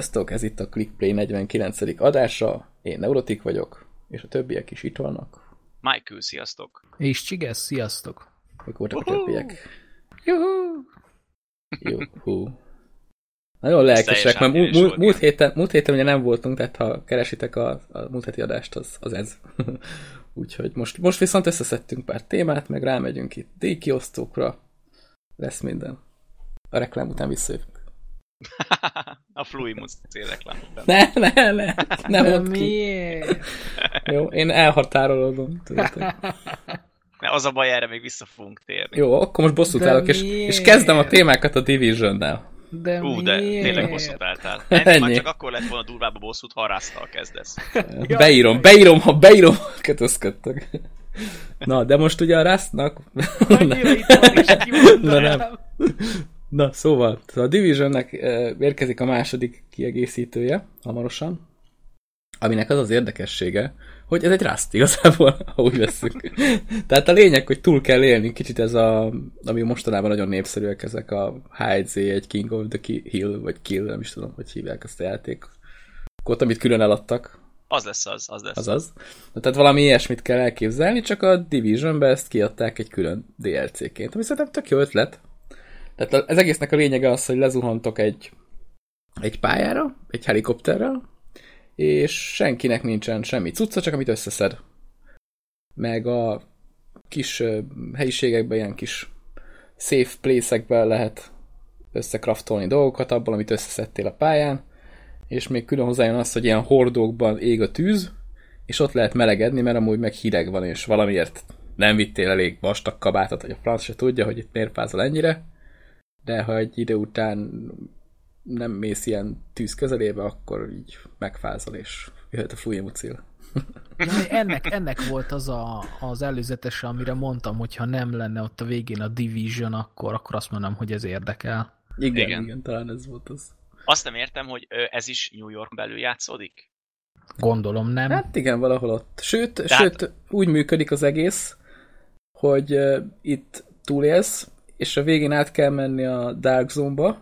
Sziasztok, ez itt a Clickplay 49. adása. Én Neurotik vagyok, és a többiek is itt vannak. Michael, sziasztok! És Csigesz, sziasztok! Mik voltak a többiek? Juhu! Juhu. Nagyon lelkesek, mert múlt, múlt, múlt, héten, múlt héten ugye nem voltunk, tehát ha keresitek a, a múlt heti adást, az, az ez. Úgyhogy most, most viszont összeszedtünk pár témát, meg rámegyünk itt díjkiosztókra. Lesz minden. A reklám után visszajövünk. A Fluimus reklám. Ne, ne, ne, ne mondd ki. Jó, én elhatárolódom, tudjátok. Ne, az a baj, erre még vissza fogunk térni. Jó, akkor most bosszút állok, és, és kezdem a témákat a Division-nel. De Ú, de tényleg bosszút álltál. Ennyi, Már csak akkor lett volna durvább a bosszút, ha rásztal kezdesz. beírom, beírom, ha beírom, kötözködtök. Na, de most ugye a Rustnak... Na, nem. Na, szóval, a Divisionnek érkezik a második kiegészítője hamarosan, aminek az az érdekessége, hogy ez egy Rust igazából, ha úgy veszünk. Tehát a lényeg, hogy túl kell élni kicsit ez a, ami mostanában nagyon népszerűek ezek a HZ, egy King of the Hill, vagy Kill, nem is tudom, hogy hívják ezt a játék. Ott, amit külön eladtak. Az lesz az, az lesz. Az az. Tehát valami ilyesmit kell elképzelni, csak a Divisionbe ezt kiadták egy külön DLC-ként, ami szerintem tök jó ötlet. Tehát az egésznek a lényege az, hogy lezuhantok egy, egy pályára, egy helikopterrel, és senkinek nincsen semmi cucca, csak amit összeszed. Meg a kis helyiségekben, ilyen kis safe place-ekben lehet összekraftolni dolgokat abból, amit összeszedtél a pályán, és még külön hozzájön az, hogy ilyen hordókban ég a tűz, és ott lehet melegedni, mert amúgy meg hideg van, és valamiért nem vittél elég vastag kabátot, hogy a franc se tudja, hogy itt miért fázol ennyire, de ha egy idő után nem mész ilyen tűz közelébe, akkor így megfázol, és jöhet a fújjemucil. Ja, ennek, ennek volt az a, az előzetese, amire mondtam, hogy ha nem lenne ott a végén a Division, akkor, akkor azt mondom, hogy ez érdekel. Igen, igen, igen talán ez volt az. Azt nem értem, hogy ez is New York belül játszódik? Gondolom nem. Hát igen, valahol ott. Sőt, Tehát... sőt úgy működik az egész, hogy uh, itt túlélsz, és a végén át kell menni a Dark Zone-ba,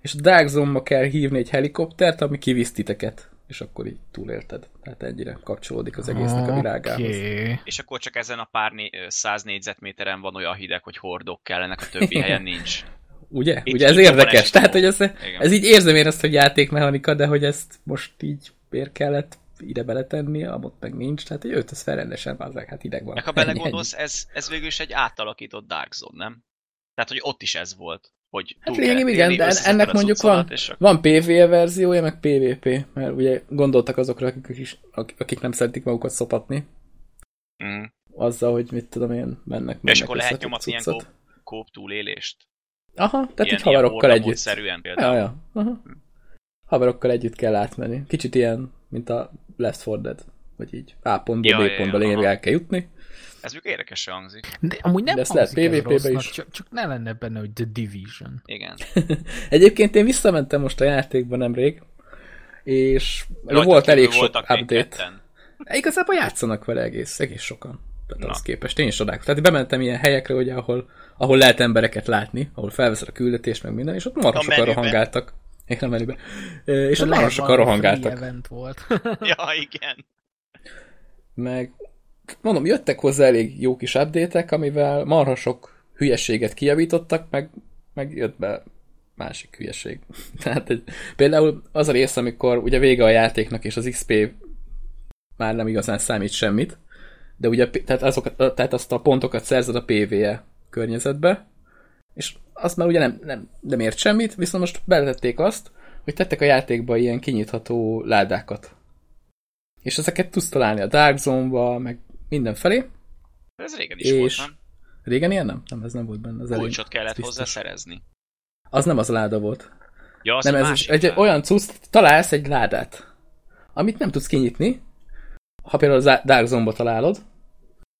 és a Dark Zone-ba kell hívni egy helikoptert, ami kivisz titeket és akkor így túlélted. Tehát ennyire kapcsolódik az egésznek okay. a világához. És akkor csak ezen a pár né- száz négyzetméteren van olyan hideg, hogy hordók kellenek, a többi helyen nincs. Ugye? Itt Ugye ez érdekes. Tehát, hogy ez, ez így érzem én ezt, hogy játékmechanika, de hogy ezt most így miért kellett ide beletenni, amott meg nincs, tehát egy öt, ez felrendesen van, hát hideg van. Meg ha belegondolsz, ez, ez végül is egy átalakított Dark Zone, nem? Tehát, hogy ott is ez volt. Hogy hát lényegében igen, de ennek mondjuk van, van PvE verziója, meg PvP, mert ugye gondoltak azokra, akik, is, akik nem szeretik magukat szopatni. Mm. Azzal, hogy mit tudom én, mennek. És akkor lehet nyomatni ilyen kóp, kóp túlélést? Aha, tehát ilyen, így haverokkal együtt. Szerűen például. Ja, ja. Aha. Hm. Haverokkal együtt kell átmenni. Kicsit ilyen, mint a Left 4 Dead. Vagy így A pontból ja, B pontba ja, el kell jutni. Ez még érdekesen hangzik. De amúgy nem De ezt lehet PvP-be is. Csak, csak ne lenne benne, hogy The Division. Igen. Egyébként én visszamentem most a játékba nemrég, és Rajta volt elég sok update. Igazából játszanak vele egész, egész sokan. Tehát az képest én is csodálkoztam. Tehát bementem ilyen helyekre, ugye, ahol, ahol lehet embereket látni, ahol felveszed a küldetést, meg minden, és ott marha sokan rohangáltak. Én nem menübe. És ott marha sokan rohangáltak. volt. ja, igen. Meg mondom, jöttek hozzá elég jó kis update amivel marha sok hülyeséget kijavítottak, meg, meg jött be másik hülyeség. Tehát egy, például az a rész, amikor ugye vége a játéknak, és az XP már nem igazán számít semmit, de ugye tehát, azokat, tehát azt a pontokat szerzed a PvE környezetbe, és azt már ugye nem, nem, nem ért semmit, viszont most beletették azt, hogy tettek a játékba ilyen kinyitható ládákat. És ezeket tudsz találni a Dark Zone-ba, meg mindenfelé. Ez régen is és... volt, nem? Régen ilyen nem? Nem, ez nem volt benne. Az Kulcsot kellett hozzá szerezni. Az nem az a láda volt. Ja, az nem, ez egy, egy olyan cucc, találsz egy ládát, amit nem tudsz kinyitni, ha például a Dark Zone-ba találod,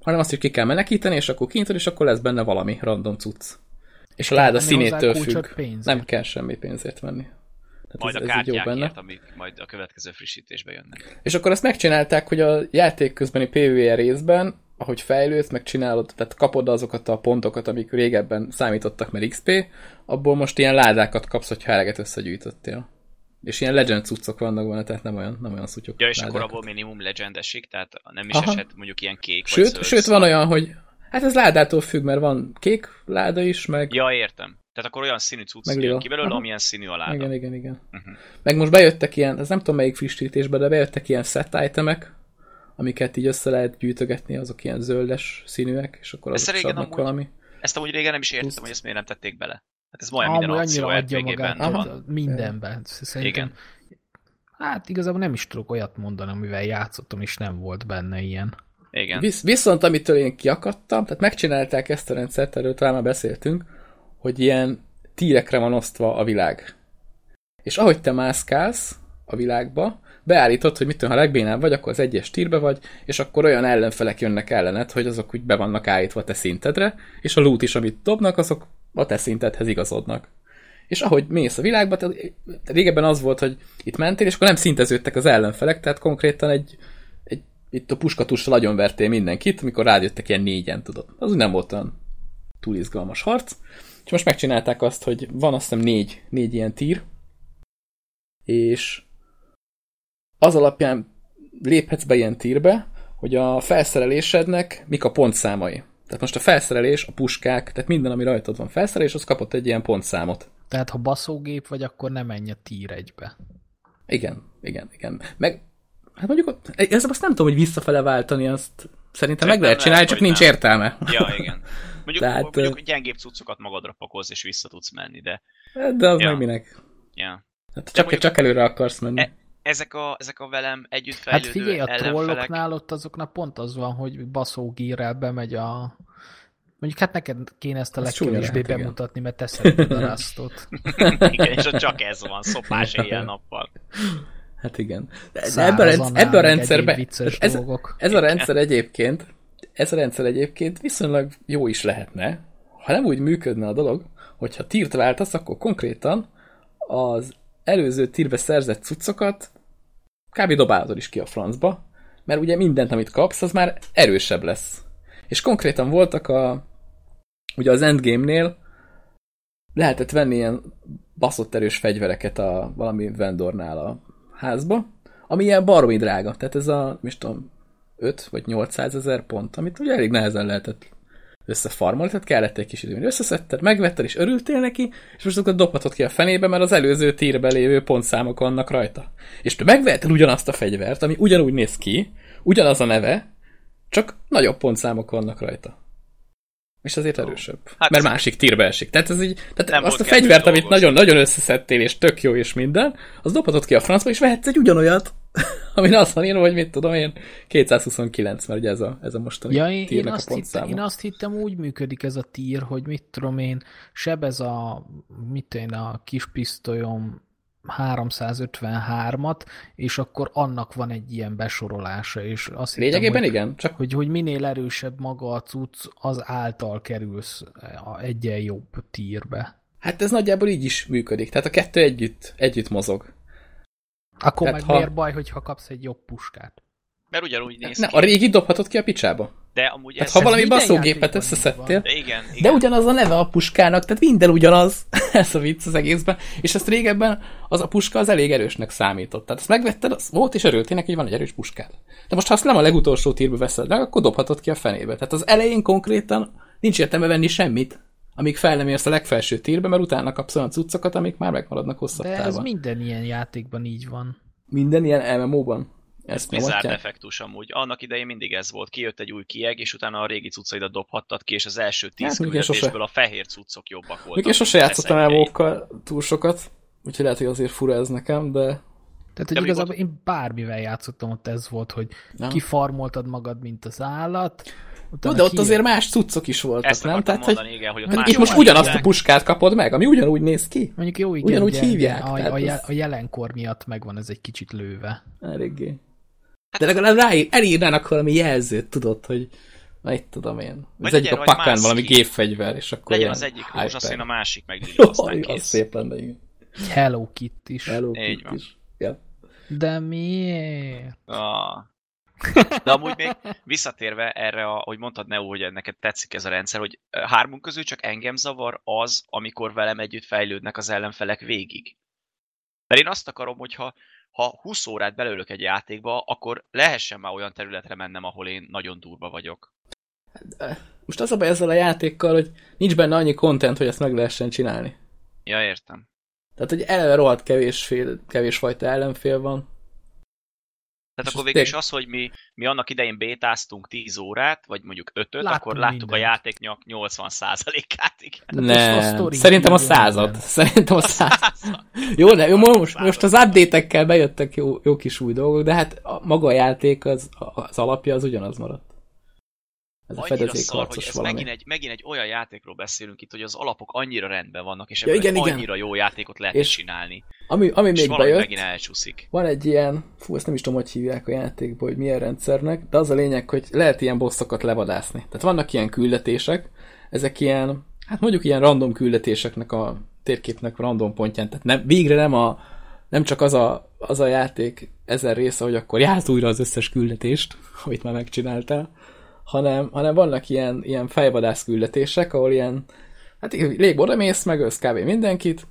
hanem azt is ki kell menekíteni, és akkor kinyitod, és akkor lesz benne valami random cucc. És a láda színétől függ. Nem kell semmi pénzért venni. Tehát majd ez, a kártyákért, amik majd a következő frissítésbe jönnek. És akkor azt megcsinálták, hogy a játék közbeni PvE részben, ahogy fejlődsz, megcsinálod, tehát kapod azokat a pontokat, amik régebben számítottak, mert XP, abból most ilyen ládákat kapsz, hogyha eleget összegyűjtöttél. És ilyen legend cuccok vannak benne, tehát nem olyan, nem olyan szutyok. Ja, és akkor ládák. abból minimum legend esik, tehát nem is Aha. esett mondjuk ilyen kék Sőt, vagy sőt van olyan, hogy hát ez ládától függ, mert van kék láda is, meg Ja, értem. Tehát akkor olyan színű cucc Meg jön ki belőle, Aha. amilyen színű a láda. igen, igen, igen. Mhm. Meg most bejöttek ilyen, ez nem tudom melyik frissítésben, de bejöttek ilyen set itemek, amiket így össze lehet gyűjtögetni, azok ilyen zöldes színűek, és akkor azok is régen amúgy- valami. Ezt amúgy régen nem is értettem, Pluszt. hogy ezt miért nem tették bele. Hát ez majdnem minden akció annyira adja magát Aha. van. mindenben. Szerintem. Hát igazából nem is tudok olyat mondani, amivel játszottam, és nem volt benne ilyen. Igen. Visz, viszont amitől én kiakadtam, tehát megcsinálták ezt a rendszert, erről talán már beszéltünk, hogy ilyen tírekre van osztva a világ. És ahogy te mászkálsz a világba, beállítod, hogy mit tudom, ha legbénább vagy, akkor az egyes tírbe vagy, és akkor olyan ellenfelek jönnek ellened, hogy azok úgy be vannak állítva te szintedre, és a loot is, amit dobnak, azok a te szintedhez igazodnak. És ahogy mész a világba, tehát régebben az volt, hogy itt mentél, és akkor nem szinteződtek az ellenfelek, tehát konkrétan egy, egy itt a puskatussal agyonvertél mindenkit, amikor rájöttek ilyen négyen, tudod. Az úgy nem volt olyan túl izgalmas harc. És most megcsinálták azt, hogy van azt hiszem négy, négy ilyen tír, és az alapján léphetsz be ilyen tírbe, hogy a felszerelésednek mik a pontszámai. Tehát most a felszerelés, a puskák, tehát minden, ami rajtad van felszerelés, az kapott egy ilyen pontszámot. Tehát ha baszógép vagy, akkor nem menj a tír egybe. Igen, igen, igen. Meg, hát mondjuk ez azt nem tudom, hogy visszafele váltani, azt szerintem meg lehet csinálni, lehet, csak nincs nem. értelme. Ja, igen. Mondjuk, Tehát, mondjuk gyengébb cuccokat magadra pakolsz, és vissza tudsz menni, de De az Ja. meg minek? ja. Hát csak, mondjuk- csak előre akarsz menni. E- Ezek a, ezek a velem együtt Hát fejlődő figyelj, a trolloknál ott azoknál pont az van, hogy baszógírrel bemegy a... Mondjuk hát neked kéne ezt a Ez legkevésbé lehet, igen. bemutatni, mert te szereted a rasztot. igen, és ott csak ez van, szopás éjjel-nappal. Hát igen. Ebben, a rendszer, rendszerben, ez, dolgok. ez a rendszer egyébként, ez a rendszer egyébként viszonylag jó is lehetne, ha nem úgy működne a dolog, hogyha tírt váltasz, akkor konkrétan az előző tírbe szerzett cuccokat kb. dobálod is ki a francba, mert ugye mindent, amit kapsz, az már erősebb lesz. És konkrétan voltak a ugye az endgame-nél lehetett venni ilyen baszott erős fegyvereket a valami vendornál a házba, ami ilyen baromi drága. Tehát ez a, most tudom, 5 vagy 800 ezer pont, amit ugye elég nehezen lehetett összefarmolni, tehát kellett egy kis idő, összeszedted, megvetted és örültél neki, és most akkor dobhatod ki a fenébe, mert az előző tírben lévő pontszámok vannak rajta. És te megvetted ugyanazt a fegyvert, ami ugyanúgy néz ki, ugyanaz a neve, csak nagyobb pontszámok vannak rajta. És azért erősebb. Hát mert másik tírbe esik. Tehát, ez így, tehát Nem azt a fegyvert, amit nagyon-nagyon összeszedtél, és tök jó, és minden, az dobhatod ki a francba, és vehetsz egy ugyanolyat, amin azt van írva, hogy mit tudom én, 229, mert ugye ez a, ez a mostani Ja, én, én, tírnek a azt hittem, pontszáma. én azt hittem, úgy működik ez a tír, hogy mit tudom én, sebez a, mit én, a kis pisztolyom 353-at, és akkor annak van egy ilyen besorolása, és azt hittem, Lényegében hogy, igen, csak hogy, hogy minél erősebb maga a cucc, az által kerülsz a egyen jobb tírbe. hát ez nagyjából így is működik. Tehát a kettő együtt, együtt mozog. Akkor Tehát meg ha- miért baj, hogyha kapsz egy jobb puskát? Mert ugyanúgy néz Ne, ki. a régi dobhatod ki a picsába. De amúgy Hát ez... ha valami játékban összeszedtél, igen, igen. De ugyanaz a neve a puskának, tehát minden ugyanaz, ez a vicc az egészben. És ezt régebben az a puska az elég erősnek számított. Tehát ezt megvetted, az volt, és örültél neki, hogy van egy erős puskád. De most ha azt nem a legutolsó tírbe veszed meg, akkor dobhatod ki a fenébe. Tehát az elején konkrétan nincs értelme venni semmit, amíg fel nem érsz a legfelső tírbe, mert utána kapsz olyan cuccokat, amik már megmaradnak hosszabb De ez távon. minden ilyen játékban így van. Minden ilyen MMO-ban. Ezt Bizarr nyomatják. effektus amúgy. Annak idején mindig ez volt. Kijött egy új kieg, és utána a régi cuccaidat dobhattad ki, és az első tíz Hát, sose- küldetésből a fehér cuccok jobbak voltak. Még én sose játszottam. MMO-kkal túl sokat, úgyhogy lehet, hogy azért fura ez nekem, de Tehát, hogy igazából én bármivel játszottam, ott ez volt, hogy Nem. kifarmoltad magad, mint az állat. Jó, utána de ott azért más cuccok is voltak, Ezt nem? Tehát, hogy mondani, igen, hogy ott más itt most ugyanazt a puskát kapod meg, ami ugyanúgy néz ki. Mondjuk jó, igen, Ugyanúgy ugye, hívják, A, a, ez- a jelenkor miatt megvan ez egy kicsit lőve. Eléggé. De legalább ráír, elírnának valami jelzőt, tudod, hogy na itt tudom én. Ez Vagy egyik legyen a pakán valami gépfegyver, és akkor Legyen az egyik rózsaszín, a másik meg lila, Jó, aztán az kész. szép lenne, igen. Hello Kitty is. Hello Kitty is. Ja. De miért? Ah. De amúgy még visszatérve erre, a, hogy mondtad Neo, hogy neked tetszik ez a rendszer, hogy hármunk közül csak engem zavar az, amikor velem együtt fejlődnek az ellenfelek végig. Mert én azt akarom, hogyha ha 20 órát belőlök egy játékba, akkor lehessen már olyan területre mennem, ahol én nagyon durva vagyok. Most az a baj ezzel a játékkal, hogy nincs benne annyi content, hogy ezt meg lehessen csinálni. Ja, értem. Tehát, hogy eleve rohadt kevés, fél, kevés fajta ellenfél van. Tehát akkor végül is az, hogy mi, mi annak idején bétáztunk 10 órát, vagy mondjuk 5-öt, akkor láttuk mindent. a játéknyak 80%-át, igen. Nem, szerintem a század. Szerintem a század. jó, de jó, most, most az update-ekkel bejöttek jó, jó kis új dolgok, de hát a, maga a játék, az, az alapja az ugyanaz maradt. Ez annyira a szar, hogy ez megint egy, megint egy olyan játékról beszélünk itt, hogy az alapok annyira rendben vannak, és ja, igen, igen. annyira jó játékot lehet és csinálni. Ami, ami és még bejött, megint elcsúszik. van egy ilyen, fú, ezt nem is tudom, hogy hívják a játékból, hogy milyen rendszernek, de az a lényeg, hogy lehet ilyen bosszokat levadászni. Tehát vannak ilyen küldetések, ezek ilyen, hát mondjuk ilyen random küldetéseknek a térképnek random pontján, tehát nem, végre nem a, nem csak az a, az a játék ezer része, hogy akkor jársz újra az összes küldetést, amit már megcsináltál, hanem, hanem vannak ilyen, ilyen fejvadász küldetések, ahol ilyen, hát lég oda mész, megölsz kb. mindenkit,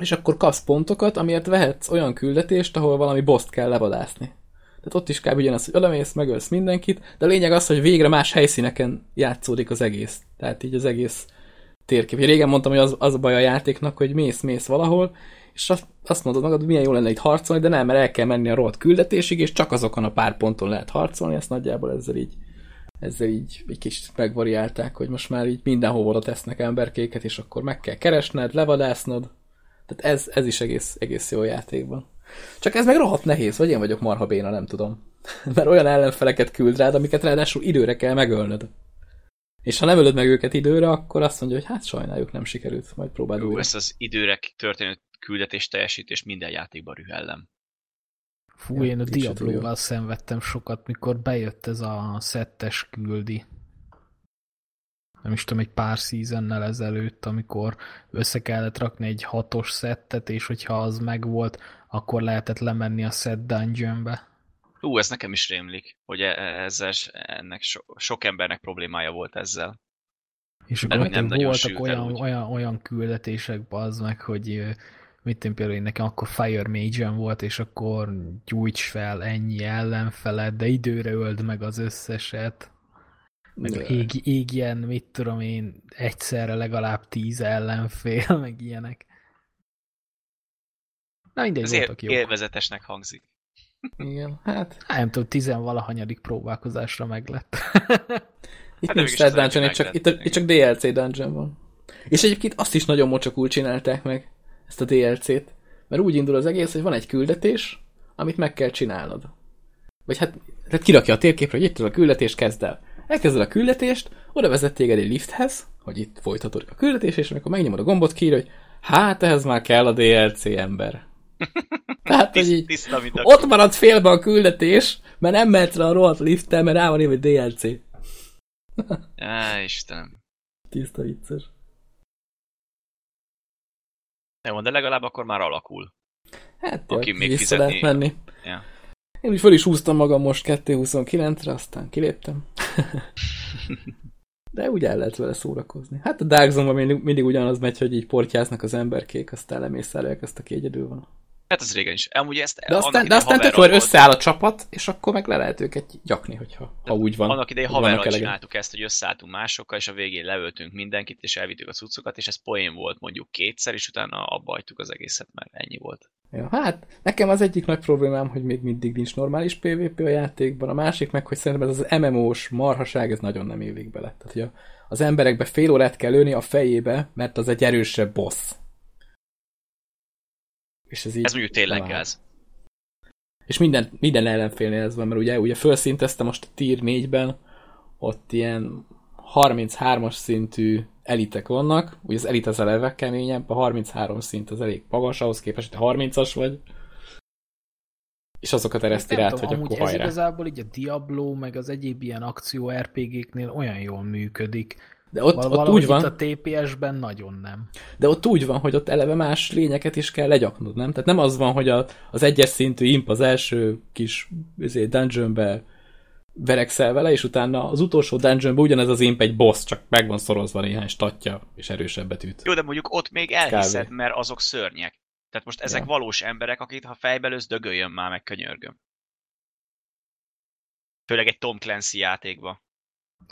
és akkor kapsz pontokat, amiért vehetsz olyan küldetést, ahol valami boszt kell levadászni. Tehát ott is kb. ugyanaz, hogy odamész, megölsz mindenkit, de a lényeg az, hogy végre más helyszíneken játszódik az egész. Tehát így az egész térkép. Régen mondtam, hogy az, az a baj a játéknak, hogy mész-mész valahol, és azt mondod magad, hogy milyen jó lenne itt harcolni, de nem, mert el kell menni a rohadt küldetésig, és csak azokon a pár ponton lehet harcolni, ezt nagyjából ezzel így ezzel így egy kicsit megvariálták, hogy most már így mindenhova oda tesznek emberkéket, és akkor meg kell keresned, levadásznod. Tehát ez, ez is egész, egész jó játékban. Csak ez meg rohadt nehéz, vagy én vagyok marha béna, nem tudom. Mert olyan ellenfeleket küld rád, amiket ráadásul időre kell megölnöd. És ha nem ölöd meg őket időre, akkor azt mondja, hogy hát sajnáljuk, nem sikerült, majd próbáld újra. Ezt az időre történő küldetés teljesítés minden játékban rühellem. Fú, ja, én a Diablo-val szenvedtem sokat, mikor bejött ez a szettes küldi. Nem is tudom, egy pár seasonnel ezelőtt, amikor össze kellett rakni egy hatos szettet, és hogyha az megvolt, akkor lehetett lemenni a set dungeonbe. Ú, ez nekem is rémlik, hogy e- e- ezzel, ennek so, sok embernek problémája volt ezzel. És akkor nem voltak olyan, olyan, olyan küldetések, az meg, hogy mit én például én nekem akkor Fire mage volt, és akkor gyújts fel ennyi ellenfelet, de időre öld meg az összeset. Meg ég, égjen, mit tudom én, egyszerre legalább tíz ellenfél, meg ilyenek. Na mindegy, Ez voltak jók. élvezetesnek hangzik. Igen, hát... Hát nem tudom, tizenvalahanyadik próbálkozásra meg lett. itt hát nincs Set Dungeon, itt csak, itt, itt csak DLC Dungeon van. És egyébként azt is nagyon mocsokul csinálták meg ezt a DLC-t, mert úgy indul az egész, hogy van egy küldetés, amit meg kell csinálnod. Vagy hát, tehát kirakja a térképre, hogy itt a küldetés, kezd el. Elkezded a küldetést, oda vezet téged egy lifthez, hogy itt folytatódik a küldetés, és amikor megnyomod a gombot, kiír, hogy hát ehhez már kell a DLC ember. Tehát, hogy így, Tiszta, ott marad félbe a küldetés, mert nem mehetsz le a rohadt lifttel, mert rá van írva, hogy DLC. Á, Istenem. Tiszta vicces. Jó, de legalább akkor már alakul. Hát, Aki még vissza fizetni. lehet menni. Ja. Én úgy föl is húztam magam most 2.29-re, aztán kiléptem. De úgy el lehet vele szórakozni. Hát a Dark Zone-ban mindig, mindig ugyanaz megy, hogy így portyáznak az emberkék, aztán lemészárolják ezt, aki egyedül van. Hát az régen is. Amúgy ezt de aztán, de aztán akkor összeáll a csapat, és akkor meg le lehet őket gyakni, hogyha, ha úgy van. Annak idején haverral csináltuk ezt, hogy összeálltunk másokkal, és a végén leöltünk mindenkit, és elvittük a cuccokat, és ez poén volt mondjuk kétszer, és utána abba hagytuk az egészet, mert ennyi volt. Ja, hát nekem az egyik nagy problémám, hogy még mindig nincs normális PvP a játékban, a másik meg, hogy szerintem ez az MMO-s marhaság, ez nagyon nem élik bele. Tehát, hogy az emberekbe fél órát kell lőni a fejébe, mert az egy erősebb boss. És ez, így ez mondjuk tényleg gáz. És minden, minden ellenfélnél ez van, mert ugye, ugye felszinteztem most a Tier 4-ben, ott ilyen 33-as szintű elitek vannak, ugye az elit az eleve keményebb, a 33 szint az elég magas, ahhoz képest, hogy 30-as vagy, és azokat ereszti rá, hogy akkor hajrá. Ez igazából így a Diablo, meg az egyéb ilyen akció RPG-knél olyan jól működik, de ott, Val ott úgy van... a TPS-ben nagyon nem. De ott úgy van, hogy ott eleve más lényeket is kell legyaknod, nem? Tehát nem az van, hogy a, az egyes szintű imp az első kis izé, dungeonbe verekszel vele, és utána az utolsó dungeonban ugyanez az imp egy boss, csak meg van szorozva néhány statja, és erősebbet üt. Jó, de mondjuk ott még elhiszed, Kávé. mert azok szörnyek. Tehát most ezek ja. valós emberek, akit ha fejbelősz, dögöljön már meg, könyörgöm. Főleg egy Tom Clancy játékba.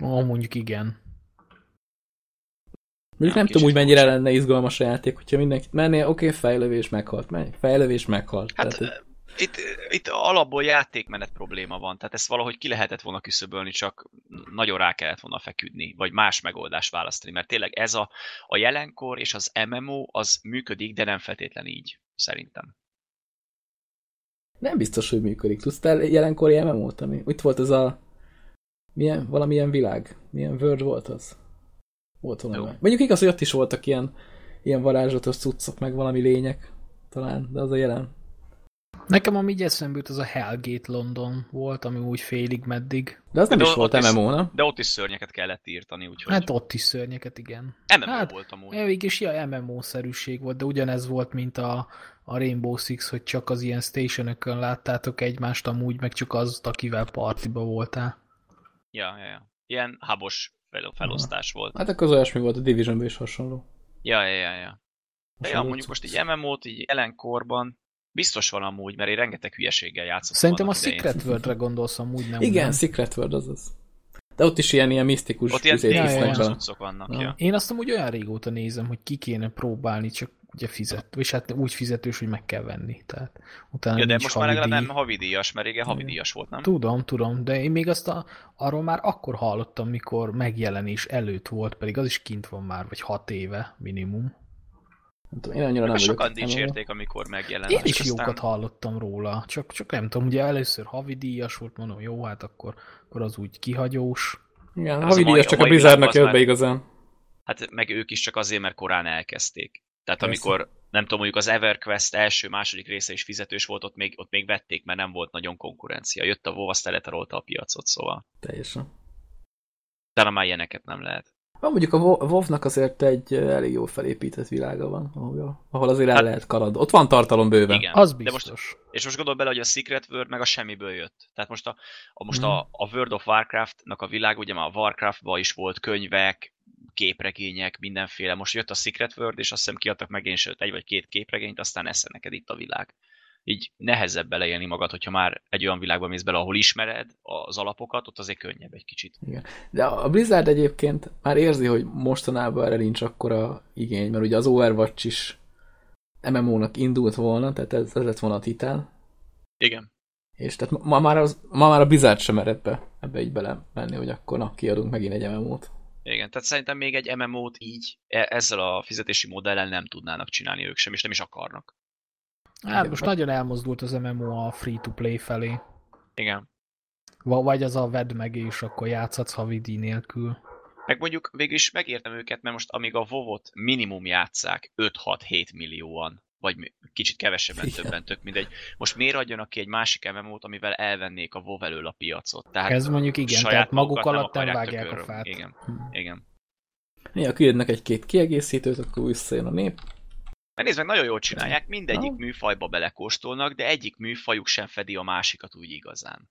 Ó, mondjuk igen. Mondjuk nem, nem tudom úgy mennyire lenne izgalmas a játék, hogyha mindenki mennél, oké, okay, fejlövés meghalt, menj, fejlövés meghalt. Hát Tehát, itt, itt alapból játékmenet probléma van, tehát ezt valahogy ki lehetett volna küszöbölni, csak nagyon rá kellett volna feküdni, vagy más megoldást választani, mert tényleg ez a, a jelenkor és az MMO az működik, de nem feltétlen így, szerintem. Nem biztos, hogy működik. Tudsz te jelenkori MMO-t, ami... Itt volt ez a... Milyen, valamilyen világ? Milyen World volt az? Volt valami. Mondjuk igaz, hogy ott is voltak ilyen, ilyen varázslatos cuccok, meg valami lények. Talán, de az a jelen. Nekem ami így eszembe jut, az a Hellgate London volt, ami úgy félig meddig. De az nem de is volt MMO, nem? De ott is szörnyeket kellett írtani, úgyhogy... Hát ott is szörnyeket, igen. MMO hát, volt amúgy. Végig ja, MMO-szerűség volt, de ugyanez volt, mint a, a Rainbow Six, hogy csak az ilyen stationökön láttátok egymást amúgy, meg csak az, akivel partiba voltál. Ja, ja, ja. Ilyen habos felosztás volt. Hát akkor az olyasmi volt, a division is hasonló. Ja, ja, ja, ja. De ja, mondjuk most így MMO-t, így jelenkorban, Biztos van amúgy, mert én rengeteg hülyeséggel játszottam. Szerintem a Secret World-re gondolsz amúgy, nem? Igen, nem? Secret World az az. De ott is ilyen, ilyen misztikus Ott ilyen cuccok vannak, ja. ja. Én azt amúgy olyan régóta nézem, hogy ki kéne próbálni, csak ugye fizet, és hát úgy fizetős, hogy meg kell venni. Tehát utána ja, de most már legalább nem havidíjas, mert régen havidíjas volt, nem? Tudom, tudom, de én még azt a, arról már akkor hallottam, mikor megjelenés előtt volt, pedig az is kint van már, vagy hat éve minimum. Nem tudom, én annyira nem Sokan dicsérték, amikor megjelent. Én is aztán... jókat hallottam róla, csak, csak nem tudom, ugye először havidíjas volt, mondom, jó, hát akkor, akkor az úgy kihagyós. Igen, hát havidíjas csak a, a Blizzardnak jött be igazán. Hát meg ők is csak azért, mert korán elkezdték. Tehát Persze. amikor, nem tudom, mondjuk az EverQuest első, második része is fizetős volt, ott még, ott még vették, mert nem volt nagyon konkurencia. Jött a WoW, azt a piacot, szóval. Teljesen. Talán már ilyeneket nem lehet. Van mondjuk a WoW-nak azért egy elég jó felépített világa van, ahol, ahol azért el hát, lehet karad. Ott van tartalom bőven. Igen, az biztos. De most, és most gondol bele, hogy a Secret World meg a semmiből jött. Tehát most a, a, most mm. a, a World of Warcraft-nak a világ, ugye már a Warcraft-ban is volt könyvek, képregények, mindenféle. Most jött a Secret World, és azt hiszem kiadtak meg én egy vagy két képregényt, aztán esze neked itt a világ így nehezebb beleélni magad, hogyha már egy olyan világban mész bele, ahol ismered az alapokat, ott azért könnyebb egy kicsit. Igen. De a Blizzard egyébként már érzi, hogy mostanában erre nincs akkora igény, mert ugye az Overwatch is MMO-nak indult volna, tehát ez, ez lett volna a titán. Igen. És tehát ma már, az, ma már a Blizzard sem mer ebbe, ebbe így bele menni, hogy akkor na, kiadunk megint egy MMO-t. Igen, tehát szerintem még egy MMO-t így e, ezzel a fizetési modellel nem tudnának csinálni ők sem, és nem is akarnak. Hát Igen, most nagyon elmozdult az MMO a free-to-play felé. Igen. Vagy az a vedd meg, és akkor játszhatsz havidi nélkül. Meg mondjuk végül is megértem őket, mert most amíg a WoW-ot minimum játszák 5-6-7 millióan, vagy kicsit kevesebben, Igen. többen, tök mindegy. Most miért adjanak ki egy másik MMO-t, amivel elvennék a WoW elől a piacot? Tehát Ez mondjuk igen, tehát maguk alatt nem vágják tökörről. a fát. Igen, hmm. igen. Néha küldnek egy-két kiegészítőt, akkor visszajön a nép. Mert nézd meg, nagyon jól csinálják, mindegyik no. műfajba belekóstolnak, de egyik műfajuk sem fedi a másikat úgy igazán.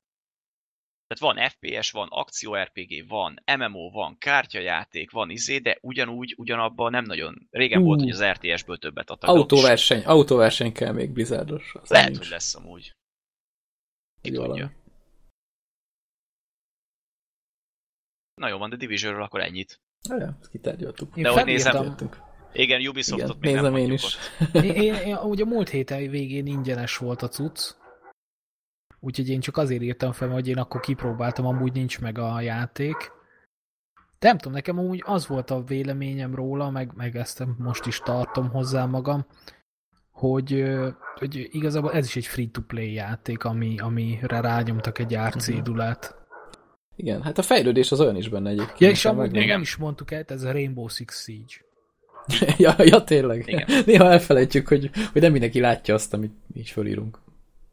Tehát van FPS, van akció RPG, van MMO, van kártyajáték, van izé, de ugyanúgy, ugyanabban nem nagyon. Régen uh. volt, hogy az RTS-ből többet adtak. Autóverseny, autóverseny kell még bizárdos. Lehet, nincs. hogy lesz amúgy. Ki tudja. Na jó van, de Divisionről akkor ennyit. Na ja, ezt kitárgyaltuk. De hogy nézem, igen, Ubisoftot még nézem nem én is. én, én, én, ugye múlt héten végén ingyenes volt a cucc, úgyhogy én csak azért írtam fel, hogy én akkor kipróbáltam, amúgy nincs meg a játék. De nem tudom, nekem amúgy az volt a véleményem róla, meg, meg ezt most is tartom hozzá magam, hogy, hogy igazából ez is egy free-to-play játék, ami, amire rányomtak egy árcédulát. Igen, hát a fejlődés az olyan is benne egyébként. Ja, és amúgy nem is mondtuk el, ez a Rainbow Six Siege. ja, ja, tényleg. Igen. Néha elfelejtjük, hogy, hogy nem mindenki látja azt, amit mi is fölírunk.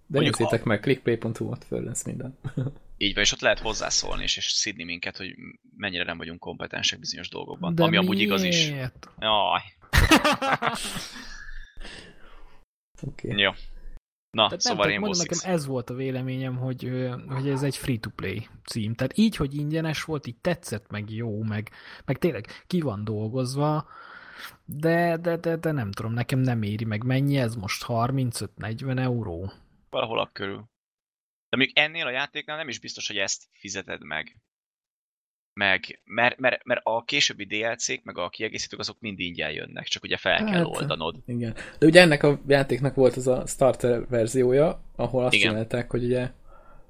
De nézzétek a... meg, clickplay.hu, ott föl lesz minden. Így van, és ott lehet hozzászólni, és, és szidni minket, hogy mennyire nem vagyunk kompetensek bizonyos dolgokban. De ami miért? amúgy igaz is. Jaj. okay. Jó. Na, Tehát szóval nem, mondom, nekem ez volt a véleményem, hogy, hogy ez egy free-to-play cím. Tehát így, hogy ingyenes volt, így tetszett, meg jó, meg, meg tényleg ki van dolgozva, de, de, de, de nem tudom, nekem nem éri meg. Mennyi ez most? 35-40 euró? Valahol a körül. De még ennél a játéknál nem is biztos, hogy ezt fizeted meg. Meg, mert, mert, mert a későbbi DLC-k, meg a kiegészítők azok mind ingyen jönnek, csak ugye fel hát, kell oldanod. Igen. De ugye ennek a játéknak volt az a starter verziója, ahol azt igen. csinálták, hogy ugye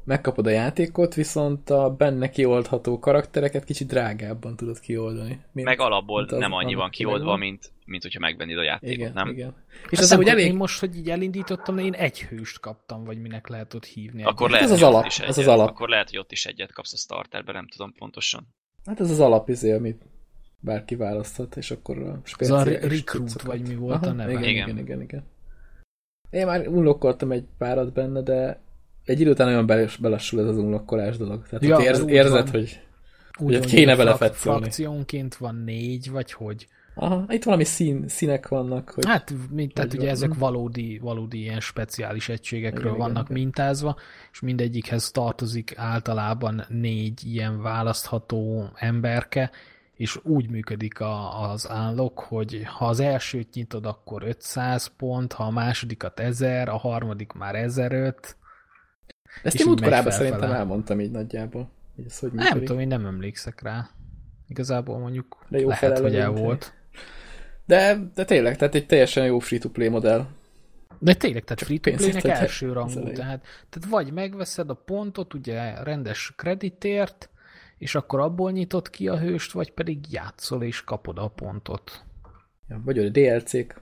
megkapod a játékot, viszont a benne kioldható karaktereket kicsit drágábban tudod kioldani. Mint, meg alapból mint az, nem annyi van kioldva, mint, mint hogyha megvennéd a játékot, igen, nem? Igen. És az, hogy elég... Én most, hogy így elindítottam, én egy hőst kaptam, vagy minek lehet ott hívni. Akkor lehet, hát ez az alap, is ez az alap. Akkor lehet, hogy ott is egyet kapsz a starterbe, nem tudom pontosan. Hát ez az alap izé, amit bárki választhat, és akkor a Ez a recruit, vagy mi volt Aha, a neve? Igen, igen, igen, igen, igen. Én már unlokkoltam egy párat benne, de egy idő után olyan belassul ez az unlokkolás dolog. Tehát ja, érz, érzed, van. hogy, úgy hogy kéne vele fetszolni. Frakciónként van négy, vagy hogy? Aha, itt valami szín, színek vannak. Hogy hát, mint, tehát ugye ezek valódi, valódi ilyen speciális egységekről igen, vannak igen, mintázva, és mindegyikhez tartozik általában négy ilyen választható emberke, és úgy működik a, az állok, hogy ha az elsőt nyitod, akkor 500 pont, ha a másodikat 1000, a harmadik már 1005, ezt én útkorában szerintem elmondtam így nagyjából. Hogy ez hogy nem tudom, én nem emlékszek rá. Igazából mondjuk de jó lehet, hogy el volt. De, de tényleg, tehát egy teljesen jó free-to-play modell. De tényleg, tehát free-to-play-nek első rangú. Tehát, tehát vagy megveszed a pontot, ugye rendes kreditért, és akkor abból nyitott ki a hőst, vagy pedig játszol és kapod a pontot. Ja, vagy a DLC-k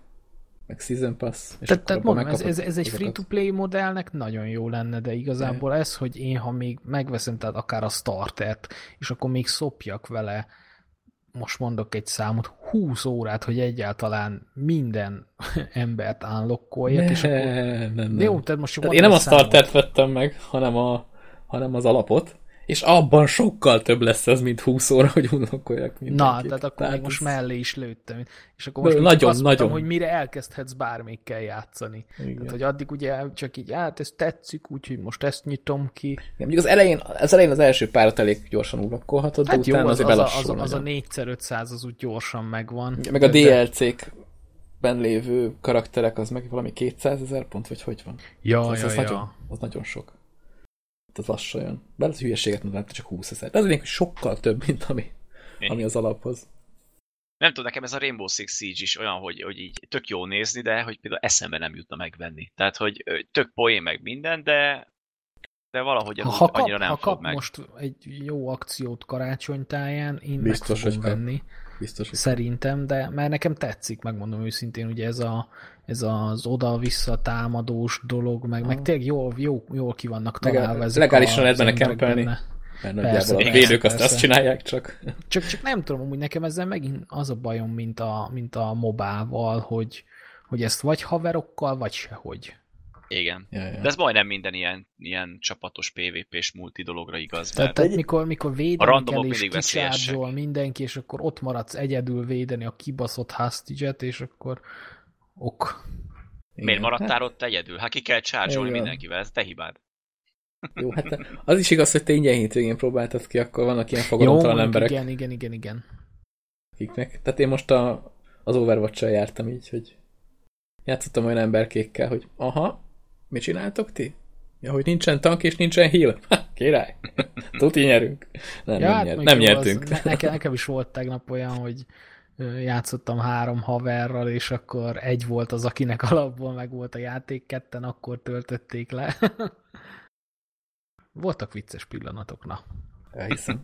meg Season Pass. És tehát, tehát mondom, ez, ez, ez egy free-to-play modellnek nagyon jó lenne, de igazából ez, hogy én ha még megveszem, tehát akár a startert, és akkor még szopjak vele, most mondok egy számot, 20 órát, hogy egyáltalán minden embert unlockoljak, ne, és akkor... Nem, nem. Jó, tehát most tehát én nem a startert vettem meg, hanem, a, hanem az alapot, és abban sokkal több lesz ez, mint 20 óra, hogy unlockoljak mindenkit. Na, tehát akkor tehát még most mellé is lőttem. És akkor most nagyon, azt nagyon. Mondtam, hogy mire elkezdhetsz bármikkel játszani. Igen. Tehát, hogy addig ugye csak így, hát ez tetszik, úgyhogy most ezt nyitom ki. Igen, mondjuk az elején, az elején az első párat elég gyorsan unlockolhatod, hát de jó, utána az, azért az, az, az, az a 4x500 az úgy gyorsan megvan. Igen, meg a DLC-k ben lévő karakterek, az meg valami 200 ezer pont, vagy hogy van? Ja, az, ja, az, ja. Nagyon, az nagyon sok az lassan jön. Bár az hülyeséget mondom, csak 20 ezer. De az hogy sokkal több, mint ami, ami az alaphoz. Nem tudom, nekem ez a Rainbow Six Siege is olyan, hogy, hogy így tök jó nézni, de hogy például eszembe nem jutna megvenni. Tehát, hogy tök poén meg minden, de de valahogy ha kap, annyira nem ha kap meg. most egy jó akciót karácsonytáján, én Biztos, meg fogom hogy venni. Biztos, hogy Szerintem, de mert nekem tetszik, megmondom őszintén, ugye ez, a, ez az oda-vissza támadós dolog, meg, meg tényleg jól, jó, jól ki vannak találva ezek Legálisan lehet benne kempelni. Mert persze, a védők azt, azt csinálják csak. csak. Csak nem tudom, hogy nekem ezzel megint az a bajom, mint a, mint a mobával, hogy, hogy ezt vagy haverokkal, vagy sehogy. Igen. Ja, ja. De ez majdnem minden ilyen, ilyen csapatos PvP-s multi dologra igaz. Tehát, tehát mikor, mikor védeni kell, és kisárzsol mindenki, és akkor ott maradsz egyedül védeni a kibaszott hostage és akkor ok. Igen. Miért maradtál hát... ott egyedül? Hát ki kell csárgyolni mindenkivel, ez te hibád. Jó, hát az is igaz, hogy te ingyen hétvégén próbáltad ki, akkor vannak ilyen fogalomtalan emberek. igen, igen, igen, igen. Kiknek. Tehát én most a, az overwatch jártam így, hogy játszottam olyan emberkékkel, hogy aha, Mit csináltok ti? Ja, hogy nincsen tank és nincsen heal. Ha, király. Tuti nyerünk. Nem, ja, nem, hát nyer, nem nyertünk. Az, nekem, nekem is volt tegnap olyan, hogy játszottam három haverral, és akkor egy volt az, akinek alapból meg volt a játék, ketten akkor töltötték le. Voltak vicces pillanatok, na. Elhiszem.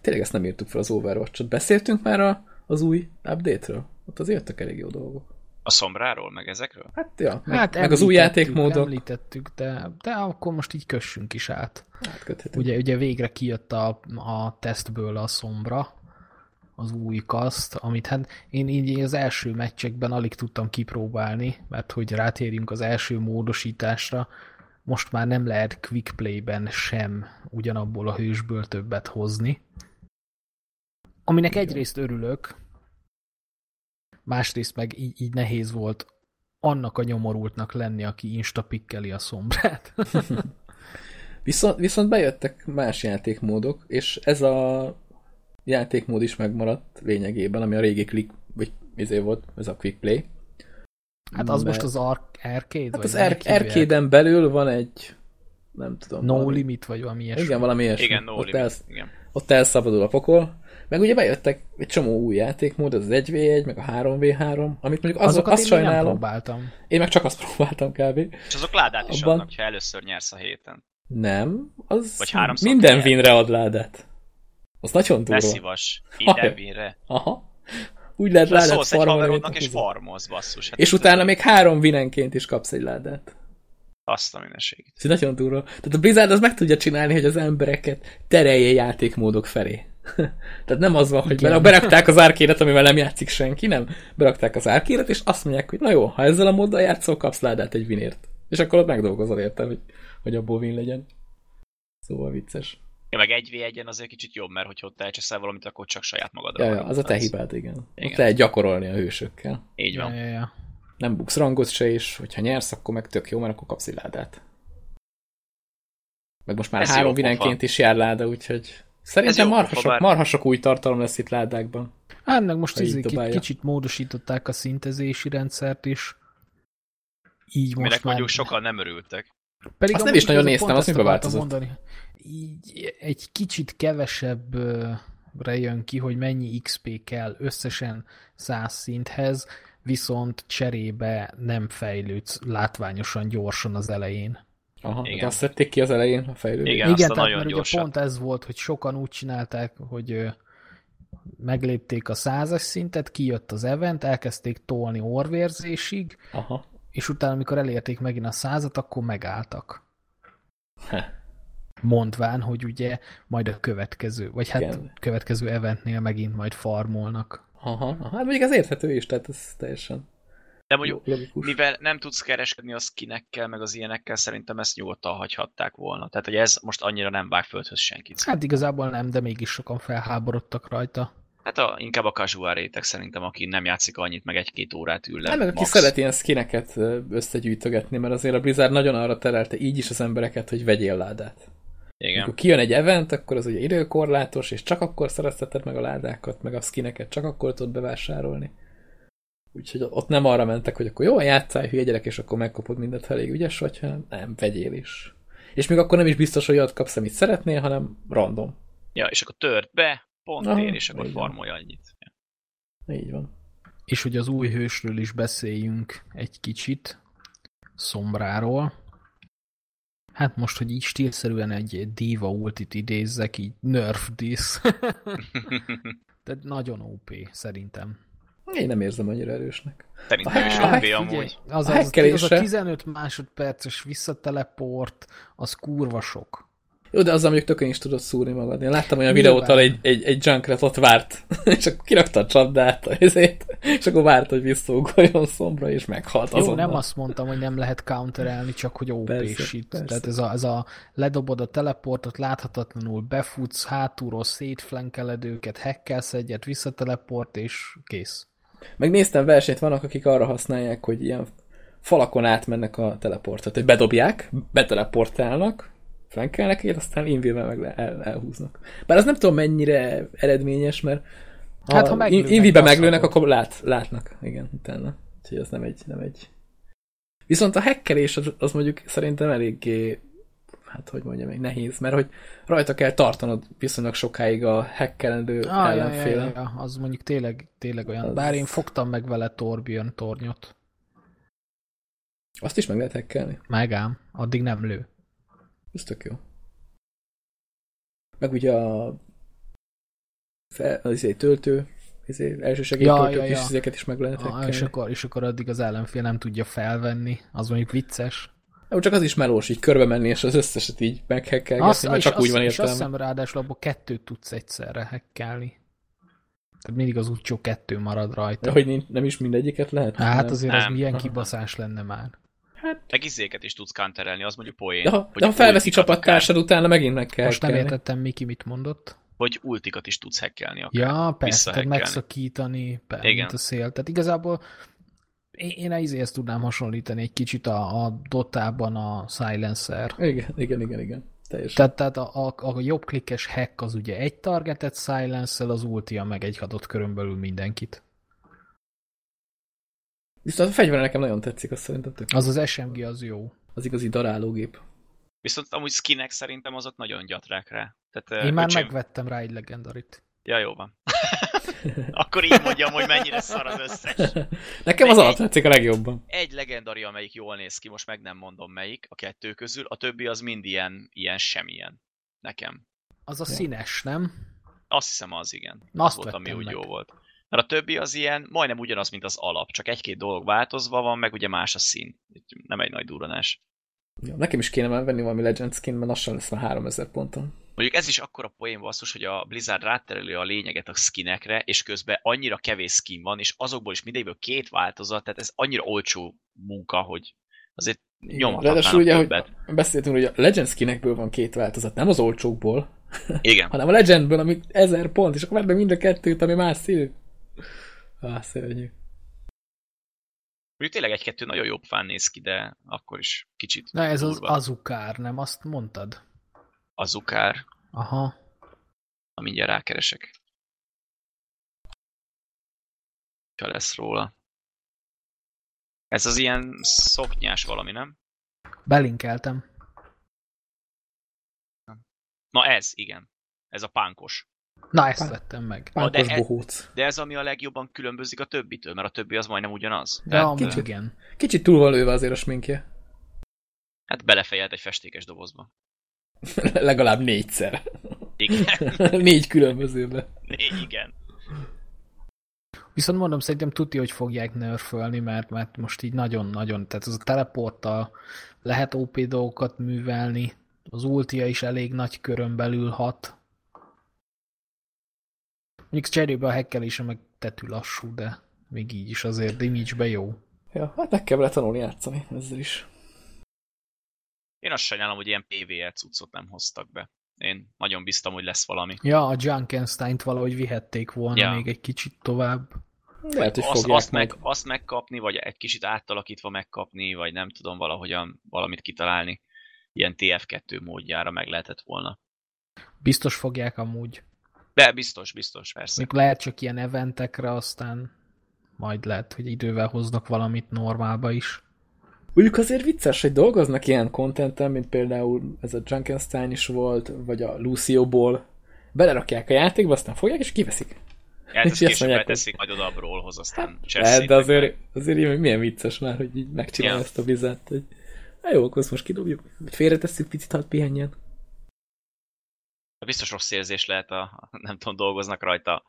Tényleg ezt nem írtuk fel az Overwatch-ot. Beszéltünk már a, az új update-ről? Ott azért jöttek elég jó dolgok. A szombráról, meg ezekről? Hát, ja, meg, hát meg az új játékmódok. Említettük, de, de akkor most így kössünk is át. Ugye, ugye végre kijött a, a tesztből a szombra, az új kaszt, amit hát én így az első meccsekben alig tudtam kipróbálni, mert hogy rátérjünk az első módosításra, most már nem lehet quick play-ben sem ugyanabból a hősből többet hozni. Aminek egyrészt örülök, másrészt meg így, így nehéz volt annak a nyomorultnak lenni, aki instapikkeli a szombrát. viszont, viszont bejöttek más játékmódok, és ez a játékmód is megmaradt lényegében, ami a régi click, vagy izé volt, ez a Quick Play. Hát az Mert... most az ar- arcade? Hát az ar- arcade belül van egy nem tudom. No valami. limit, vagy valami ilyesmi. Igen, valami ilyesmi. Igen, no ott limit. Elsz, igen. Ott elszabadul a pokol. Meg ugye bejöttek egy csomó új játékmód, az 1v1, meg a 3v3, amit mondjuk azok, azt én sajnálom. nem próbáltam. Én meg csak azt próbáltam kb. És azok ládát is Abban- adnak, ha először nyersz a héten. Nem, az Vagy háromszor minden vinre ad ládát. Az nagyon Ne durva. szívas. Minden vinre. Aha. Úgy lehet szólsz egy farmolni, és farmolsz, basszus. Hát És utána még három vinenként is kapsz egy ládát. Azt a mindenségét. Ez nagyon durva. Tehát a Blizzard az meg tudja csinálni, hogy az embereket terelje játékmódok felé. Tehát nem az van, hogy Igen. berakták az árkéret, amivel nem játszik senki, nem. Berakták az árkéret, és azt mondják, hogy na jó, ha ezzel a móddal játszol, kapsz ládát egy vinért. És akkor ott megdolgozol érte, hogy, hogy abból vin legyen. Szóval vicces. Ja, meg egy v egyen azért kicsit jobb, mert hogyha ott elcseszel valamit, akkor csak saját magadra. Ja, ja, az a te hibád, igen. igen. Ott lehet gyakorolni a hősökkel. Így Ja, van. ja, ja. Nem buksz rangot se, és hogyha nyersz, akkor meg tök jó, mert akkor kapsz egy ládát. Meg most már Ez három vinenként is jár láda, úgyhogy szerintem jó marha pofa, sok, bár- marha sok új tartalom lesz itt ládákban. Hát meg most így kicsit módosították a szintezési rendszert is. Így most már... mondjuk sokan nem örültek. Pedig Azt nem is nagyon néztem, ezt az mibe változott? Mondani. Így egy kicsit kevesebbre jön ki, hogy mennyi XP kell összesen 100 szinthez, viszont cserébe nem fejlődsz látványosan gyorsan az elején. Aha, Igen. de azt szedték ki az elején a fejlődést. Igen, azt Igen, a tehát nagyon mert ugye gyorsan. pont ez volt, hogy sokan úgy csinálták, hogy meglépték a százas szintet, kijött az event, elkezdték tolni orvérzésig, Aha. És utána, amikor elérték megint a százat, akkor megálltak. Heh. Mondván, hogy ugye majd a következő, vagy hát Igen. következő eventnél megint majd farmolnak. Aha, aha. Hát mondjuk ez érthető is, tehát ez teljesen De mondjuk, logikus. mivel nem tudsz kereskedni a skinekkel, meg az ilyenekkel, szerintem ezt nyugodtan hagyhatták volna. Tehát, hogy ez most annyira nem vág földhöz senkit. Hát igazából nem, de mégis sokan felháborodtak rajta. Hát a, inkább a casual réteg szerintem, aki nem játszik annyit, meg egy-két órát ül le. Nem, meg aki max. szeret ilyen skineket összegyűjtögetni, mert azért a Blizzard nagyon arra terelte így is az embereket, hogy vegyél ládát. Igen. Amikor kijön egy event, akkor az ugye időkorlátos, és csak akkor szerezheted meg a ládákat, meg a skineket, csak akkor tudod bevásárolni. Úgyhogy ott nem arra mentek, hogy akkor jó, játszál, hülye gyerek, és akkor megkapod mindent, ha elég ügyes vagy, hanem nem, vegyél is. És még akkor nem is biztos, hogy ott kapsz, amit szeretnél, hanem random. Ja, és akkor tört be, pont Aha, ér, és akkor farmolja annyit. Így van. És hogy az új hősről is beszéljünk egy kicsit, Szombráról. Hát most, hogy így stílszerűen egy diva ultit idézzek, így nerf this. Tehát nagyon OP, szerintem. Én nem érzem annyira erősnek. Szerintem is Hát, OP figyelj, amúgy. Az, az, A az, az a 15 másodperces visszateleport, az kurva sok. Jó, de azzal mondjuk tökön is tudod szúrni magad. Én láttam olyan videót, ahol egy, egy, egy Junkrat ott várt, és akkor kirakta a csapdát, ezért, és akkor várt, hogy visszaugoljon szombra, és meghalt Jó, azonnal. nem azt mondtam, hogy nem lehet counterelni, csak hogy OP shit. Tehát ez a, ez a ledobod a teleportot, láthatatlanul befutsz, hátulról szétflankeled őket, hackelsz egyet, visszateleport, és kész. Meg néztem versenyt, vannak, akik arra használják, hogy ilyen falakon átmennek a teleportot, hogy bedobják, beteleportálnak, flankelnek egyet, aztán invilben meg le- el, elhúznak. Bár az nem tudom mennyire eredményes, mert ha, Hát, ha meglőnek, invibe meglőnek, akkor lát, látnak, igen, utána. Úgyhogy az nem egy, nem egy. Viszont a hackerés az, az mondjuk szerintem eléggé hát hogy mondjam még nehéz, mert hogy rajta kell tartanod viszonylag sokáig a hackelendő Ah, ja, ja, ellenféle. ja, ja, az mondjuk tényleg, tényleg olyan. Az- Bár én fogtam meg vele Torbjörn tornyot. Azt is meg lehet hackelni. Megám, addig nem lő. Ez tök jó. Meg ugye a fel, az izé, töltő, izé, elsősegély Ja, töltők ja, is, ja. ezeket is meg lehet Ah, és, akkor, és akkor addig az ellenfél nem tudja felvenni. Az mondjuk vicces. Jó, csak az is melós, így körbe menni, és az összeset így meghekkelgetni, mert és csak úgy azt, van és azt értelme. hiszem ráadásul abból kettőt tudsz egyszerre hackelni. Tehát mindig az útcsó kettő marad rajta. De hogy nem is mindegyiket lehet? Hát Nem. azért az Nem. milyen Aha. kibaszás lenne már. Meg izéket is tudsz counterelni, az mondjuk poén. De ha, hogy de ha felveszi csapattársad, utána megint meg kell Most nem értettem, Miki mit mondott. Hogy ultikat is tudsz hackelni akár. Ja, persze, tehát megszakítani, Igen. mint a szél. Tehát igazából én, én izéhez tudnám hasonlítani egy kicsit a, a Dotában a Silencer. Igen, igen, igen, igen. Teljesen. Tehát, tehát a, a, a jobb klikkes hack az ugye egy targetet silence az ultia meg egy adott körön belül mindenkit. Viszont a fegyver nekem nagyon tetszik, azt szerintem tök. Az az SMG az jó. Az igazi darálógép. Viszont amúgy skinek szerintem azok nagyon gyatrák rá. Tehát, Én már öcsém... megvettem rá egy legendarit. Ja, jó van. Akkor így mondjam, hogy mennyire szar az összes. Nekem az alatt tetszik a legjobban. Egy legendari, amelyik jól néz ki, most meg nem mondom melyik, a kettő közül, a többi az mind ilyen, ilyen semmilyen. Nekem. Az a színes, nem? Azt hiszem az, igen. Na, azt volt, ami meg. úgy jó volt. Mert a többi az ilyen, majdnem ugyanaz, mint az alap, csak egy-két dolog változva van, meg ugye más a szín. Nem egy nagy duranás. Ja, nekem is kéne már venni valami Legend skin, mert lassan lesz már 3000 ponton. Mondjuk ez is akkora poén basszus, hogy a Blizzard ráterelő a lényeget a skinekre, és közben annyira kevés skin van, és azokból is mindegyikből két változat, tehát ez annyira olcsó munka, hogy azért nyomhatnának ugye, többet. Hogy beszéltünk, hogy a Legend skinekből van két változat, nem az olcsókból, Igen. hanem a Legendből, ami ezer pont, és akkor vedd meg mind a kettőt, ami más színű. Ah, szörnyű. Mondjuk tényleg egy-kettő nagyon jobb fán néz ki, de akkor is kicsit Na ez durva. az azukár, nem azt mondtad? Azukár. Aha. Na mindjárt rákeresek. Ha lesz róla. Ez az ilyen szoknyás valami, nem? Belinkeltem. Na ez, igen. Ez a pánkos. Na, ezt Pán, vettem meg. Pánkos de, bohóc. Ez, de ez ami a legjobban különbözik a többitől, mert a többi az majdnem ugyanaz. De Tehát, kicsit, igen. Kicsit túl van lőve azért a sminkje. Hát belefejelt egy festékes dobozba. Legalább négyszer. Igen. Négy különbözőbe. Négy, igen. Viszont mondom, szerintem tuti, hogy fogják nerfölni, mert, mert most így nagyon-nagyon, tehát az a teleporttal lehet OP dolgokat művelni, az ultia is elég nagy körön belül hat. Mondjuk cserébe a hekkelése meg tetű lassú, de még így is azért damage jó. Ja, hát meg kell tanulni játszani ezzel is. Én azt sajnálom, hogy ilyen PvE cuccot nem hoztak be. Én nagyon biztam, hogy lesz valami. Ja, a Junkenstein-t valahogy vihették volna ja. még egy kicsit tovább. Lehet, hogy azt, azt, meg, azt megkapni, vagy egy kicsit átalakítva megkapni, vagy nem tudom, valahogyan valamit kitalálni. Ilyen TF2 módjára meg lehetett volna. Biztos fogják amúgy. De biztos, biztos, persze. Még lehet csak ilyen eventekre, aztán majd lehet, hogy idővel hoznak valamit normálba is. Mondjuk azért vicces, hogy dolgoznak ilyen kontenten, mint például ez a Junkenstein is volt, vagy a Lucio-ból. Belerakják a játékba, aztán fogják és kiveszik. Ja, ezt később beteszik majd oda a rollhoz, aztán hát, De azért, azért így, milyen vicces már, hogy így megcsinálja ja. ezt a vizet, hogy na jó, akkor most kidobjuk, félretesszük picit, hadd pihenjen. Biztos rossz érzés lehet, a, nem tudom, dolgoznak rajta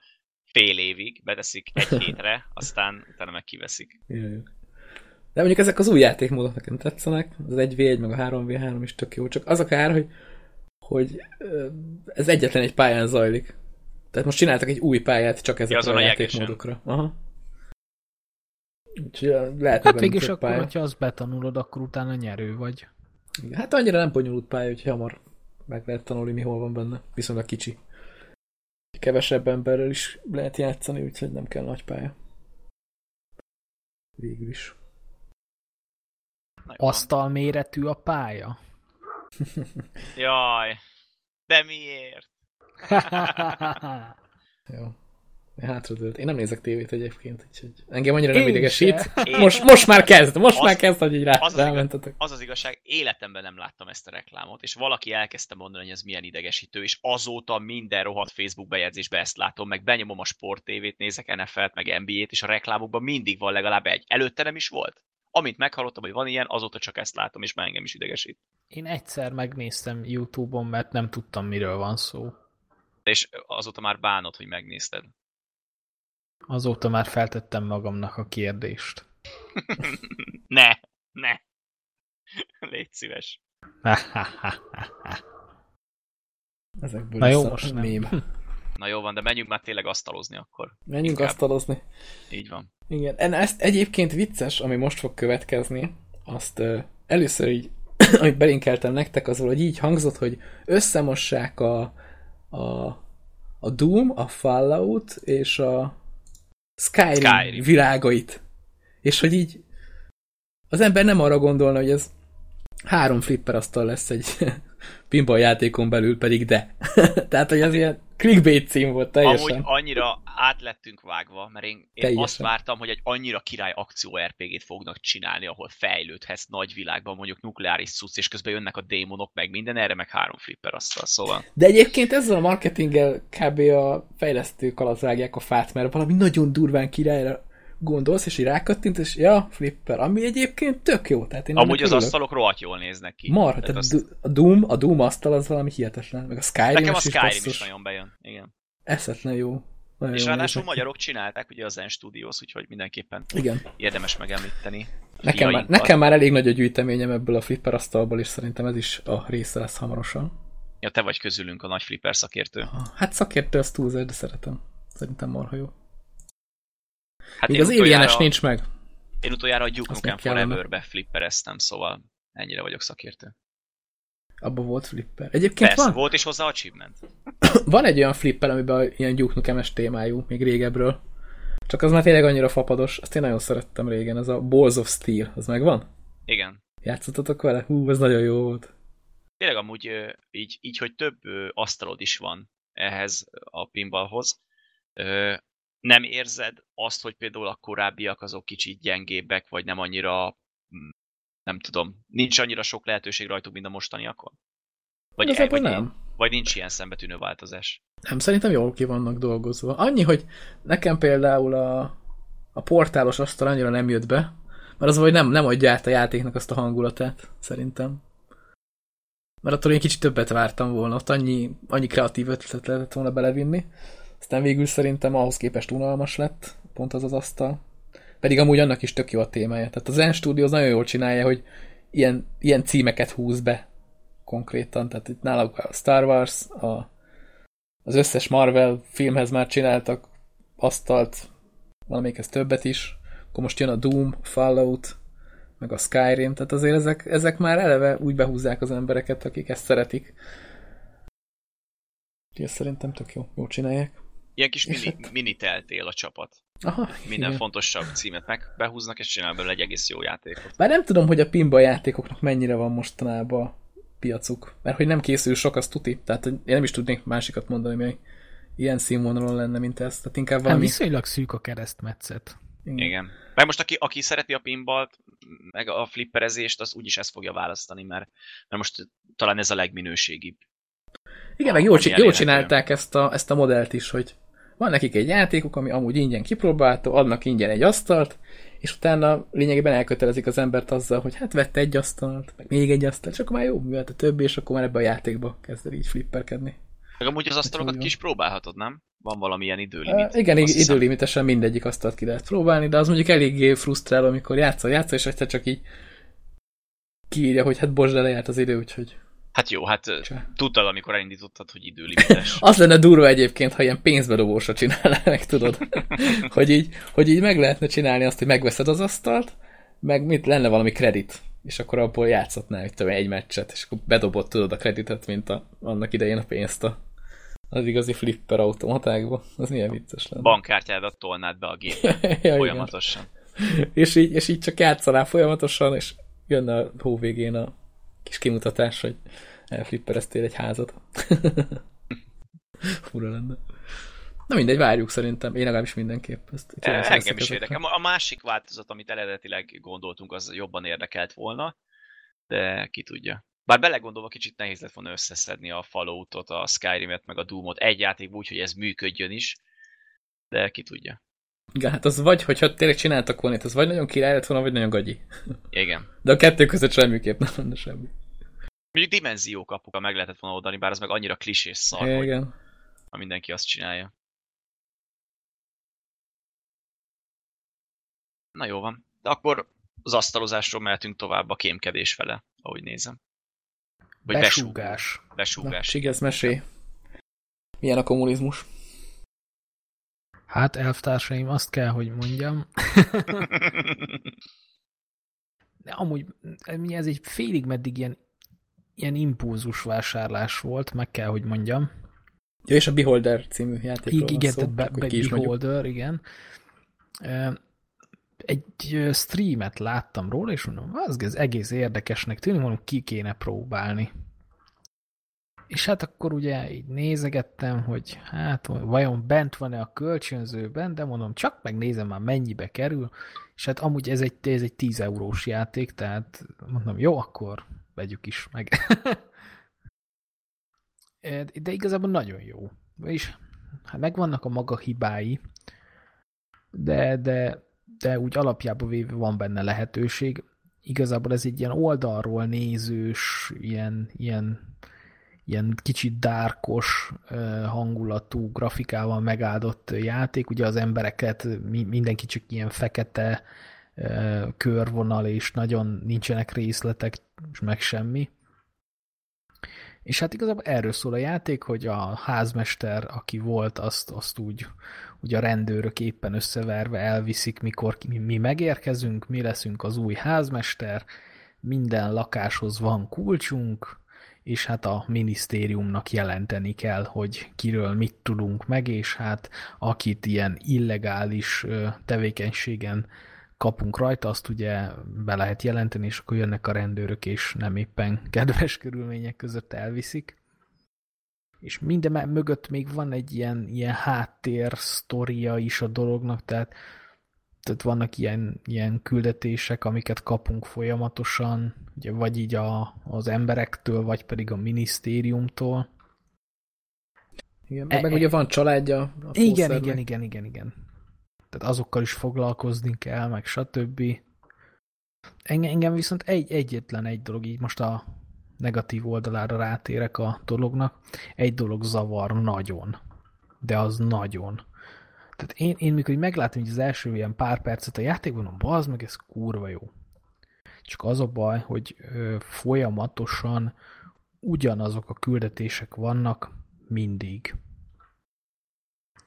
fél évig, beteszik egy hétre, aztán utána meg kiveszik. Jaj. De mondjuk ezek az új játékmódok nekem tetszenek, az 1v1 meg a 3v3 is tök jó, csak az a kár, hogy, hogy ez egyetlen egy pályán zajlik. Tehát most csináltak egy új pályát csak ezekre ja, a, a játékmódokra. Aha. Úgyhogy lehet, hát végül akkor, pálya. hogyha azt betanulod, akkor utána nyerő vagy. Hát annyira nem bonyolult pálya, hogy hamar meg lehet tanulni, mi hol van benne. Viszonylag kicsi. Kevesebb emberrel is lehet játszani, úgyhogy nem kell nagy pálya. Végül is. Asztal méretű a pálya? Jaj, de miért? Jó. Hátradőlt. Én nem nézek tévét egyébként, úgyhogy engem annyira nem idegesít. Most, most már kezd, most az, már kezd, hogy így rá, az, az, igaz, az az igazság, életemben nem láttam ezt a reklámot, és valaki elkezdte mondani, hogy ez milyen idegesítő, és azóta minden rohadt Facebook bejegyzésbe ezt látom, meg benyomom a sport tévét, nézek NFL-t, meg NBA-t, és a reklámokban mindig van legalább egy. Előtte nem is volt. Amint meghallottam, hogy van ilyen, azóta csak ezt látom, és már engem is idegesít. Én egyszer megnéztem YouTube-on, mert nem tudtam, miről van szó. És azóta már bánod, hogy megnézted. Azóta már feltettem magamnak a kérdést. ne, ne. Légy szíves. Ezekből Na jó, most nem. Mém. Na jó van, de menjünk már tényleg asztalozni akkor. Menjünk Inkább. asztalozni. Így van. Igen, ezt egyébként vicces, ami most fog következni, azt uh, először így, amit belinkeltem nektek, az hogy így hangzott, hogy összemossák a, a, a Doom, a Fallout és a Skyrim, Skyrim világait. És hogy így az ember nem arra gondolna, hogy ez három flipper asztal lesz egy pinball játékon belül, pedig de. Tehát, hogy az ilyen Clickbait cím volt teljesen. Amúgy annyira át lettünk vágva, mert én, én azt vártam, hogy egy annyira király akció RPG-t fognak csinálni, ahol fejlődhetsz nagy világban, mondjuk nukleáris szusz, és közben jönnek a démonok, meg minden, erre meg három flipper asztal, szóval. De egyébként ezzel a marketinggel kb. a fejlesztők alatt vágják a fát, mert valami nagyon durván királyra gondolsz, és így rákattint, és ja, flipper, ami egyébként tök jó. Tehát én Amúgy az asztalok rohadt jól néznek ki. Mar, tehát, tehát azt... a Doom, a Doom asztal az valami hihetetlen, meg a Skyrim Nekem a Skyrim is, is nagyon bejön, igen. Eszetlen jó. Nagyon és ráadásul magyarok csinálták ugye az Zen Studios, úgyhogy mindenképpen Igen. érdemes megemlíteni. Nekem már, nekem már elég nagy a gyűjteményem ebből a flipper asztalból, és szerintem ez is a része lesz hamarosan. Ja, te vagy közülünk a nagy flipper szakértő. Hát szakértő az túlzás, de szeretem. Szerintem marha jó. Hát Még az Alienes nincs meg. Én utoljára a Duke Nukem Forever-be flippereztem, szóval ennyire vagyok szakértő. Abban volt flipper. Egyébként Persze, van... volt is hozzá achievement. van egy olyan flipper, amiben ilyen Duke nukem témájú, még régebről. Csak az már tényleg annyira fapados, azt én nagyon szerettem régen, ez a Balls of Steel, az megvan? Igen. Játszottatok vele? Hú, ez nagyon jó volt. Tényleg amúgy így, így hogy több asztalod is van ehhez a pinballhoz, nem érzed azt, hogy például a korábbiak azok kicsit gyengébbek, vagy nem annyira, mm, nem tudom, nincs annyira sok lehetőség rajtuk, mint a mostaniakon? Vagy, e, vagy, nem. vagy nincs ilyen szembetűnő változás? Nem, szerintem jól ki vannak dolgozva. Annyi, hogy nekem például a, a portálos asztal annyira nem jött be, mert az vagy nem, nem adja át a játéknak azt a hangulatát, szerintem. Mert attól én kicsit többet vártam volna, ott annyi, annyi kreatív ötletet lehetett volna belevinni. Aztán végül szerintem ahhoz képest unalmas lett, pont az az asztal. Pedig amúgy annak is tök jó a témája. Tehát az Zen Studio az nagyon jól csinálja, hogy ilyen, ilyen címeket húz be konkrétan. Tehát itt náluk a Star Wars, a, az összes Marvel filmhez már csináltak asztalt, valamelyikhez többet is. Akkor most jön a Doom, Fallout, meg a Skyrim, tehát azért ezek, ezek már eleve úgy behúzzák az embereket, akik ezt szeretik. Úgyhogy szerintem tök jó, jó csinálják. Ilyen kis mini, mini teltél a csapat. Aha, Minden igen. fontosabb címet meg behúznak, és csinál belőle egy egész jó játékot. Bár nem tudom, hogy a pinball játékoknak mennyire van mostanában piacuk. Mert hogy nem készül sok, az tuti. Tehát én nem is tudnék másikat mondani, még ilyen színvonalon lenne, mint ez. Tehát inkább hát valami... Hát viszonylag szűk a keresztmetszet. Igen. Igen. Mert most aki, aki szereti a pinballt, meg a flipperezést, az úgyis ezt fogja választani, mert, mert most talán ez a legminőségibb. Igen, meg jól, jól csinálták ezt a, ezt a modellt is, hogy van nekik egy játékuk, ami amúgy ingyen kipróbálta, adnak ingyen egy asztalt, és utána lényegében elkötelezik az embert azzal, hogy hát vette egy asztalt, meg még egy asztalt, akkor már jó, művelt a többi, és akkor már ebbe a játékba kezd el így flipperkedni. Meg amúgy az asztalokat ki is próbálhatod, nem? Van valamilyen időlimit. Uh, igen, időlimitesen mindegyik asztalt ki lehet próbálni, de az mondjuk eléggé frusztráló, amikor játszol, játszol, és egyszer csak így kiírja, hogy hát bocs, de lejárt az idő, úgyhogy Hát jó, hát Csá. tudtad, amikor elindítottad, hogy időlimites. Az lenne durva egyébként, ha ilyen pénzbedobósra csinálnának, tudod? hogy, így, hogy így meg lehetne csinálni azt, hogy megveszed az asztalt, meg mit lenne valami kredit, és akkor abból játszhatnál hogy egy meccset, és akkor bedobott tudod a kreditet, mint a, annak idején a pénzt a, az igazi flipper automatákba. Az milyen vicces lenne. Bankkártyádat tolnád be a gépbe ja, folyamatosan. és, így, és így csak játszanál folyamatosan, és jönne a hó végén a kis kimutatás, hogy elflippereztél egy házat. Fura lenne. Na mindegy, várjuk szerintem. Én legalábbis mindenképp. Ezt Engem is érdekel. A másik változat, amit eredetileg gondoltunk, az jobban érdekelt volna, de ki tudja. Bár belegondolva kicsit nehéz lett volna összeszedni a Falloutot, a Skyrim-et, meg a Doom-ot egy játékban úgy, hogy ez működjön is, de ki tudja. Igen, hát az vagy, hogyha tényleg csináltak volna, az vagy nagyon király lett volna, vagy nagyon gagyi. Igen. De a kettő között semmiképp nem lenne semmi. Mondjuk dimenzió kapuka meg lehetett volna oldani, bár az meg annyira klisés szar, Igen. hogy ha mindenki azt csinálja. Na jó van. De akkor az asztalozásról mehetünk tovább a kémkedés fele, ahogy nézem. Vagy besúgás. Besúgás. Na, mesé. Milyen a kommunizmus? Hát, elvtársaim, azt kell, hogy mondjam. De amúgy mi ez egy félig meddig ilyen, ilyen impulzus vásárlás volt, meg kell, hogy mondjam. Ja, és a Beholder című játékról Igen, szó, be, be, Beholder, igen. Egy streamet láttam róla, és mondom, az egész érdekesnek tűnik, mondom, ki kéne próbálni. És hát akkor ugye így nézegettem, hogy hát vajon bent van-e a kölcsönzőben, de mondom, csak megnézem már mennyibe kerül, és hát amúgy ez egy, ez egy 10 eurós játék, tehát mondom, jó, akkor vegyük is meg. de igazából nagyon jó. És hát megvannak a maga hibái, de, de, de úgy alapjában véve van benne lehetőség. Igazából ez egy ilyen oldalról nézős, ilyen, ilyen ilyen kicsit dárkos hangulatú grafikával megáldott játék. Ugye az embereket mindenki csak ilyen fekete körvonal, és nagyon nincsenek részletek, és meg semmi. És hát igazából erről szól a játék, hogy a házmester, aki volt, azt, azt úgy, úgy a rendőrök éppen összeverve elviszik, mikor mi, mi megérkezünk, mi leszünk az új házmester, minden lakáshoz van kulcsunk, és hát a minisztériumnak jelenteni kell, hogy kiről mit tudunk meg, és hát akit ilyen illegális tevékenységen kapunk rajta, azt ugye be lehet jelenteni, és akkor jönnek a rendőrök, és nem éppen kedves körülmények között elviszik. És minden mögött még van egy ilyen, ilyen háttér sztoria is a dolognak, tehát tehát vannak ilyen, ilyen küldetések, amiket kapunk folyamatosan, ugye, vagy így a, az emberektől, vagy pedig a minisztériumtól. Igen, e, meg e, ugye van családja. A igen, igen, igen, igen, igen. Tehát azokkal is foglalkozni kell, meg stb. Engem, engem viszont egy, egyetlen egy dolog, így most a negatív oldalára rátérek a dolognak, egy dolog zavar nagyon. De az nagyon tehát én, én mikor meglátom hogy az első ilyen pár percet a játékban, bazd meg, ez kurva jó. Csak az a baj, hogy ö, folyamatosan ugyanazok a küldetések vannak mindig.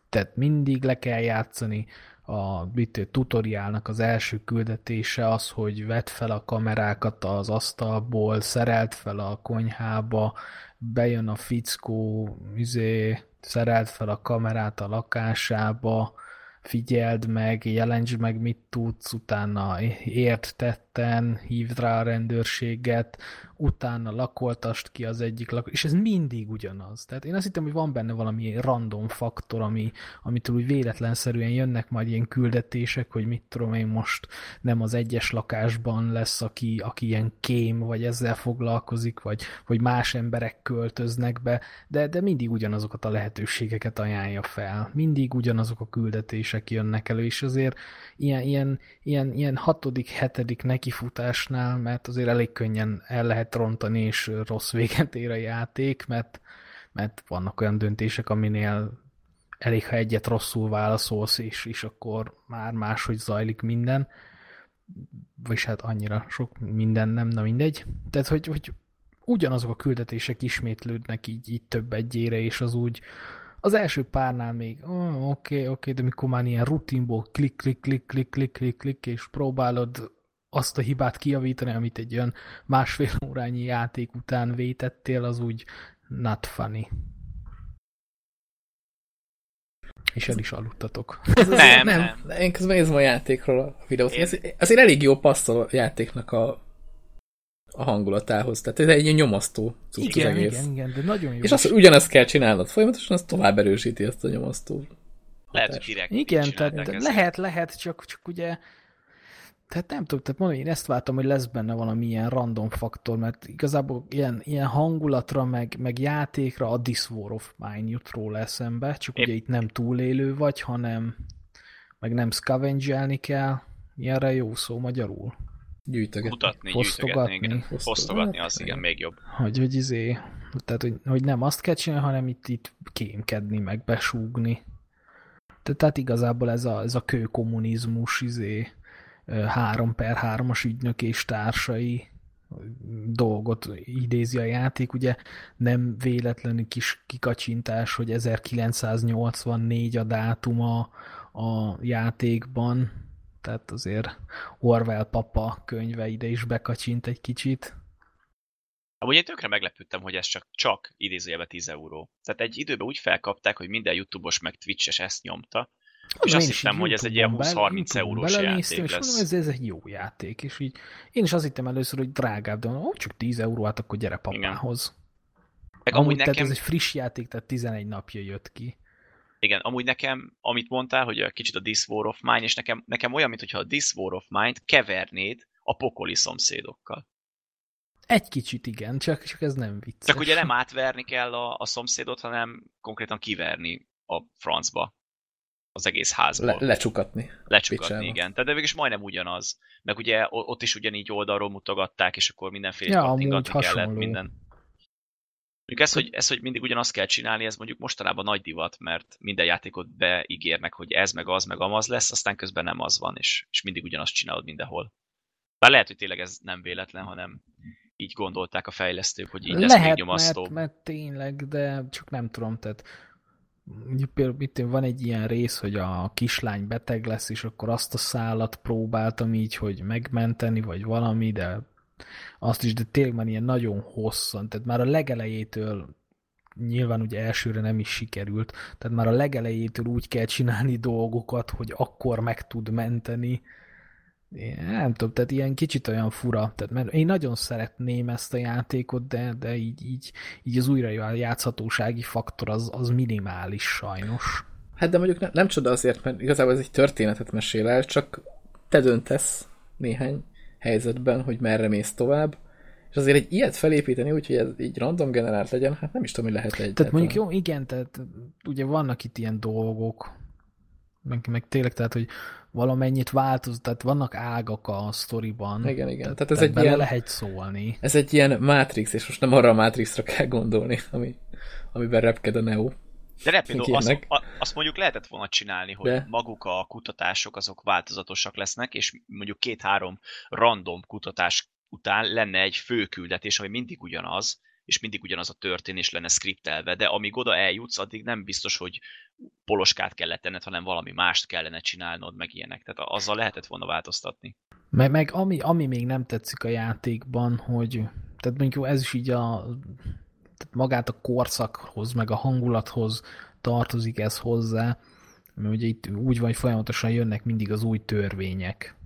Tehát mindig le kell játszani a mit, tutoriálnak az első küldetése az, hogy vedd fel a kamerákat az asztalból, szerelt fel a konyhába, bejön a fickó, üzé, szerelt fel a kamerát a lakásába, figyeld meg, jelentsd meg, mit tudsz, utána ért tetten, hívd rá a rendőrséget, utána lakoltast ki az egyik lakó, és ez mindig ugyanaz. Tehát én azt hittem, hogy van benne valami random faktor, ami, amitől úgy véletlenszerűen jönnek majd ilyen küldetések, hogy mit tudom én most nem az egyes lakásban lesz, aki, aki ilyen kém, vagy ezzel foglalkozik, vagy, vagy más emberek költöznek be, de, de mindig ugyanazokat a lehetőségeket ajánlja fel. Mindig ugyanazok a küldetések jönnek elő, és azért ilyen, ilyen, ilyen, ilyen hatodik, hetedik nekifutásnál, mert azért elég könnyen el lehet rontani, és rossz véget ér a játék, mert, mert vannak olyan döntések, aminél elég, ha egyet rosszul válaszolsz, és, és akkor már máshogy zajlik minden, vagyis hát annyira sok minden nem, na mindegy. Tehát, hogy, hogy ugyanazok a küldetések ismétlődnek így, így több egyére, és az úgy, az első párnál még oké, oh, oké, okay, okay, de mikor már ilyen rutinból klik, klik, klik, klik, klik, klik, klik, és próbálod azt a hibát kijavítani, amit egy olyan másfél órányi játék után vétettél, az úgy not funny. És el is aludtatok. Nem, nem. nem. Én közben nézem a játékról a videót. Én... Ez, azért elég jó passzol a játéknak a a hangulatához. Tehát ez egy nyomasztó cucc igen, az egész. Igen, igen, de nagyon jó. És azt, ugyanezt kell csinálnod folyamatosan, az tovább erősíti ezt a nyomasztó Lehet, hogy direkt Igen, tehát lehet, lehet, csak, csak ugye tehát nem tudom, tehát mondom, én ezt vártam, hogy lesz benne valami ilyen random faktor, mert igazából ilyen, ilyen hangulatra, meg, meg játékra a This War of Mine jut róla eszembe, csak ugye itt nem túlélő vagy, hanem meg nem scavengelni kell. Ilyenre jó szó magyarul. Gyűjtögetni. Mutatni, fosztogatni. gyűjtögetni, igen. Fosztogatni, az igen, még jobb. Hogy, hogy izé, tehát, hogy, hogy nem azt kell csinálni, hanem itt, itt kémkedni, meg besúgni. Tehát, tehát igazából ez a, ez a kőkommunizmus, izé, 3 per 3-as ügynök és társai dolgot idézi a játék, ugye nem véletlenül kis kikacsintás, hogy 1984 a dátuma a játékban, tehát azért Orwell papa könyve ide is bekacsint egy kicsit. Amúgy én tökre meglepődtem, hogy ez csak, csak idézőjelben 10 euró. Tehát egy időben úgy felkapták, hogy minden YouTube-os meg Twitch-es ezt nyomta, és azt hittem, hogy ez egy ilyen 20-30 eurós játék lesz. És mondom, ez, ez egy jó játék, és így én is azt hittem először, hogy drágább, de mondom, csak 10 euró, hát akkor gyere papához. Meg amúgy, amúgy nekem... Tehát ez egy friss játék, tehát 11 napja jött ki. Igen, amúgy nekem, amit mondtál, hogy kicsit a This War of Mine, és nekem, nekem olyan, mintha a This War of Mine-t kevernéd a pokoli szomszédokkal. Egy kicsit igen, csak, csak ez nem vicces. Csak ugye nem átverni kell a, a szomszédot, hanem konkrétan kiverni a francba az egész házból. Le, lecsukatni. Lecsukatni, Picsába. igen. Tehát de mégis majdnem ugyanaz. Meg ugye ott is ugyanígy oldalról mutogatták, és akkor mindenféle ja, kattingatni kellett minden. Mondjuk ez hogy, ez, hogy mindig ugyanazt kell csinálni, ez mondjuk mostanában nagy divat, mert minden játékot beígérnek, hogy ez, meg az, meg amaz lesz, aztán közben nem az van, és, és mindig ugyanazt csinálod mindenhol. Bár lehet, hogy tényleg ez nem véletlen, hanem így gondolták a fejlesztők, hogy így lehet, lesz még nyomasztóbb. Mert, mert tényleg, de csak nem tudom, tehát például itt van egy ilyen rész, hogy a kislány beteg lesz, és akkor azt a szállat próbáltam így, hogy megmenteni, vagy valami, de azt is, de tényleg már ilyen nagyon hosszan, tehát már a legelejétől nyilván ugye elsőre nem is sikerült, tehát már a legelejétől úgy kell csinálni dolgokat, hogy akkor meg tud menteni. Én nem tudom, tehát ilyen kicsit olyan fura, tehát mert én nagyon szeretném ezt a játékot, de, de így, így, így az újra játszhatósági faktor az, az minimális sajnos. Hát de mondjuk nem, nem csoda azért, mert igazából ez egy történetet mesél el, csak te döntesz néhány helyzetben, hogy merre mész tovább, és azért egy ilyet felépíteni úgy, hogy ez így random generált legyen, hát nem is tudom, hogy lehet egy. Tehát mondjuk jó, igen, tehát ugye vannak itt ilyen dolgok, meg, meg tényleg, tehát, hogy valamennyit változ, tehát vannak ágak a sztoriban. Igen, igen. Tehát ez tehát egy ilyen, lehet szólni. Ez egy ilyen Matrix, és most nem arra a Matrixra kell gondolni, ami, amiben repked a Neo. De repülő, azt, azt mondjuk lehetett volna csinálni, hogy De. maguk a kutatások azok változatosak lesznek, és mondjuk két-három random kutatás után lenne egy fő küldetés, ami mindig ugyanaz, és mindig ugyanaz a történés lenne skriptelve, de amíg oda eljutsz, addig nem biztos, hogy poloskát kellett tenned, hanem valami mást kellene csinálnod, meg ilyenek. Tehát azzal lehetett volna változtatni. Meg, meg ami, ami még nem tetszik a játékban, hogy tehát mondjuk ez is így a tehát magát a korszakhoz, meg a hangulathoz tartozik ez hozzá, mert ugye itt úgy van, hogy folyamatosan jönnek mindig az új törvények.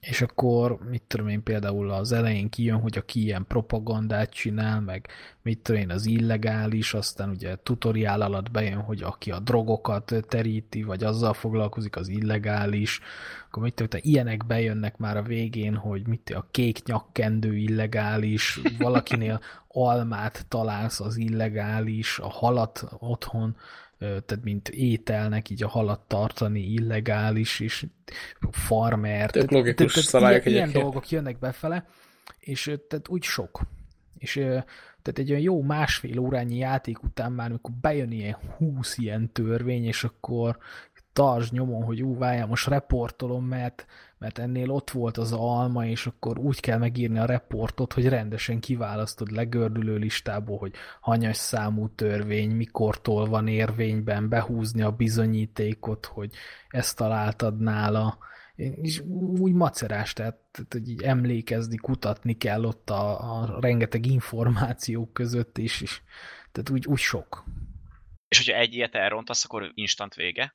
És akkor, mit tudom én, például az elején kijön, hogy aki ilyen propagandát csinál, meg mit tudom én, az illegális, aztán ugye tutoriál alatt bejön, hogy aki a drogokat teríti, vagy azzal foglalkozik, az illegális, akkor mit tudom, ilyenek bejönnek már a végén, hogy mit a kék nyakkendő illegális, valakinél almát találsz, az illegális, a halat otthon tehát mint ételnek így a halat tartani illegális, és farmer. Tök logikus tehát, szabályok ilyen, ilyen dolgok jönnek befele, és tehát úgy sok. És tehát egy olyan jó másfél órányi játék után már, amikor bejön ilyen húsz ilyen törvény, és akkor tartsd nyomon, hogy ú, várjál, most reportolom, mert, mert ennél ott volt az alma, és akkor úgy kell megírni a reportot, hogy rendesen kiválasztod legördülő listából, hogy hanyas számú törvény, mikortól van érvényben, behúzni a bizonyítékot, hogy ezt találtad nála, és úgy macerás, tehát, tehát hogy így emlékezni, kutatni kell ott a, a rengeteg információk között is, és tehát úgy, úgy sok. És hogyha egy ilyet elrontasz, akkor instant vége?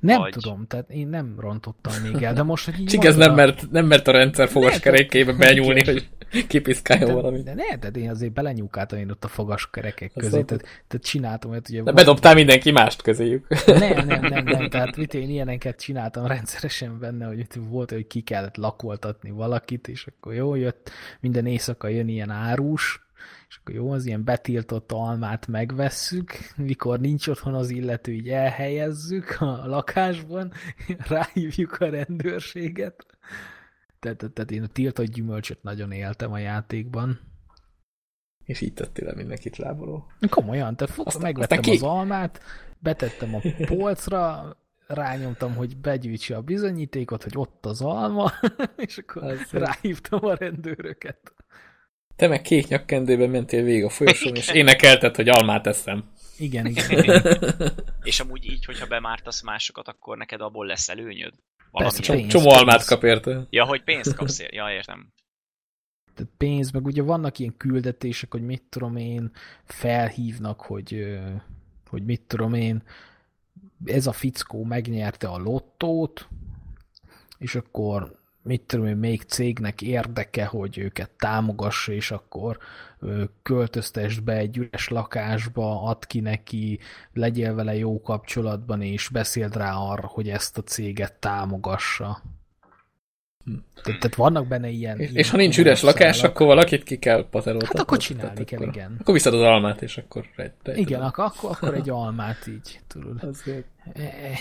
Nem vagy... tudom, tehát én nem rontottam még el, de most, hogy így Csik, ez nem mert, nem mert a rendszer fogaskerekébe benyúlni, hogy kipiszkáljon valami. De ne, de én azért belenyúkáltam én ott a fogaskerekek közé, tehát, tehát csináltam, hogy ugye... De bedobtál mindenki mást közéjük. Nem, nem, nem, nem, tehát mit én ilyeneket csináltam rendszeresen benne, hogy volt, hogy ki kellett lakoltatni valakit, és akkor jó, jött, minden éjszaka jön ilyen árus, és akkor jó, az ilyen betiltott almát megvesszük, mikor nincs otthon az illető, így elhelyezzük a lakásban, ráhívjuk a rendőrséget. Tehát, tehát, tehát én a tiltott gyümölcsöt nagyon éltem a játékban. És így tettél le mindenkit láboló. Komolyan, tehát fog, aztán, megvettem aztán az almát, betettem a polcra, rányomtam, hogy begyűjtse a bizonyítékot, hogy ott az alma, és akkor az ráhívtam a rendőröket. Te meg kék nyakkendőben mentél végig a folyosón, és énekelted, hogy almát eszem. Igen, igen. és amúgy így, hogyha bemártasz másokat, akkor neked abból lesz előnyöd? Valami Persze, pénz, csomó almát kap érte. Ja, hogy pénzt kapsz. Ja, értem. Tehát pénz, meg ugye vannak ilyen küldetések, hogy mit tudom én, felhívnak, hogy, hogy mit tudom én, ez a fickó megnyerte a lottót, és akkor mit tudom én, még cégnek érdeke, hogy őket támogassa, és akkor költöztest be egy üres lakásba, ad ki neki, legyél vele jó kapcsolatban, és beszéld rá arra, hogy ezt a céget támogassa. Hm. Tehát, vannak benne ilyen... És, ilyen és ha nincs üres lakás, szállak. akkor valakit ki kell pateroltatni. Hát akkor csinálni kell, akkor, igen. Akkor viszed az almát, és akkor... Rej, rej, igen, akkor, akkor, akkor egy almát így, tudod. Azért.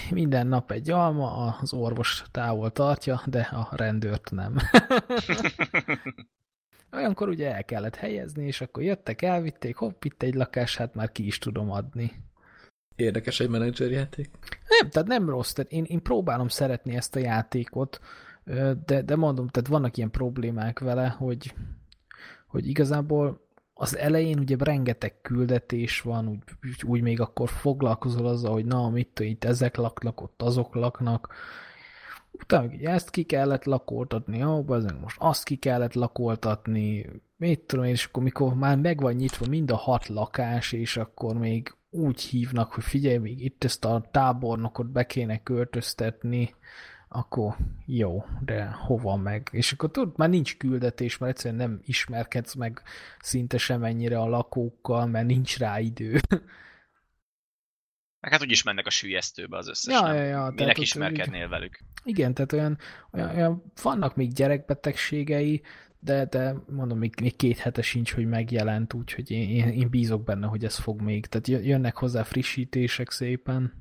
Minden nap egy alma, az orvos távol tartja, de a rendőrt nem. Olyankor ugye el kellett helyezni, és akkor jöttek, elvitték, hopp, itt egy lakás, hát már ki is tudom adni. Érdekes egy menedzserjáték? Nem, tehát nem rossz, tehát én, én próbálom szeretni ezt a játékot, de, de mondom, tehát vannak ilyen problémák vele, hogy, hogy igazából az elején ugye rengeteg küldetés van, úgy, úgy még akkor foglalkozol azzal, hogy na, mit itt ezek laknak, ott azok laknak, utána ugye ezt ki kellett lakoltatni, jó, azért most azt ki kellett lakoltatni, mit tudom én, és akkor mikor már meg van nyitva mind a hat lakás, és akkor még úgy hívnak, hogy figyelj, még itt ezt a tábornokot be kéne költöztetni, akkor jó, de hova meg? És akkor tudod, már nincs küldetés, mert egyszerűen nem ismerkedsz meg szinte semennyire a lakókkal, mert nincs rá idő. Meg hát úgyis mennek a sülyeztőbe az összes, ja, nem? Ja, ja, Minek ismerkednél velük? Igen, tehát olyan, olyan, olyan, vannak még gyerekbetegségei, de, de mondom, még, még két hete sincs, hogy megjelent, úgyhogy én, én, én bízok benne, hogy ez fog még. Tehát jönnek hozzá frissítések szépen.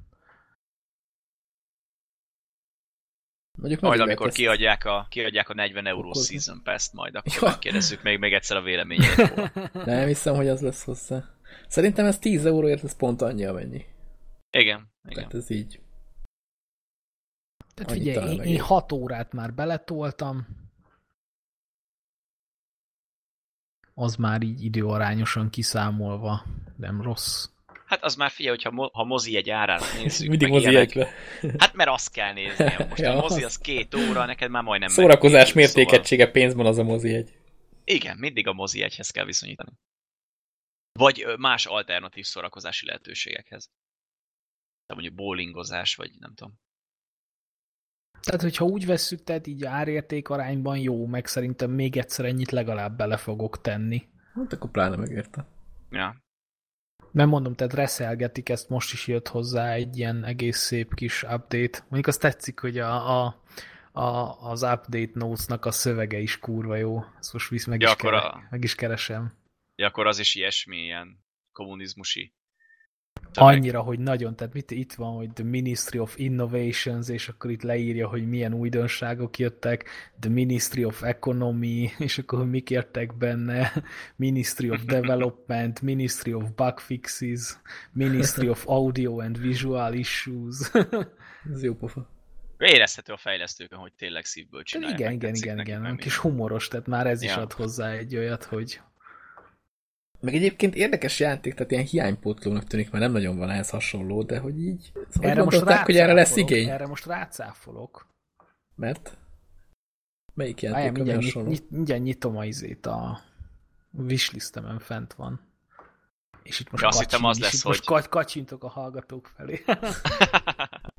Mondjuk majd amikor ezt... kiadják, a, kiadják a 40 euró season pass-t majd, akkor ja. megkérdezzük még, még egyszer a véleményét. Nem hiszem, hogy az lesz hozzá. Szerintem ez 10 euróért ez pont annyi, amennyi. Igen. igen. Tehát ez így. Tehát figyelj, én, én 6 órát már beletoltam. Az már így időarányosan kiszámolva nem rossz. Hát az már figyelj, hogyha mo- ha mozi egy árát nézzük. Mindig mozi egybe. Hát mert azt kell nézni. Most ja, a mozi az két óra, neked már majdnem Szórakozás mértékegysége szóval... pénzben az a mozi egy. Igen, mindig a mozi egyhez kell viszonyítani. Vagy más alternatív szórakozási lehetőségekhez. Tehát mondjuk bowlingozás, vagy nem tudom. Tehát, hogyha úgy vesszük, tehát így árérték arányban jó, meg szerintem még egyszer ennyit legalább bele fogok tenni. Hát akkor pláne megérte. Ja. Mert mondom, tehát reszelgetik, ezt most is jött hozzá egy ilyen egész szép kis update. Mondjuk azt tetszik, hogy a, a, a, az update notes-nak a szövege is kurva jó. Ezt most visz, meg, ja, is, kere, a... meg is keresem. Ja, akkor az is ilyesmi, ilyen kommunizmusi Annyira, hogy nagyon, tehát mit itt van, hogy the Ministry of Innovations, és akkor itt leírja, hogy milyen újdonságok jöttek, the Ministry of Economy, és akkor hogy mik jöttek benne, Ministry of Development, Ministry of Bug Fixes, Ministry of Audio and Visual Issues. Ez jó pofa. Érezhető a fejlesztőkön, hogy tényleg szívből csinálják. Igen, igen, igen, igen. Kis humoros, tehát már ez ja. is ad hozzá egy olyat, hogy meg egyébként érdekes játék, tehát ilyen hiánypótlónak tűnik, mert nem nagyon van ehhez hasonló, de hogy így... Szóval erre most hogy erre lesz igény? Erre most rácáfolok. Mert? Melyik játék Várjál, mindjárt, hasonló? Nyit, mindjárt nyitom a izét, a wishlistemen fent van. És itt most, ja, azt hittem az lesz, hogy... most kacsintok a hallgatók felé.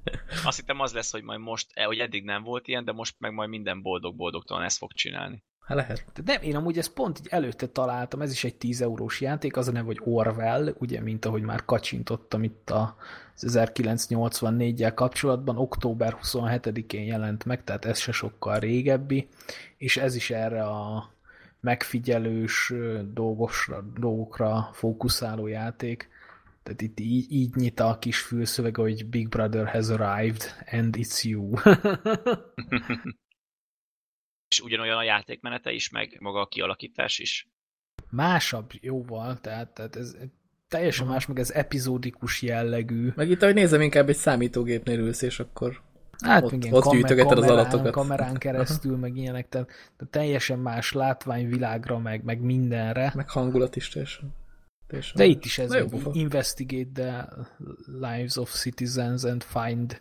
azt hittem az lesz, hogy majd most, eh, hogy eddig nem volt ilyen, de most meg majd minden boldog-boldogtalan ezt fog csinálni. Hát lehet. De nem, én amúgy ezt pont így előtte találtam, ez is egy 10 eurós játék, az a neve, hogy Orwell, ugye, mint ahogy már kacsintottam itt a 1984-jel kapcsolatban, október 27-én jelent meg, tehát ez se sokkal régebbi, és ez is erre a megfigyelős dolgosra, dolgokra fókuszáló játék. Tehát itt így, így nyit a kis fülszöveg, hogy Big Brother has arrived, and it's you. és ugyanolyan a játékmenete is, meg maga a kialakítás is. Másabb jóval, tehát, tehát ez teljesen más, meg ez epizódikus jellegű. Meg itt, ahogy nézem, inkább egy számítógépnél ülsz, és akkor Hát ott, igen, ott kamer, gyűjtögeted kamerán, az adatokat. Kamerán keresztül, meg ilyenek, tehát, tehát teljesen más látványvilágra, meg, meg mindenre. Meg hangulat is teljesen. teljesen De más. itt is ez, hogy investigate the lives of citizens and find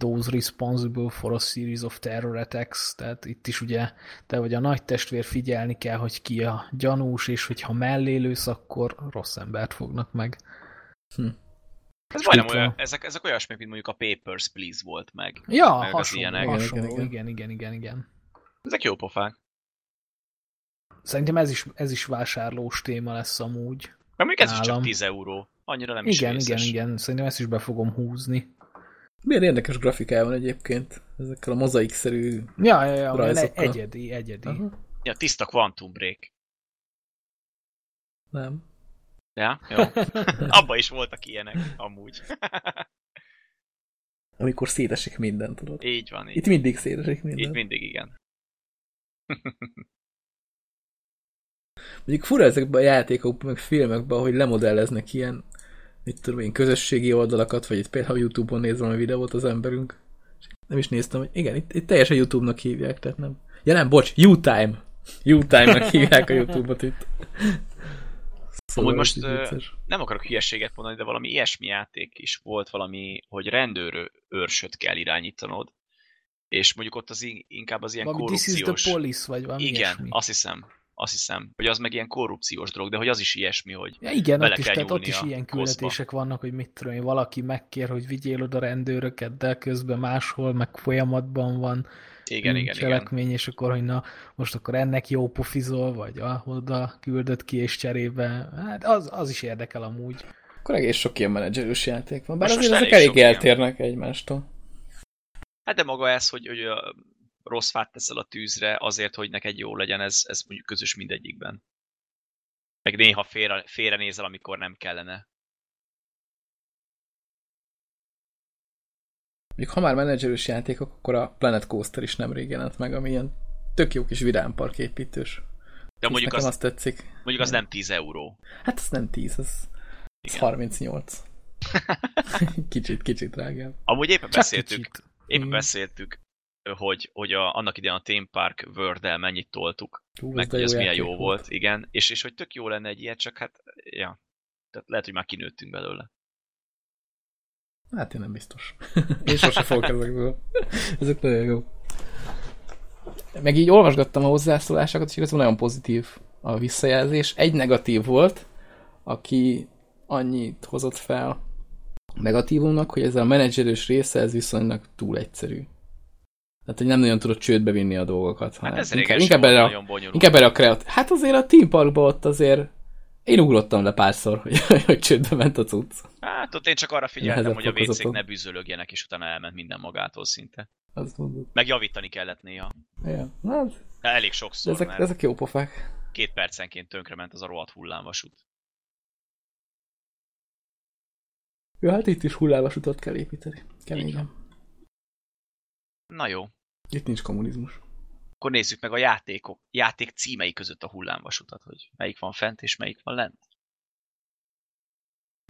those responsible for a series of terror attacks, tehát itt is ugye, te vagy a nagy testvér figyelni kell, hogy ki a gyanús, és hogyha mellé lősz, akkor rossz embert fognak meg. Hm. Ez majdnem olyan, ezek, ezek olyasmik, mint mondjuk a Papers, Please volt meg. Ja, meg hasonló, az ilyenek. hasonló, igen, igen, igen, igen. igen. Ezek jó pofák. Szerintem ez is, ez is vásárlós téma lesz amúgy. Mert még ez is csak 10 euró. Annyira nem igen, is Igen, igen, Szerintem ezt is be fogom húzni. Milyen érdekes grafikája van egyébként, ezekkel a mozaikszerű Ja, ja, ja, rajzokkal. egyedi, egyedi. Aha. Ja, tiszta Quantum Break. Nem. Ja, jó. Abba is voltak ilyenek, amúgy. Amikor szétesik minden, tudod. Így van. Így. Itt mindig szétesik minden. Itt mindig igen. Mondjuk fura ezekben a játékokban, meg filmekben, hogy lemodelleznek ilyen, mit tudom én, közösségi oldalakat, vagy itt például Youtube-on néz valami videót az emberünk. Nem is néztem, hogy igen, itt, itt teljesen Youtube-nak hívják, tehát nem. Ja nem, bocs, U-Time. U-Time-nak hívják a Youtube-ot itt. Szóval most uh, nem akarok hülyeséget mondani, de valami ilyesmi játék is volt valami, hogy rendőr őrsöt kell irányítanod, és mondjuk ott az inkább az ilyen valami korrupciós... This is the police, vagy valami Igen, ilyesmi. azt hiszem azt hiszem, hogy az meg ilyen korrupciós dolog, de hogy az is ilyesmi, hogy ja, igen, ott is, tehát ott is ilyen küldetések vannak, hogy mit tudom én, valaki megkér, hogy vigyél oda rendőröket, de közben máshol, meg folyamatban van igen, igen, cselekmény, igen. és akkor, hogy na, most akkor ennek jó pofizol, vagy ah, oda küldött ki, és cserébe, hát az, az is érdekel amúgy. Akkor egész sok ilyen menedzserős játék van, bár most azért ezek elég eltérnek ilyen. egymástól. Hát de maga ez, hogy, hogy rossz fát teszel a tűzre azért, hogy neked jó legyen, ez, ez mondjuk közös mindegyikben. Meg néha félre, félrenézel, amikor nem kellene. Még ha már menedzserős játékok, akkor a Planet Coaster is nem régen jelent meg, ami ilyen tök jó kis vidámparképítős. De mondjuk az, azt tetszik. Mondjuk az nem 10 euró. Hát az nem 10, az, az 38. kicsit, kicsit drágább. Amúgy éppen Csak beszéltük, kicsit. éppen mm. beszéltük, hogy, hogy a, annak idején a Theme Park world mennyit toltuk, Hú, meg hogy ez milyen jó volt. volt, igen, és, és hogy tök jó lenne egy ilyet, csak hát, ja, tehát lehet, hogy már kinőttünk belőle. Hát én nem biztos. én sose fogok ezekből. Ezek nagyon jó. Meg így olvasgattam a hozzászólásokat, és igazából nagyon pozitív a visszajelzés. Egy negatív volt, aki annyit hozott fel negatívumnak, hogy ez a menedzserős része, ez viszonylag túl egyszerű. Tehát, hogy nem nagyon tudod csődbe vinni a dolgokat. Hát ez inkább, inkább, erre a, inkább erre a kreatív. Hát azért a Team Parkban ott azért én ugrottam le párszor, hogy, hogy csődbe ment a cucc. Hát ott én csak arra figyeltem, hogy a wc ne bűzölögjenek, és utána elment minden magától szinte. Azt mondod. Meg javítani kellett néha. Ja, hát... Elég sokszor, ezek, mert ezek jó pofák. Két percenként tönkrement az a rohadt hullámvasút. Ja, hát itt is hullámvasutat kell építeni. Keményen. Na jó. Itt nincs kommunizmus. Akkor nézzük meg a játékok, játék címei között a hullámvasutat, hogy melyik van fent és melyik van lent.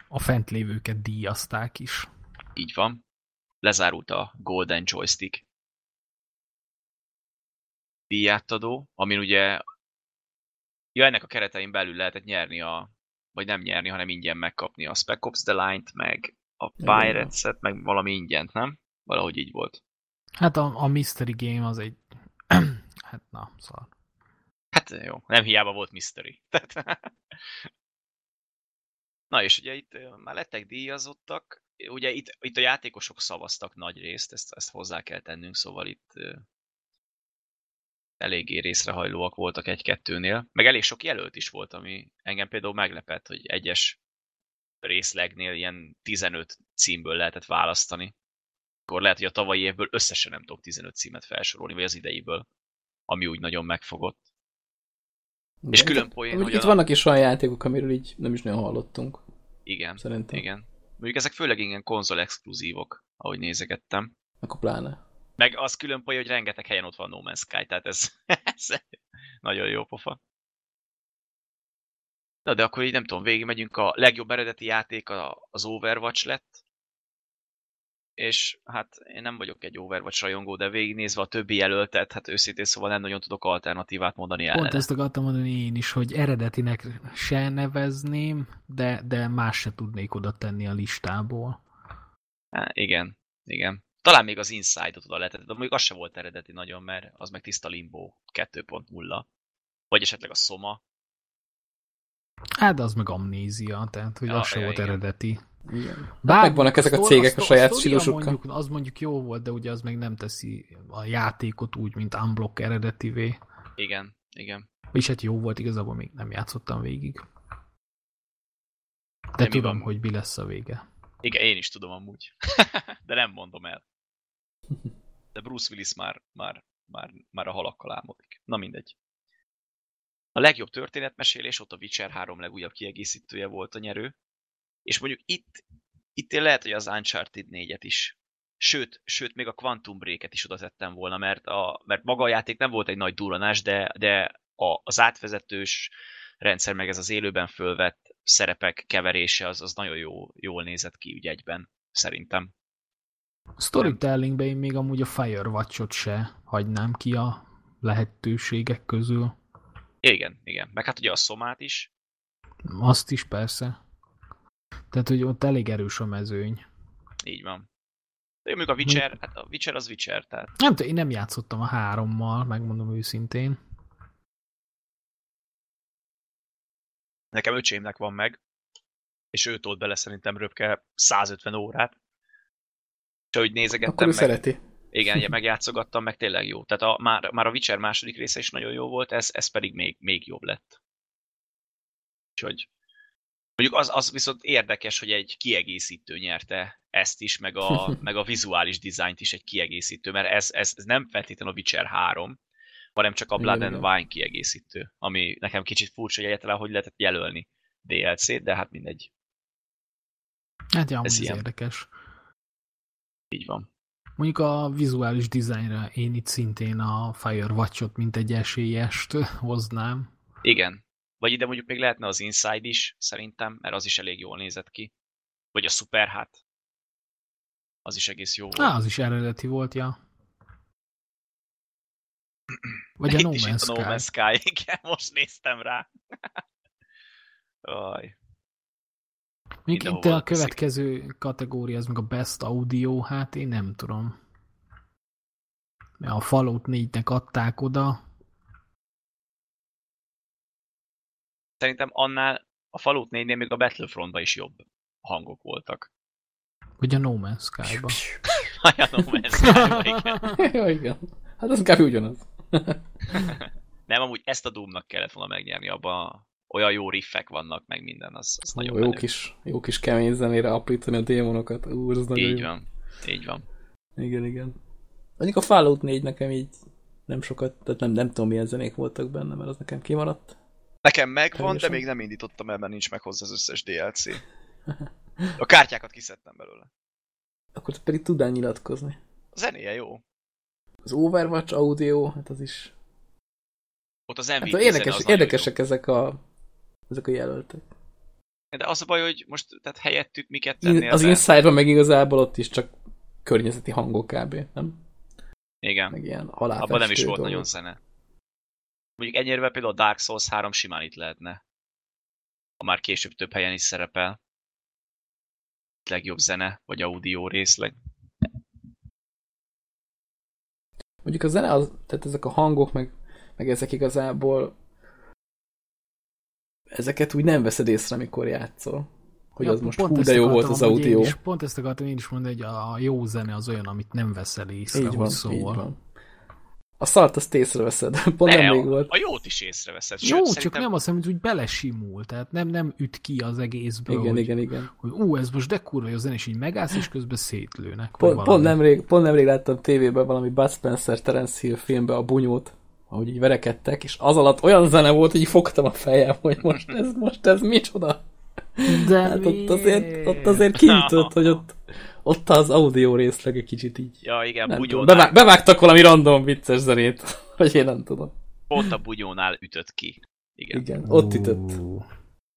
A fent lévőket díjazták is. Így van. Lezárult a Golden Joystick díjátadó, amin ugye ja, ennek a keretein belül lehetett nyerni a, vagy nem nyerni, hanem ingyen megkapni a Spec Ops The Line-t, meg a Pirates-et, meg valami ingyent, nem? Valahogy így volt. Hát a, a Mystery Game az egy... hát na, szar. Hát jó, nem hiába volt Mystery. na és ugye itt már lettek díjazottak, ugye itt, itt a játékosok szavaztak nagy részt, ezt, ezt hozzá kell tennünk, szóval itt eléggé részrehajlóak voltak egy-kettőnél, meg elég sok jelölt is volt, ami engem például meglepett, hogy egyes részlegnél ilyen 15 címből lehetett választani akkor lehet, hogy a tavalyi évből összesen nem tudok 15 címet felsorolni, vagy az ideiből, ami úgy nagyon megfogott. De és külön poén, hogy Itt a... vannak is olyan játékok, amiről így nem is nagyon hallottunk. Igen, Szerintem. igen. Mondjuk ezek főleg igen konzol exkluzívok, ahogy nézegettem. Akkor pláne. Meg az külön poén, hogy rengeteg helyen ott van No Man's Sky, tehát ez, ez nagyon jó pofa. Na de akkor így nem tudom, végigmegyünk, a legjobb eredeti játék az Overwatch lett, és hát én nem vagyok egy Overwatch rajongó, de végignézve a többi jelöltet, hát őszintén szóval nem nagyon tudok alternatívát mondani el. Pont ezt akartam mondani én is, hogy eredetinek se nevezném, de, de más se tudnék oda tenni a listából. Há, igen, igen. Talán még az Inside-ot oda lehetett, de mondjuk az se volt eredeti nagyon, mert az meg tiszta Limbo 2.0. Vagy esetleg a Soma. Hát az meg amnézia, tehát hogy ja, az se ja, volt igen. eredeti. Igen. Bár megvannak ezek a cégek a, a saját stílusukkal. Mondjuk, az mondjuk jó volt, de ugye az még nem teszi a játékot úgy, mint Unblock eredetivé. Igen, igen. És hát jó volt, igazából még nem játszottam végig. De nem tudom, van. hogy mi lesz a vége. Igen, én is tudom amúgy. de nem mondom el. De Bruce Willis már, már, már, már a halakkal álmodik. Na mindegy. A legjobb történetmesélés, ott a Witcher 3 legújabb kiegészítője volt a nyerő. És mondjuk itt, itt én lehet, hogy az Uncharted 4-et is. Sőt, sőt, még a Quantum Break-et is oda tettem volna, mert, a, mert maga a játék nem volt egy nagy duranás, de, de a, az átvezetős rendszer, meg ez az élőben fölvett szerepek keverése, az, az nagyon jó, jól nézett ki ügy egyben, szerintem. Storytellingben én még amúgy a Firewatch-ot se hagynám ki a lehetőségek közül. Igen, igen. Meg hát ugye a szomát is. Azt is persze. Tehát, hogy ott elég erős a mezőny. Így van. De mondjuk a Witcher, hát a Witcher az Witcher, tehát... Nem tudom, én nem játszottam a hárommal, megmondom őszintén. Nekem öcsémnek van meg, és ő tolt bele szerintem röpke 150 órát. És ahogy nézegettem Akkor ő meg, szereti. Igen, megjátszogattam, meg tényleg jó. Tehát a, már, már a Witcher második része is nagyon jó volt, ez, ez pedig még, még jobb lett. Úgyhogy mondjuk az, az viszont érdekes, hogy egy kiegészítő nyerte ezt is, meg a, meg a vizuális dizájnt is egy kiegészítő, mert ez, ez, ez nem feltétlenül a Witcher 3, hanem csak a Blood and Wine kiegészítő, ami nekem kicsit furcsa, hogy egyáltalán hogy lehetett jelölni DLC-t, de hát mindegy. Hát ja, ez ilyen. érdekes. Így van. Mondjuk a vizuális dizájnra én itt szintén a Firewatch-ot, mint egy esélyest hoznám. Igen. Vagy ide mondjuk még lehetne az Inside is, szerintem, mert az is elég jól nézett ki. Vagy a Super, hát. Az is egész jó volt. Á, az is eredeti volt, ja. Vagy a No Man's Sky. No Man's Sky, igen, most néztem rá. Aj. Még itt a következő teszik. kategória, az meg a Best Audio, hát én nem tudom. A Fallout 4-nek adták oda. Szerintem annál a Fallout 4-nél még a Battlefrontban is jobb hangok voltak. A No Man's Sky-ba. a No Man's Sky-ba, igen. Jó, igen. Hát az kb. ugyanaz. nem, amúgy ezt a Doom-nak kellett volna megnyerni, abban olyan jó riffek vannak, meg minden, az, az nagyon jó kis, jó kis kemény zenére aprítani a démonokat. Úr, az így jó. van, így van. Igen, igen. Mondjuk a Fallout 4 nekem így nem sokat, tehát nem, nem tudom milyen zenék voltak benne, mert az nekem kimaradt. Nekem megvan, Teljesen. de még nem indítottam el, mert nincs meg hozzá az összes DLC. A kártyákat kiszedtem belőle. Akkor pedig tudnál nyilatkozni. A zenéje jó. Az Overwatch audio, hát az is... Ott az MVP hát érdekes, az érdekesek ezek a ezek a jelöltek. De az a baj, hogy most tehát helyettük miket tennél Az inside meg igazából ott is csak környezeti hangok kb. nem? Igen. Meg ilyen Abban nem is volt dolgok. nagyon zene. Mondjuk ennyire például a Dark Souls 3 simán itt lehetne. Ha már később több helyen is szerepel. Legjobb zene, vagy audio részleg. Mondjuk a zene, az, tehát ezek a hangok, meg, meg ezek igazából ezeket úgy nem veszed észre, amikor játszol. Hogy ja, az most hú, de jó volt az audio. Is, pont ezt akartam én is mondani, hogy a jó zene az olyan, amit nem veszel észre, így van, szól. Így van. A szart azt észreveszed. Pont ne, nem a, volt. A jót is észreveszed. Sőt, jó, szerintem... csak nem azt hiszem, hogy úgy belesimul. Tehát nem, nem üt ki az egészből. Igen, hogy, igen, igen. Hogy ú, ez most de kurva jó zene, és így megállsz, és közben szétlőnek. Pont, pont, nemrég, pont nemrég láttam tévében valami Bud Spencer Terence Hill filmbe a bunyót, ahogy így verekedtek, és az alatt olyan zene volt, hogy így fogtam a fejem, hogy most ez, most ez micsoda. De hát ott azért, ott azért kiütött, hogy ott, ott az audio részleg egy kicsit így. Ja, igen, nem tudom, bevág, bevágtak valami random vicces zenét, vagy én nem tudom. Ott a bugyónál ütött ki. Igen, igen ott ütött.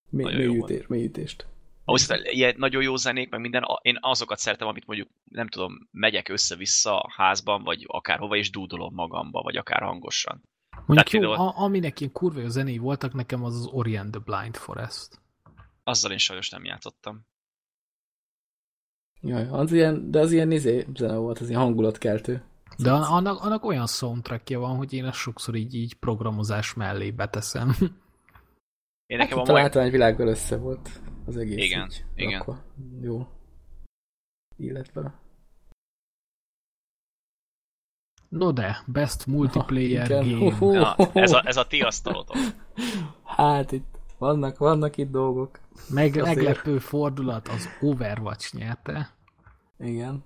Mély, mély, ütés, mély ütést. Ahhoz, ilyen nagyon jó zenék, meg minden, én azokat szeretem, amit mondjuk, nem tudom, megyek össze-vissza a házban, vagy akárhova, és dúdolom magamba, vagy akár hangosan. Mondjuk jó, például... a, aminek ilyen kurva jó zenéi voltak, nekem az az Orient the Blind Forest. Azzal én sajnos nem játszottam. Jaj, az ilyen, de az ilyen izé zene volt, az ilyen hangulatkeltő. De annak, annak olyan soundtrackja van, hogy én ezt sokszor így, így programozás mellé beteszem. Én nekem hát, a mai... világgal össze volt. az egész igen, így igen. Rakva. Jó. Illetve. No de, best multiplayer ha, game. Ja, ez, a, ez a ti asztalotok. Hát itt vannak, vannak itt dolgok. Meg, meglepő fordulat, az Overwatch nyerte. Igen.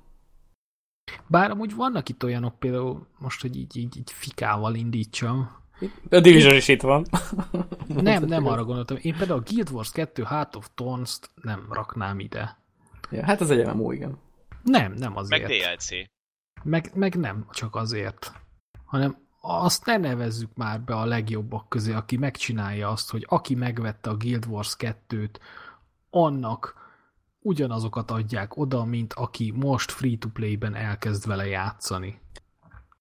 Bár amúgy vannak itt olyanok, például most, hogy így, így, így fikával indítsam. A Division is itt van. nem, nem arra gondoltam. Én például a Guild Wars 2 Heart of Thorns-t nem raknám ide. Ja, hát az egy MMO, igen. Nem, nem azért. Meg DLC. Meg, meg nem csak azért, hanem azt ne nevezzük már be a legjobbak közé, aki megcsinálja azt, hogy aki megvette a Guild Wars 2-t, annak ugyanazokat adják oda, mint aki most free-to-play-ben elkezd vele játszani.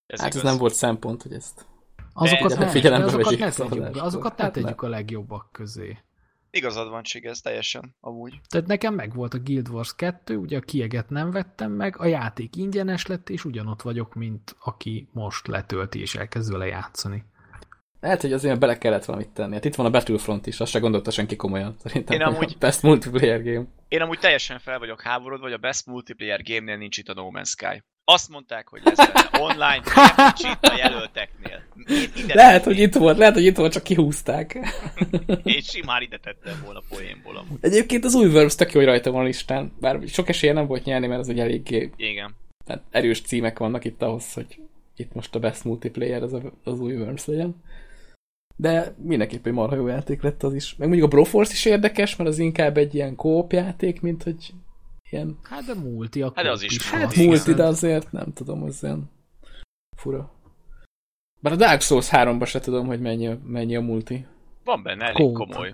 Ez hát igaz. ez nem volt szempont, hogy ezt azokat ne, figyelembe azokat ne tegyük, azokat ne tegyük a legjobbak közé. Igazad van, ez teljesen, amúgy. Tehát nekem meg volt a Guild Wars 2, ugye a kieget nem vettem meg, a játék ingyenes lett, és ugyanott vagyok, mint aki most letölti és elkezd vele játszani. Lehet, hogy azért bele kellett valamit tenni. Hát itt van a Battlefront is, azt se gondolta senki komolyan. Szerintem én amúgy, a best multiplayer game. Én amúgy teljesen fel vagyok háborodva, hogy a best multiplayer game-nél nincs itt a No Man's Sky. Azt mondták, hogy ez online, itt a jelölteknél. Lehet, hogy itt volt, lehet, hogy itt volt, csak kihúzták. Én simán ide tettem volna poénból amúgy. Egyébként az új Worms tök jó, hogy rajta van a listán, bár sok esélye nem volt nyerni, mert az egy eléggé Igen. Tehát erős címek vannak itt ahhoz, hogy itt most a best multiplayer az, a, az új Worms legyen. De mindenképpen marha jó játék lett az is. Meg mondjuk a Broforce is érdekes, mert az inkább egy ilyen kóp játék, mint hogy ilyen... Hát de multi, akkor hát az is. is hát multi, de azért nem tudom, az ilyen fura. Bár a Dark Souls 3-ban se tudom, hogy mennyi, mennyi a multi. Van benne elég Kóp. komoly.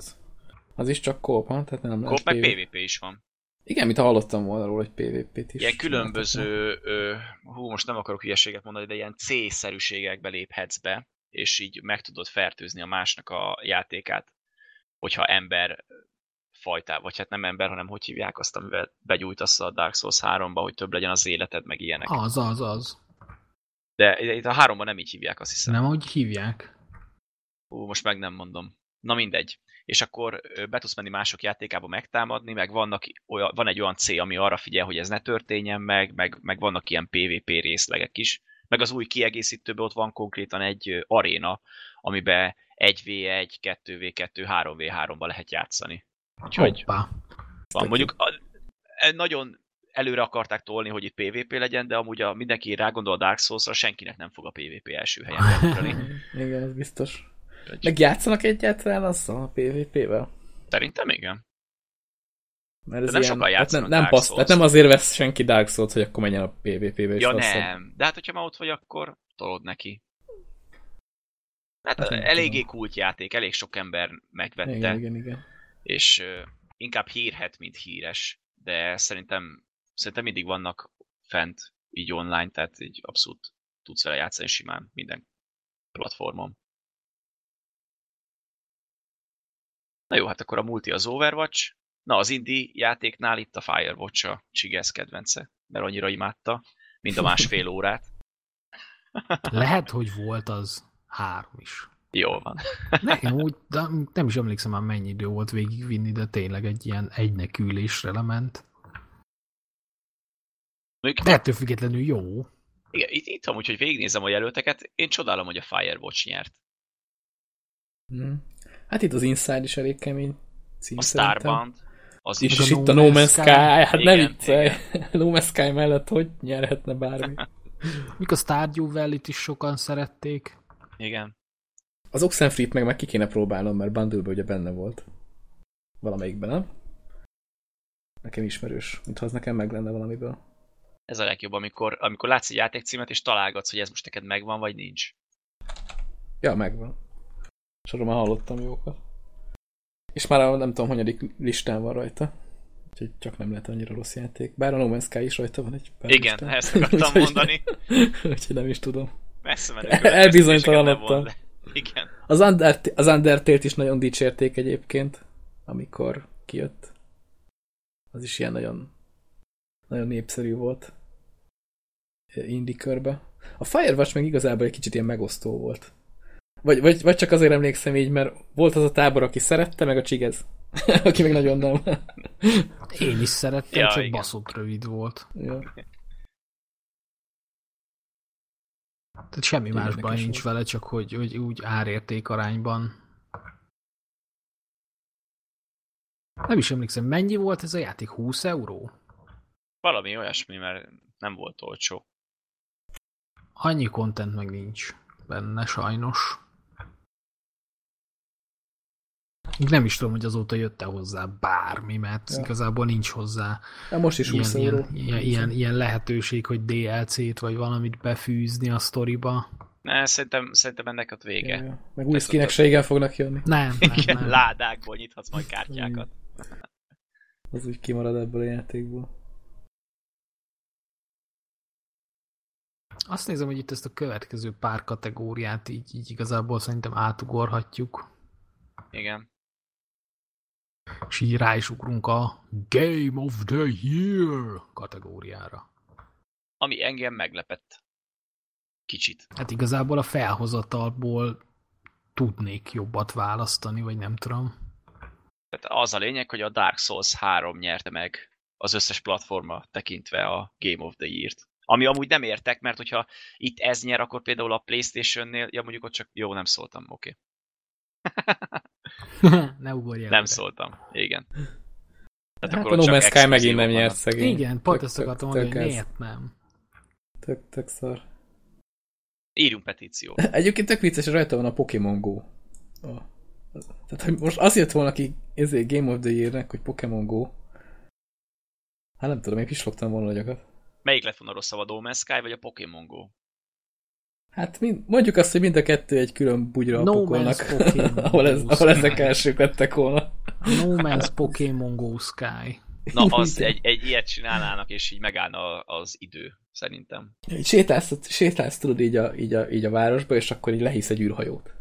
Az is csak kóp, ha? Tehát nem Kóp meg PvP. PvP is van. Igen, mint hallottam volna róla, hogy PvP-t is. Ilyen különböző, ö, hú, most nem akarok hülyeséget mondani, de ilyen C-szerűségekbe léphetsz be, és így meg tudod fertőzni a másnak a játékát, hogyha ember fajtá, vagy hát nem ember, hanem hogy hívják azt, amivel begyújtasz a Dark Souls 3-ba, hogy több legyen az életed, meg ilyenek. Az, az, az. De itt a 3-ban nem így hívják, azt hiszem. Nem, hogy hívják. Ú, most meg nem mondom. Na mindegy. És akkor be tudsz menni mások játékába megtámadni, meg vannak olyan, van egy olyan cél, ami arra figyel, hogy ez ne történjen meg, meg, meg vannak ilyen PvP részlegek is. Meg az új kiegészítőben ott van konkrétan egy aréna, amiben 1v1, 2v2, 3v3-ba lehet játszani. Úgyhogy Hoppá. van. Mondjuk a, e, nagyon előre akarták tolni, hogy itt PvP legyen, de amúgy a, mindenki rágondol a Dark Souls-ra, senkinek nem fog a PvP első helyen Igen, ez biztos. Meg játszanak egyáltalán azzal a PvP-vel? Szerintem igen. Mert ez de nem ilyen, sokan játszanak nem, nem, passz, tehát nem azért vesz senki Dark Souls, hogy akkor menjen a PvP-be. Ja nem, de hát hogyha már ott vagy, akkor tolod neki. Hát, hát eléggé kult játék, elég sok ember megvette. Igen, igen, igen. És inkább hírhet, mint híres. De szerintem, szerintem mindig vannak fent így online, tehát így abszolút tudsz vele játszani simán minden platformon. Na jó, hát akkor a multi az Overwatch. Na, az indie játéknál itt a Firewatch a Csigesz kedvence, mert annyira imádta, mint a másfél órát. Lehet, hogy volt az három is. Jó van. Nem, úgy, de nem is emlékszem már mennyi idő volt végigvinni, de tényleg egy ilyen egynek ülésre lement. De ettől függetlenül jó. Igen, itt, itt amúgy, hogy végignézem a jelölteket, én csodálom, hogy a Firewatch nyert. Hmm. Hát itt az Inside is elég kemény cím A Starband. Az is, és itt a No Man's Sky, hát igen, ne viccelj. No Man's Sky mellett hogy nyerhetne bármi. Mik a Stardew Valley-t is sokan szerették. Igen. Az Oxenfree-t meg meg ki kéne próbálnom, mert bundle ugye benne volt. Valamelyikben, nem? Nekem ismerős, mintha az nekem meg lenne valamiből. Ez a legjobb, amikor, amikor látsz egy játékcímet, és találgatsz, hogy ez most neked megvan, vagy nincs. Ja, megvan. És arról már hallottam jókat. És már nem tudom, hanyadik listán van rajta. Úgyhogy csak nem lehet annyira rossz játék. Bár a No Man's Sky is rajta van egy pár Igen, listán. ezt akartam mondani. úgyhogy nem is tudom. Messze menő. Elbizonytalanodtam. Igen. Az, Undert az Undertale-t is nagyon dicsérték egyébként, amikor kijött. Az is ilyen nagyon, nagyon népszerű volt indie körbe. A Firewatch meg igazából egy kicsit ilyen megosztó volt. Vagy, vagy, vagy csak azért emlékszem így, mert volt az a tábor, aki szerette, meg a csigez. aki meg nagyon nem. Én is szerettem, ja, csak igen. baszott rövid volt. Ja. Tehát semmi más baj nincs vele, csak hogy, hogy úgy árérték arányban. Nem is emlékszem, mennyi volt ez a játék? 20 euró? Valami olyasmi, mert nem volt olcsó. Annyi content meg nincs benne, sajnos. Nem is tudom, hogy azóta jött-e hozzá bármi, mert ja. igazából nincs hozzá ja, most is ilyen, ilyen, ilyen, ilyen, ilyen lehetőség, hogy DLC-t vagy valamit befűzni a sztoriba. Ne, szerintem, szerintem ennek ott vége. Ja, ja. Meg új skinek se igen fognak jönni. Nem, nem, igen, nem. ládákból nyithatsz majd kártyákat. Az úgy kimarad ebből a játékból. Azt nézem, hogy itt ezt a következő pár kategóriát így, így igazából szerintem átugorhatjuk. Igen. És így rá is ugrunk a Game of the Year kategóriára. Ami engem meglepett. Kicsit. Hát igazából a felhozatalból tudnék jobbat választani, vagy nem tudom. Tehát az a lényeg, hogy a Dark Souls 3 nyerte meg az összes platforma tekintve a Game of the Year-t. Ami amúgy nem értek, mert hogyha itt ez nyer, akkor például a Playstation-nél, ja mondjuk ott csak, jó, nem szóltam, oké. Okay. Ne ugorjál. Nem szóltam, igen. Tehát hát akkor a No Man's Sky megint nem nyert szegény. Igen, pont ezt akartam mondani, hogy miért nem. Tök, tök szar. Írjunk petíciót. Egyébként tök vicces, rajta van a Pokémon Go. Oh. Tehát, hogy most azt jött volna ki ezért Game of the Year-nek, hogy Pokémon Go. Hát nem tudom, én pislogtam volna agyakat. Melyik lett volna rosszabb, a No Man's Sky vagy a Pokémon Go? Hát mind, mondjuk azt, hogy mind a kettő egy külön bugyra no pokolnak, ahol, ez, ahol ezek elsők lettek volna. No Man's Pokémon Go Sky. Na, az egy, egy ilyet csinálnának, és így megállna az idő, szerintem. Így sétálsz, sétálsz tudod így a, így, a, így a városba, és akkor így lehisz egy űrhajót.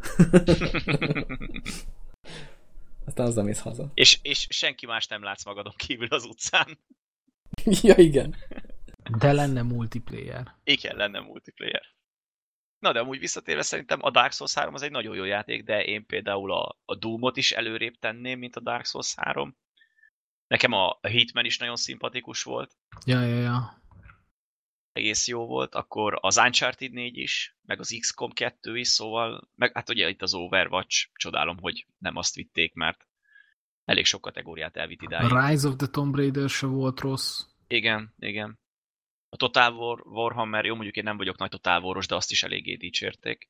Aztán azzal mész haza. És, és senki más nem látsz magadon kívül az utcán. ja, igen. De lenne multiplayer. Igen, lenne multiplayer. Na de amúgy visszatérve szerintem a Dark Souls 3 az egy nagyon jó játék, de én például a, a Doom-ot is előrébb tenném, mint a Dark Souls 3. Nekem a, a Hitman is nagyon szimpatikus volt. Ja, ja, ja. Egész jó volt. Akkor az Uncharted 4 is, meg az XCOM 2 is, szóval, meg hát ugye itt az Overwatch, csodálom, hogy nem azt vitték, mert elég sok kategóriát elvitt idáig. A Rise of the Tomb Raider se volt rossz. Igen, igen. A Total War, Warhammer, jó mondjuk én nem vagyok nagy Total Waros, de azt is eléggé dicsérték.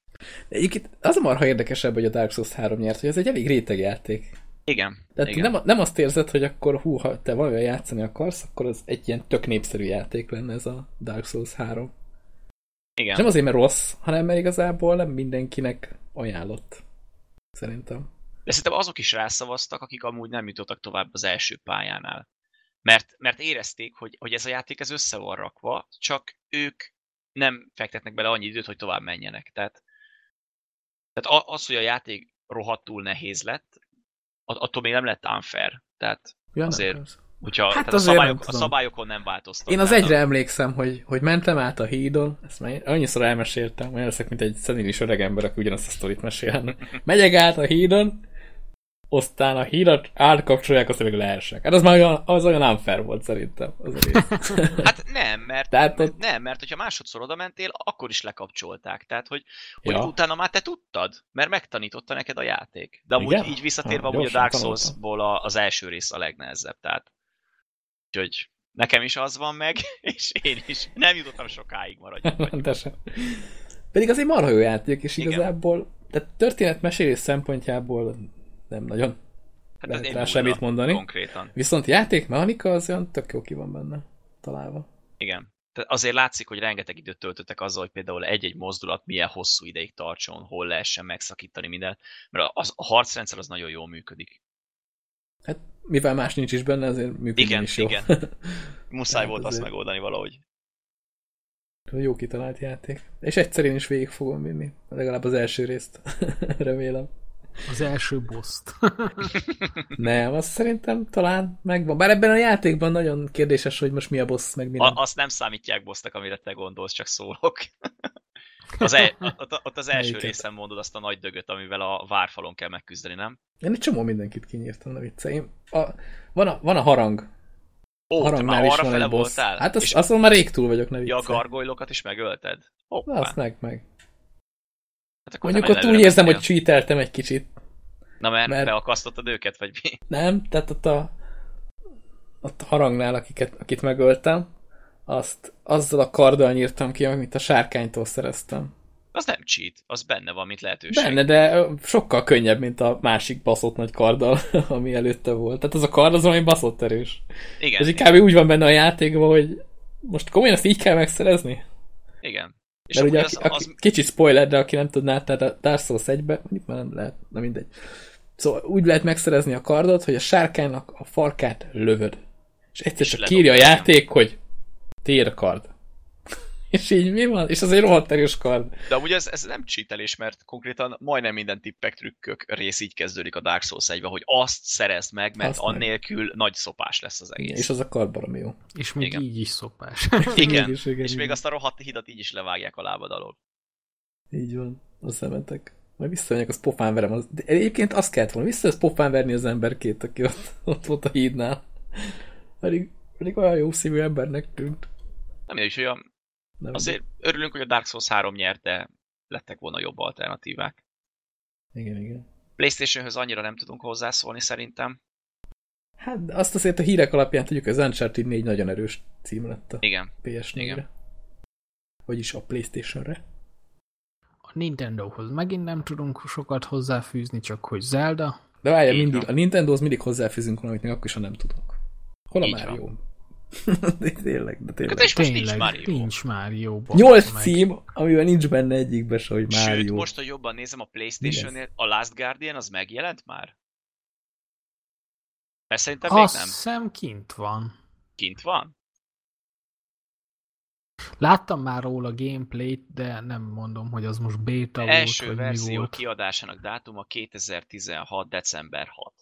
De egyébként az a marha érdekesebb, hogy a Dark Souls 3 nyert, hogy ez egy elég réteg játék. Igen. Tehát igen. Nem, nem azt érzed, hogy akkor hú, ha te valamivel játszani akarsz, akkor az egy ilyen tök népszerű játék lenne ez a Dark Souls 3. Igen. És nem azért, mert rossz, hanem mert igazából nem mindenkinek ajánlott. Szerintem. De szerintem azok is rászavaztak, akik amúgy nem jutottak tovább az első pályánál. Mert, mert érezték, hogy, hogy ez a játék ez össze van rakva, csak ők nem fektetnek bele annyi időt, hogy tovább menjenek. Tehát, tehát az, hogy a játék rohadtul nehéz lett, attól még nem lett unfair. Tehát ja, azért, nem, hogyha hát tehát azért a, szabályok, a szabályokon nem változtak. Én az egyre emlékszem, hogy, hogy mentem át a hídon, ezt már annyiszor elmeséltem, olyan leszek, mint egy szenilis öreg ember, aki ugyanazt a sztorit mesélni. Megyek át a hídon, aztán a hírat átkapcsolják, azt még leesek. Hát az már olyan, az olyan unfair volt szerintem. Az hát nem, mert, Tehát, mert, nem, mert hogyha másodszor oda mentél, akkor is lekapcsolták. Tehát, hogy, hogy ja. utána már te tudtad, mert megtanította neked a játék. De amúgy Igen? így visszatérve, hogy a Dark Souls-ból az első rész a legnehezebb. Tehát, úgyhogy nekem is az van meg, és én is nem jutottam sokáig maradjunk. De sem. Pedig azért marha jó játék, és Igen. igazából tehát történetmesélés szempontjából nem nagyon hát lehet rá semmit mondani. Konkrétan. Viszont játékmechanika az olyan tök jó ki van benne találva. Igen. Tehát azért látszik, hogy rengeteg időt töltöttek azzal, hogy például egy-egy mozdulat milyen hosszú ideig tartson, hol lehessen megszakítani mindent, mert az, a harcrendszer az nagyon jól működik. Hát mivel más nincs is benne, azért működik igen, is jó. Igen, Muszáj hát volt azért. azt megoldani valahogy. Jó kitalált játék. És egyszer én is végig fogom vinni. Legalább az első részt. Remélem. Az első boszt. nem, azt szerintem talán megvan. Bár ebben a játékban nagyon kérdéses, hogy most mi a boss, meg mi nem. A, azt nem számítják bossnak, amire te gondolsz, csak szólok. Az el, ott, ott az első Melyiket? részen mondod azt a nagy dögöt, amivel a várfalon kell megküzdeni, nem? Én egy csomó mindenkit kinyírtam, ne vicce. a, van, a, van a harang. Ó, Harangnál te már arra fele voltál? Hát azt, azt már rég túl vagyok, ne vicce. Ja, a gargolylokat is megölted? Hoppá. Azt meg, meg. Hát Mondjuk ott úgy érzem, hogy cheateltem egy kicsit. Na mert, mert beakasztottad őket, vagy mi? Nem, tehát ott a, ott a harangnál, akiket, akit megöltem, azt azzal a karddal nyírtam ki, amit a sárkánytól szereztem. Az nem cheat, az benne van, mint lehetőség. Benne, de sokkal könnyebb, mint a másik baszott nagy karddal, ami előtte volt. Tehát az a kard az valami baszott erős. Igen. Ez inkább úgy van benne a játékban, hogy most komolyan azt így kell megszerezni? Igen. És Mert ugye, az, aki, az... kicsit spoiler, de aki nem tudná, tehát a Dark Souls 1-be, mondjuk már nem lehet, na mindegy. Szóval úgy lehet megszerezni a kardot, hogy a sárkánynak a farkát lövöd. És egyszer csak kírja a játék, hogy tér kard. És így mi van? És az egy rohadt erős kard. De amúgy ez, ez nem cheatelés, mert konkrétan majdnem minden tippek, trükkök rész így kezdődik a Dark Souls 1 hogy azt szerezd meg, mert azt annélkül meg. nagy szopás lesz az egész. És az a kard baromi jó. És még igen. így is szopás. igen, is, igen, és igen. még azt a rohadt hidat így is levágják a lábad alól. Így van, a szemetek. Majd visszamegyek, az pofán verem. Az... De egyébként azt kellett volna, vissza pofán verni az emberkét, aki ott, ott volt a hídnál. Pedig, pedig olyan jó szívű embernek tűnt. Nem is olyan. Nem Azért örülünk, hogy a Dark Souls 3 nyert, de lettek volna jobb alternatívák. Igen, igen. Playstation-höz annyira nem tudunk hozzászólni szerintem. Hát azt azért a hírek alapján tudjuk, hogy az Uncharted 4 nagyon erős cím lett a Igen. PS4-re. Igen. Vagyis a Playstation-re. A Nintendohoz megint nem tudunk sokat hozzáfűzni, csak hogy Zelda. De várja, mindig, a Nintendohoz mindig hozzáfűzünk valamit, még akkor is, ha nem tudunk. Hol a Így Mario? Van. de tényleg, de tényleg. És most nincs Mario. Nincs Mario. Nyolc meg. cím, amiben nincs benne egyikbe se, hogy Mario. Sőt, most, hogy jobban nézem a Playstation-nél, a Last Guardian az megjelent már? Mert szerintem Azt még nem. hiszem kint van. Kint van? Láttam már róla gameplayt, de nem mondom, hogy az most beta Első volt, vagy verzió mi volt. kiadásának dátuma 2016. december 6.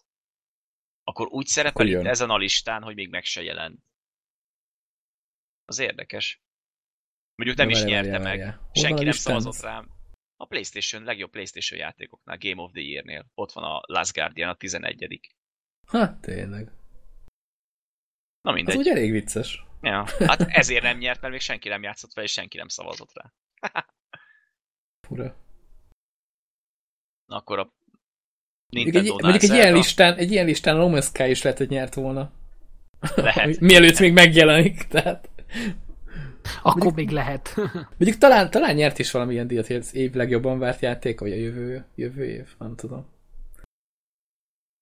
Akkor úgy szerepel Akkor itt ezen a listán, hogy még meg se jelent. Az érdekes. Mondjuk nem is nyerte meg. Senki nem szavazott rám. A PlayStation, legjobb PlayStation játékoknál, Game of the Year-nél. Ott van a Last Guardian, a 11 Hát tényleg. Na mindegy. Az úgy elég vicces. Ja, hát ezért nem nyert, mert még senki nem játszott vele, és senki nem szavazott rá. Fura. Na akkor a Nintendo egy, mondjuk egy ilyen, listán, egy ilyen listán a No Man's Sky is lehet, hogy nyert volna. Lehet. Mielőtt még megjelenik, tehát... Akkor mondjuk, még lehet. mondjuk talán, talán nyert is valamilyen díjat, hogy az év legjobban várt játék, vagy a jövő, jövő év, nem tudom.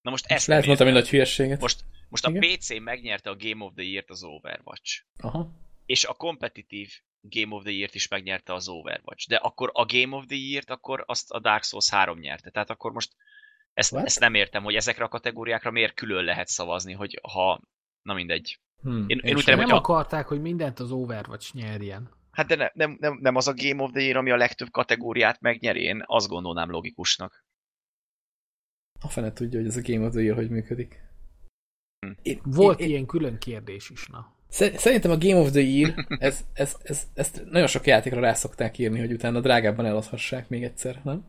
Na most ezt lehet mondtam egy nagy hülyeséget. Most, most a? PC megnyerte a Game of the Year-t az Overwatch. Aha. És a kompetitív Game of the Year-t is megnyerte az Overwatch. De akkor a Game of the Year-t akkor azt a Dark Souls 3 nyerte. Tehát akkor most ezt, ezt nem értem, hogy ezekre a kategóriákra miért külön lehet szavazni, hogy ha... Na mindegy. Hmm. Én, én úgy nem hogy akarták, hogy mindent az Overwatch nyerjen. Hát de ne, nem, nem, nem az a Game of the Year, ami a legtöbb kategóriát megnyeri, én azt gondolnám logikusnak. A fene tudja, hogy ez a Game of the Year hogy működik. Hm. Én, Volt én, ilyen én... külön kérdés is, na. Szerintem a Game of the Year, ez, ez, ez, ezt nagyon sok játékra rá szokták írni, hogy utána drágábban eladhassák még egyszer, nem?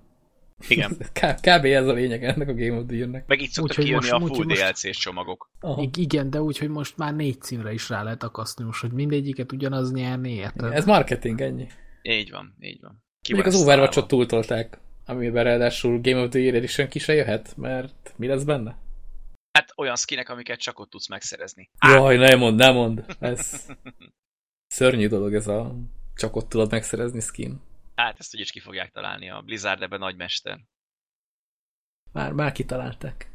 Igen. Kb. ez a lényeg ennek a Game of the Year-nek. Meg így szoktak kijönni a full DLC-s csomagok. Aha. Igen, de úgy, hogy most már négy címre is rá lehet akaszni, most, hogy mindegyiket ugyanaz nyerni, érted? Ez marketing, ennyi. Így van, így van. Ki Mondjuk az Overwatch-ot túltolták, amiben ráadásul Game of the Year Edition ki se jöhet, mert mi lesz benne? Hát olyan skinek, amiket csak ott tudsz megszerezni. Jaj, ne mond, ne mond. Ez szörnyű dolog ez a csak ott tudod megszerezni skin. Hát ezt úgyis ki fogják találni a Blizzard ebben nagymester. Már, már kitalálták.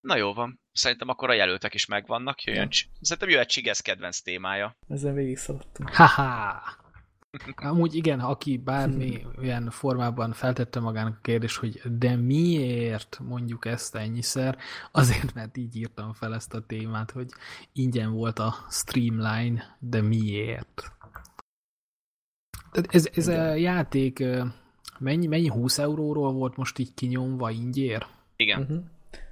Na jó van. Szerintem akkor a jelöltek is megvannak. Jöjjön. Ja. Szerintem jöhet Csigesz kedvenc témája. Ezen végig szaladtunk. Haha! Amúgy igen, aki bármi olyan formában feltette magának a kérdés, hogy de miért mondjuk ezt ennyiszer, azért, mert így írtam fel ezt a témát, hogy ingyen volt a streamline, de miért? Ez, ez a játék mennyi, mennyi 20 euróról volt most így kinyomva ingyér? Igen. Uh-huh.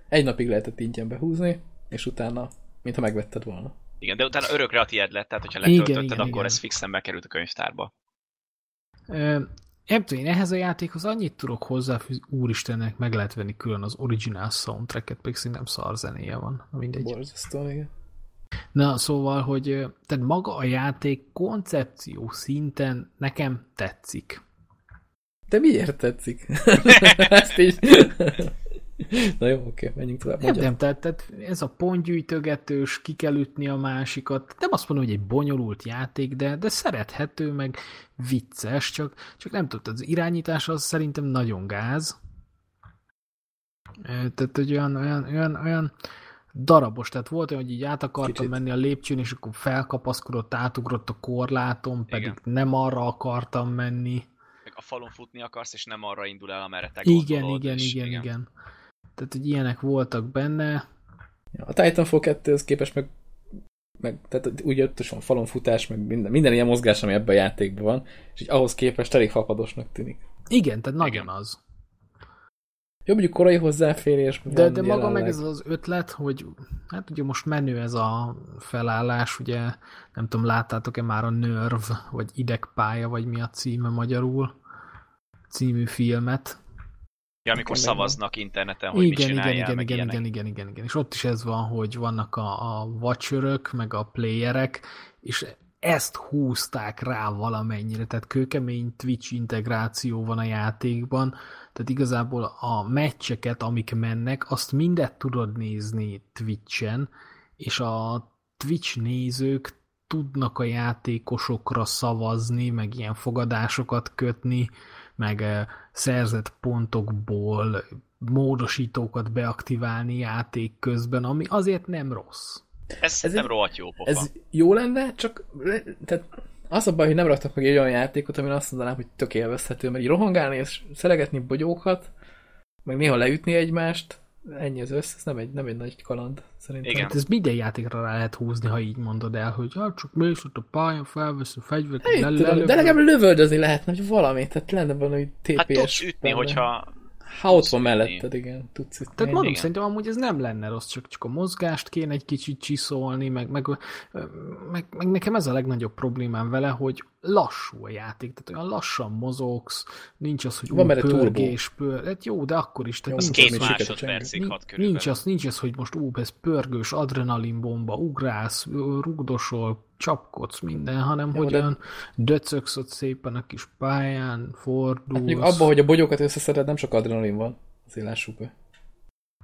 Egy napig lehetett ingyen behúzni, és utána, mintha megvetted volna. Igen, de utána örökre a tiéd lett, tehát hogyha letöltötted, igen, igen, akkor igen. ez fixen bekerült a könyvtárba. Ö, nem tudom, én ehhez a játékhoz annyit tudok hozzáfűzni, úristennek meg lehet venni külön az original soundtracket, pedig szerintem szar zenéje van, mindegy. Borzasztó, igen. Na, szóval, hogy tehát maga a játék koncepció szinten nekem tetszik. De miért tetszik? Ezt így... Na jó, oké, menjünk tovább. Nem, nem tehát, tehát ez a pontgyűjtögetős, ki kell ütni a másikat. Nem azt mondom, hogy egy bonyolult játék, de, de szerethető, meg vicces, csak, csak nem tudod, az irányítás az szerintem nagyon gáz. Tehát, hogy olyan, olyan, olyan, olyan darabos, tehát volt olyan, hogy így át akartam Kicsit. menni a lépcsőn, és akkor felkapaszkodott, átugrott a korlátom, pedig Igen. nem arra akartam menni. Meg a falon futni akarsz, és nem arra indul el, amerre te igen, gondolod, igen, igen, igen, igen. Tehát, hogy ilyenek voltak benne. Ja, a Titanfall 2 képest meg, meg tehát úgy jött, van falon futás, meg minden, minden ilyen mozgás, ami ebben a játékban van, és így ahhoz képest elég fapadosnak tűnik. Igen, tehát nagyon Igen. az. Jó, mondjuk korai hozzáférés. De, de maga meg ez az ötlet, hogy hát ugye most menő ez a felállás, ugye nem tudom, láttátok-e már a Nerve, vagy Idegpálya, vagy mi a címe magyarul, című filmet. Ja, amikor szavaznak interneten, hogy igen, mit igen, igen, igen, igen, igen, igen, igen, és ott is ez van, hogy vannak a, a watcherök, meg a playerek, és ezt húzták rá valamennyire, tehát kőkemény Twitch integráció van a játékban, tehát igazából a meccseket, amik mennek, azt mindet tudod nézni Twitchen, és a Twitch nézők tudnak a játékosokra szavazni, meg ilyen fogadásokat kötni, meg szerzett pontokból módosítókat beaktiválni játék közben, ami azért nem rossz. Ez, ez nem rohadt jó pofa. Ez jó lenne, csak tehát az a baj, hogy nem raktak meg egy olyan játékot, amin azt mondanám, hogy tök élvezhető, mert így rohangálni és szelegetni bogyókat, meg néha leütni egymást, ennyi az össze, ez nem egy, nem egy nagy kaland, szerintem. Igen. Hát ez minden játékra rá lehet húzni, ha így mondod el, hogy hát csak mész ott a pályán, felvesz a fegyvert, hát, le, de legalább lövöldözni lehetne, hogy valami, tehát lenne valami TPS. Hát tudsz ütni, benne. hogyha ha ott van melletted, igen, tudsz itt. Tehát mondom, igen. szerintem amúgy ez nem lenne rossz, csak, csak a mozgást kéne egy kicsit csiszolni, meg, meg, meg, meg nekem ez a legnagyobb problémám vele, hogy lassú a játék, tehát olyan lassan mozogsz, nincs az, hogy van ú, pörgés, pör, hát jó, de akkor is. Tehát jó, nincs két az, másodpercig hat Nincs az, nincs az, hogy most ú, ez pörgős adrenalinbomba, ugrász, rugdosol, csapkodsz minden, hanem Jó, hogy de... olyan döcögsz ott szépen a kis pályán, fordulsz. Hát abban, hogy a bogyókat összeszeded, nem sok adrenalin van. Azért lássuk be.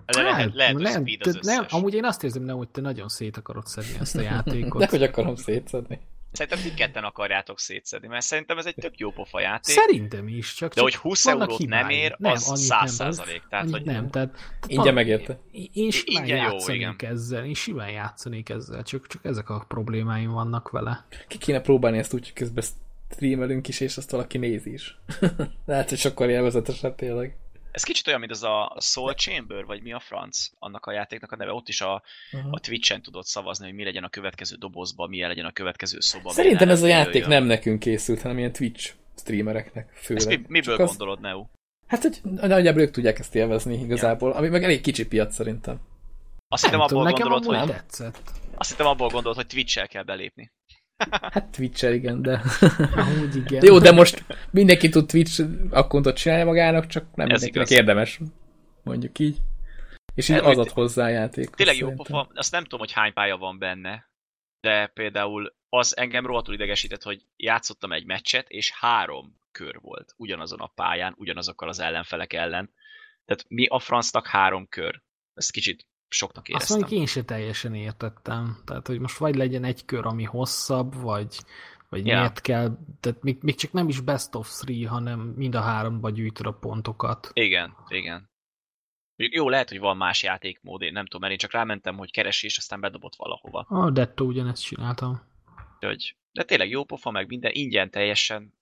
De lehet, lehet, hogy nem, speed az nem, amúgy én azt érzem, nem, hogy te nagyon szét akarod szedni ezt a játékot. De hogy akarom szétszedni. Szerintem ti ketten akarjátok szétszedni, mert szerintem ez egy tök jó pofa játék. Szerintem is, csak De hogy 20 eurót hibány. nem ér, nem, az 100 százalék. Tehát, hogy nem, tehát, tehát ingyen megérte. Én, én simán Ingyen játszanék jó, igen. ezzel, én simán játszanék ezzel, csak, csak ezek a problémáim vannak vele. Ki kéne próbálni ezt úgy, hogy közben streamelünk is, és azt valaki nézi is. Lehet, hogy sokkal élvezetesebb tényleg. Ez kicsit olyan, mint az a Soul Chamber, vagy mi a franc, annak a játéknak a neve. Ott is a, uh-huh. a Twitch-en tudod szavazni, hogy mi legyen a következő dobozba, milyen legyen a következő szoba. Szerintem ez a játék jöjjön. nem nekünk készült, hanem ilyen Twitch streamereknek főleg. Ezt mi, miből Csak gondolod, az... Neu? Hát, hogy nagyjából ők tudják ezt élvezni igazából, ja. ami meg elég kicsi piac szerintem. Azt hittem abból gondolod, hogy... Tetszett. Azt hittem abból gondolod, hogy Twitch-el kell belépni. Hát twitch igen, de... Ahogy igen. Jó, de most mindenki tud Twitch akkontot csinálni magának, csak nem Ez mindenkinek igaz. érdemes. Mondjuk így. És így az ad hozzá a játék. Tényleg jó pofa, azt nem tudom, hogy hány pálya van benne, de például az engem rohadtul idegesített, hogy játszottam egy meccset, és három kör volt ugyanazon a pályán, ugyanazokkal az ellenfelek ellen. Tehát mi a francnak három kör? Ez kicsit soknak éreztem. Azt mondjuk én se teljesen értettem. Tehát, hogy most vagy legyen egy kör, ami hosszabb, vagy, vagy yeah. miért kell, tehát még, még csak nem is best of three, hanem mind a háromba gyűjtöd a pontokat. Igen, igen. Jó, lehet, hogy van más játékmód, én nem tudom, mert én csak rámentem, hogy keresi, és aztán bedobott valahova. A Detto ugyanezt csináltam. Hogy, de tényleg jó pofa, meg minden, ingyen teljesen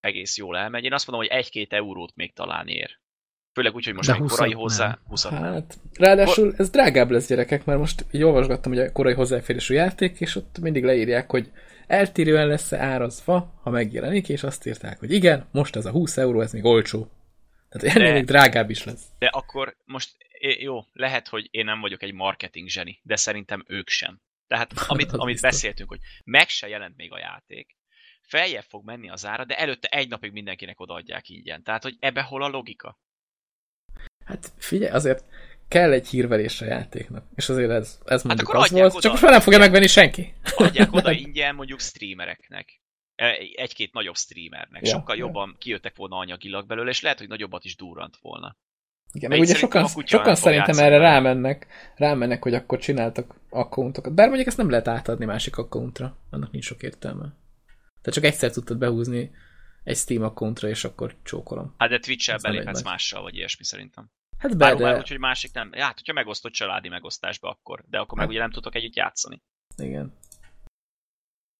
egész jól elmegy. Én azt mondom, hogy egy-két eurót még talán ér. Főleg úgy, hogy most még korai hozzá, 20 hát, Ráadásul ez drágább lesz gyerekek, mert most így olvasgattam, hogy a korai hozzáférésű játék, és ott mindig leírják, hogy eltérően lesz -e árazva, ha megjelenik, és azt írták, hogy igen, most ez a 20 euró, ez még olcsó. Tehát ennél még drágább is lesz. De akkor most jó, lehet, hogy én nem vagyok egy marketing zseni, de szerintem ők sem. Tehát amit, amit beszéltünk, hogy meg se jelent még a játék, feljebb fog menni az ára, de előtte egy napig mindenkinek odaadják ingyen. Tehát, hogy ebbe hol a logika? Hát figyelj, azért kell egy hírverés a játéknak. És azért ez, ez hát mondjuk az volt, oda, csak most már nem fogja megvenni senki. Adják oda ingyen mondjuk streamereknek. E, egy-két nagyobb streamernek. Ja, Sokkal ja. jobban kijöttek volna anyagilag belőle, és lehet, hogy nagyobbat is durrant volna. Igen, meg ugye sokan, sokan szerintem erre rámennek, rámennek, hogy akkor csináltak accountokat. Bár mondjuk ezt nem lehet átadni másik accountra, annak nincs sok értelme. Te csak egyszer tudtad behúzni egy Steam accountra, és akkor csókolom. Hát de Twitch-el beléphetsz mással, vagy ilyesmi szerintem. Hát be, de... úgyhogy másik nem. Ja, hát, hogyha megosztott családi megosztásba, akkor. De akkor hát... meg ugye nem tudok együtt játszani. Igen.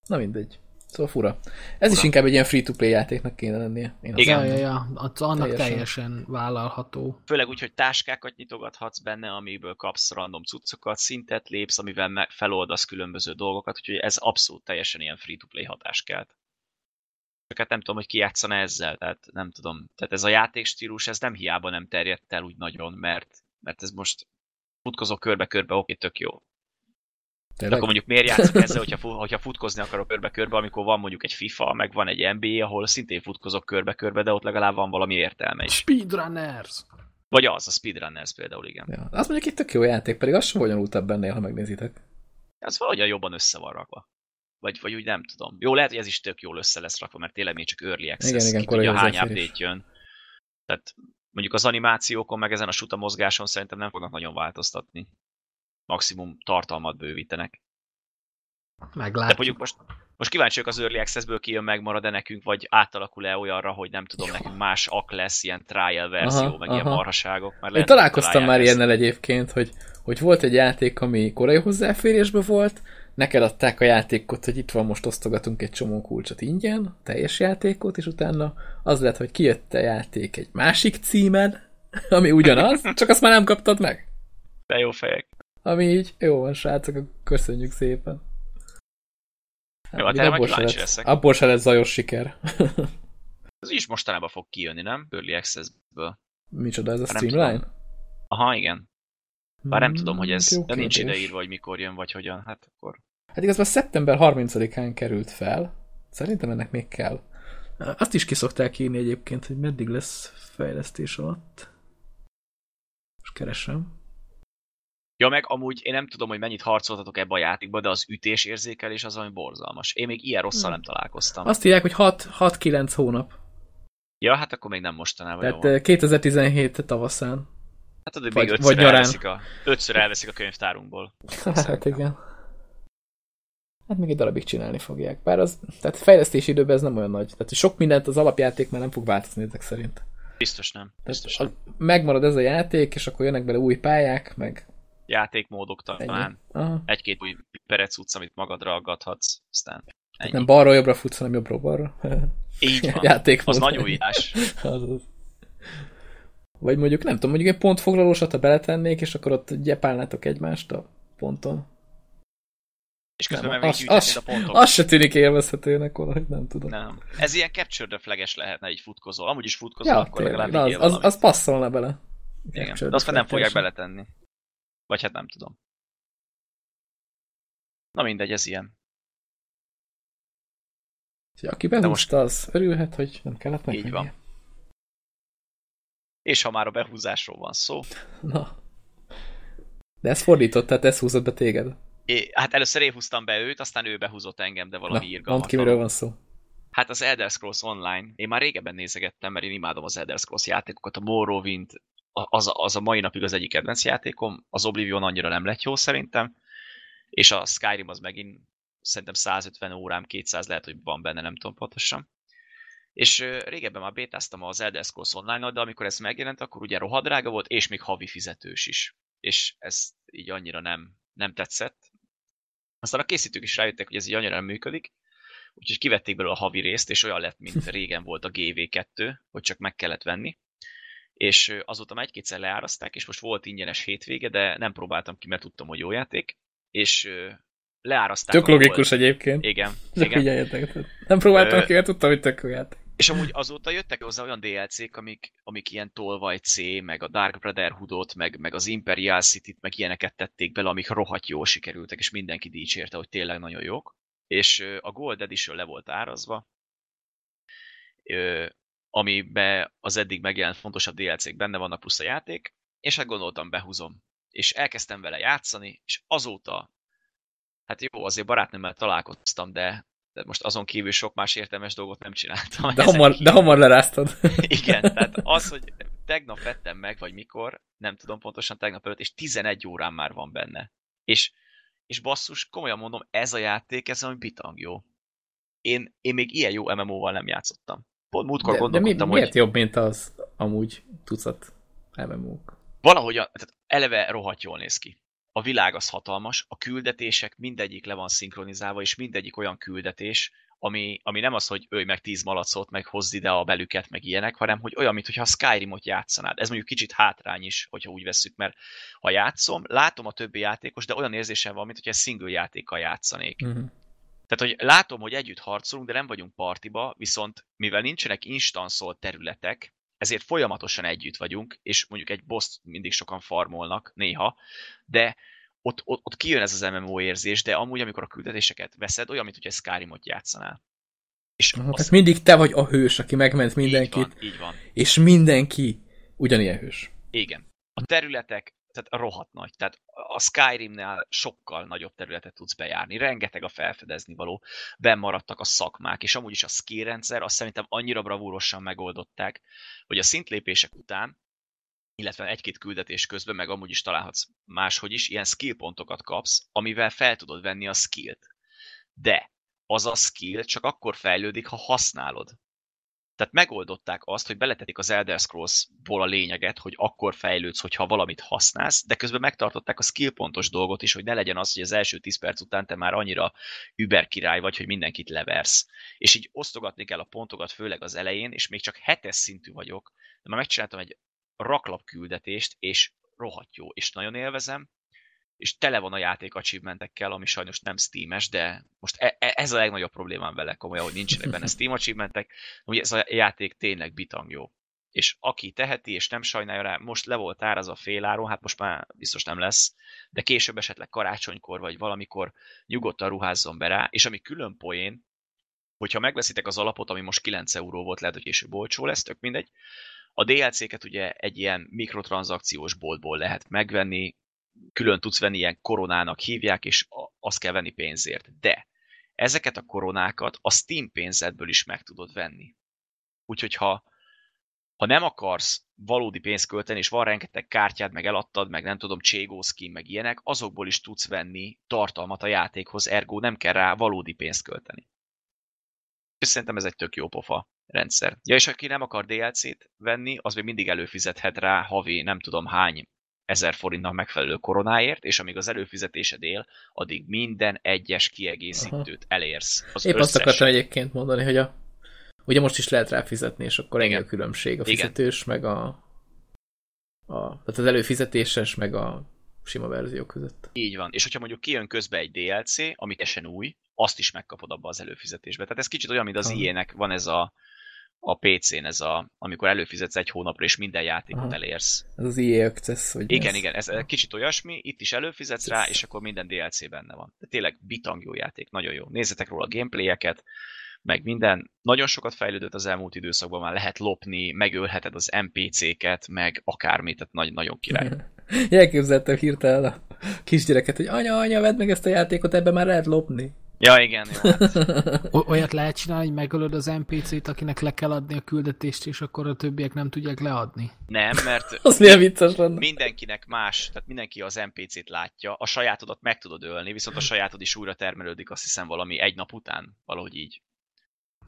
Na mindegy. Szóval fura. Ez fura. is inkább egy ilyen free-to-play játéknak kéne lennie. Én Igen, ja, ja, ja. Az annak teljesen. teljesen vállalható. Főleg úgy, hogy táskákat nyitogathatsz benne, amiből kapsz random cuccokat, szintet lépsz, amivel feloldasz különböző dolgokat, úgyhogy ez abszolút teljesen ilyen free-to-play hatás kelt. Csak hát nem tudom, hogy ki játszana ezzel, tehát nem tudom. Tehát ez a játékstílus, ez nem hiába nem terjedt el úgy nagyon, mert, mert ez most futkozok körbe-körbe, oké, tök jó. Tényleg? Akkor mondjuk miért játszok ezzel, hogyha, hogyha futkozni akarok körbe-körbe, amikor van mondjuk egy FIFA, meg van egy NBA, ahol szintén futkozok körbe-körbe, de ott legalább van valami értelme is. Speedrunners! Vagy az, a Speedrunners például, igen. Ja, az mondjuk itt tök jó játék, pedig az sem bonyolultabb benne, ha megnézitek. Az valahogyan jobban össze van rakva. Vagy, vagy úgy nem tudom. Jó, lehet, hogy ez is tök jól össze lesz rakva, mert tényleg még csak early access. Igen, igen, Ki tudja, hány update jön. Tehát mondjuk az animációkon, meg ezen a suta mozgáson szerintem nem fognak nagyon változtatni maximum tartalmat bővítenek. Meglátjuk. De mondjuk most, most kíváncsi az Early Access-ből kijön, megmarad-e nekünk, vagy átalakul-e olyanra, hogy nem tudom, nekünk más ak lesz, ilyen trial verzió, aha, meg aha. ilyen marhaságok. Mert Én találkoztam már ilyennel egyébként, hogy, hogy volt egy játék, ami korai hozzáférésben volt, neked adták a játékot, hogy itt van, most osztogatunk egy csomó kulcsot ingyen, teljes játékot, és utána az lett, hogy kijött a játék egy másik címen, ami ugyanaz, csak azt már nem kaptad meg. De jó fejek. Ami így, jó van, srácok, köszönjük szépen. Hát, jó, hát abból, se lett, leszek. abból se lett zajos siker. ez is mostanában fog kijönni, nem? Early Access-ből. Micsoda, ez a Streamline? Aha, igen. Bár nem tudom, hogy ez de nincs ideírva, hogy mikor jön, vagy hogyan. Hát akkor... Hát igazából szeptember 30-án került fel. Szerintem ennek még kell. Azt is kiszokták írni egyébként, hogy meddig lesz fejlesztés alatt. Most keresem. Ja, meg amúgy én nem tudom, hogy mennyit harcoltatok ebbe a játékba, de az ütés érzékelés az, ami borzalmas. Én még ilyen rosszal nem találkoztam. Azt írják, hogy 6-9 hónap. Ja, hát akkor még nem mostanában. Tehát jó 2017 tavaszán. Hát tudod, még ötször, vagy elveszik a, ötször elveszik a könyvtárunkból. hát igen. Hát még egy darabig csinálni fogják. Bár az, tehát fejlesztési időben ez nem olyan nagy. Tehát sok mindent az alapjáték már nem fog változni ezek szerint. Biztos nem. Biztos nem. Megmarad ez a játék, és akkor jönnek bele új pályák, meg játékmódok talán. Egy-két új perec utc, amit magadra aggathatsz, aztán ennyi. Nem balra jobbra futsz, hanem jobbra balra. Így van. Játékmód. Az nagy újítás. Vagy mondjuk, nem tudom, mondjuk egy pontfoglalósat, ha beletennék, és akkor ott gyepálnátok egymást a ponton. És közben nem, meg az, az, a pontok. Az se tűnik élvezhetőnek valahogy, nem tudom. Nem. Ez ilyen capture the flag lehetne egy futkozó. Amúgy is futkozó, ja, akkor tényleg, legalább az, az, az, passzolna bele. Igen, de azt nem fogják beletenni. Vagy hát nem tudom. Na mindegy, ez ilyen. Ja, aki behúzta, most... az örülhet, hogy nem kellett meg. Így van. És ha már a behúzásról van szó. Na. De ez fordított, tehát ez húzott be téged. É, hát először én húztam be őt, aztán ő behúzott engem, de valami irgalmatlan. Mondd ki, miről van szó. Hát az Elder Scrolls Online. Én már régebben nézegettem, mert én imádom az Elder Scrolls játékokat, a Morrowind, az, az a mai napig az egyik kedvenc játékom, az Oblivion annyira nem lett jó szerintem, és a Skyrim az megint szerintem 150 órám, 200 lehet, hogy van benne, nem tudom pontosan. És régebben már bétáztam az Elder Scrolls online de amikor ez megjelent, akkor ugye rohadrága volt, és még havi fizetős is. És ez így annyira nem, nem tetszett. Aztán a készítők is rájöttek, hogy ez így annyira nem működik, úgyhogy kivették belőle a havi részt, és olyan lett, mint régen volt a GV2, hogy csak meg kellett venni és azóta már egy-kétszer leáraszták, és most volt ingyenes hétvége, de nem próbáltam ki, mert tudtam, hogy jó játék, és leáraszták. Tök logikus volt. egyébként. Igen. igen. Nem próbáltam ki, mert tudtam, hogy tök jó játék. És amúgy azóta jöttek hozzá olyan DLC-k, amik, amik ilyen Tolvaj C, meg a Dark Brotherhoodot, meg, meg az Imperial City-t, meg ilyeneket tették bele, amik rohadt jól sikerültek, és mindenki dicsérte, hogy tényleg nagyon jók. És a Gold Edition le volt árazva, amiben az eddig megjelent fontosabb DLC-k benne vannak, plusz a játék, és hát gondoltam, behúzom. És elkezdtem vele játszani, és azóta, hát jó, azért barátnőmmel találkoztam, de de most azon kívül sok más értelmes dolgot nem csináltam. De hamar, de hamar leráztad. Igen, tehát az, hogy tegnap vettem meg, vagy mikor, nem tudom pontosan tegnap előtt, és 11 órán már van benne. És, és basszus, komolyan mondom, ez a játék, ez ami bitang jó. Én, én még ilyen jó MMO-val nem játszottam. Pont múltkor de, gondolkodtam, de mi, miért hogy... jobb, mint az amúgy tucat MMO-k? Valahogy, tehát eleve rohadt jól néz ki a világ az hatalmas, a küldetések mindegyik le van szinkronizálva, és mindegyik olyan küldetés, ami, ami nem az, hogy ölj meg tíz malacot, meg hozd ide a belüket, meg ilyenek, hanem hogy olyan, mintha a Skyrimot játszanád. Ez mondjuk kicsit hátrány is, hogyha úgy veszük, mert ha játszom, látom a többi játékos, de olyan érzésem van, mintha egy single játékkal játszanék. Uh-huh. Tehát, hogy látom, hogy együtt harcolunk, de nem vagyunk partiba, viszont mivel nincsenek instanszolt területek, ezért folyamatosan együtt vagyunk, és mondjuk egy boss mindig sokan farmolnak néha, de ott, ott, ott kijön ez az MMO érzés, de amúgy, amikor a küldetéseket veszed, olyan, mint hogy egy Skyrimot játszanál. És Aha, azt... mindig te vagy a hős, aki megment mindenkit. Így van, így van. És mindenki ugyanilyen hős. Igen. A területek tehát rohadt nagy. Tehát a Skyrimnál sokkal nagyobb területet tudsz bejárni, rengeteg a felfedezni való, maradtak a szakmák, és amúgy is a skill rendszer azt szerintem annyira bravúrosan megoldották, hogy a szintlépések után, illetve egy-két küldetés közben, meg amúgy is találhatsz máshogy is, ilyen skill pontokat kapsz, amivel fel tudod venni a skillt. De az a skill csak akkor fejlődik, ha használod. Tehát megoldották azt, hogy beletetik az Elder Scrolls-ból a lényeget, hogy akkor fejlődsz, hogyha valamit használsz, de közben megtartották a skill pontos dolgot is, hogy ne legyen az, hogy az első 10 perc után te már annyira über király vagy, hogy mindenkit leversz. És így osztogatni kell a pontokat, főleg az elején, és még csak hetes szintű vagyok, de már megcsináltam egy raklap küldetést, és rohadt jó, és nagyon élvezem, és tele van a játék achievementekkel, ami sajnos nem Steam-es, de most e- e- ez a legnagyobb problémám vele komolyan, hogy nincsenek benne Steam achievementek, ugye ez a játék tényleg bitang jó. És aki teheti és nem sajnálja rá, most le volt áraz a féláron, hát most már biztos nem lesz, de később esetleg karácsonykor vagy valamikor nyugodtan ruházzon be rá, és ami külön poén, hogyha megveszitek az alapot, ami most 9 euró volt, lehet, hogy később olcsó lesz, tök mindegy, a DLC-ket ugye egy ilyen mikrotranszakciós boltból lehet megvenni, külön tudsz venni, ilyen koronának hívják, és azt kell venni pénzért. De ezeket a koronákat a Steam pénzedből is meg tudod venni. Úgyhogy ha, ha nem akarsz valódi pénzt költeni, és van rengeteg kártyád, meg eladtad, meg nem tudom, Cségó skin, meg ilyenek, azokból is tudsz venni tartalmat a játékhoz, ergo nem kell rá valódi pénzt költeni. És szerintem ez egy tök jó pofa rendszer. Ja, és aki nem akar DLC-t venni, az még mindig előfizethet rá havi nem tudom hány ezer forintnak megfelelő koronáért, és amíg az előfizetésed él, addig minden egyes kiegészítőt Aha. elérsz. Az Épp összes... azt akartam egyébként mondani, hogy a, ugye most is lehet rá fizetni, és akkor ennyi a különbség a fizetős, Igen. meg a, a, tehát az előfizetéses, meg a sima verzió között. Így van. És hogyha mondjuk kijön közbe egy DLC, ami teljesen új, azt is megkapod abba az előfizetésbe. Tehát ez kicsit olyan, mint az ilyenek van ez a a PC-n ez a, amikor előfizetsz egy hónapra, és minden játékot Aha. elérsz. Ez az EA Access, vagy Igen, ez? igen, ez kicsit olyasmi, itt is előfizetsz rá, és akkor minden DLC benne van. De tényleg bitang jó játék, nagyon jó. Nézzetek róla a gameplayeket, meg minden. Nagyon sokat fejlődött az elmúlt időszakban, már lehet lopni, megölheted az NPC-ket, meg akármit, tehát nagy, nagyon király. Elképzeltem hirtelen a kisgyereket, hogy anya, anya, vedd meg ezt a játékot, ebben már lehet lopni. Ja, igen, jó. Hát. Olyat lehet csinálni, hogy megölöd az NPC-t, akinek le kell adni a küldetést, és akkor a többiek nem tudják leadni? Nem, mert az milyen vicces lenne. mindenkinek más, tehát mindenki az NPC-t látja, a sajátodat meg tudod ölni, viszont a sajátod is újra termelődik, azt hiszem valami egy nap után, valahogy így.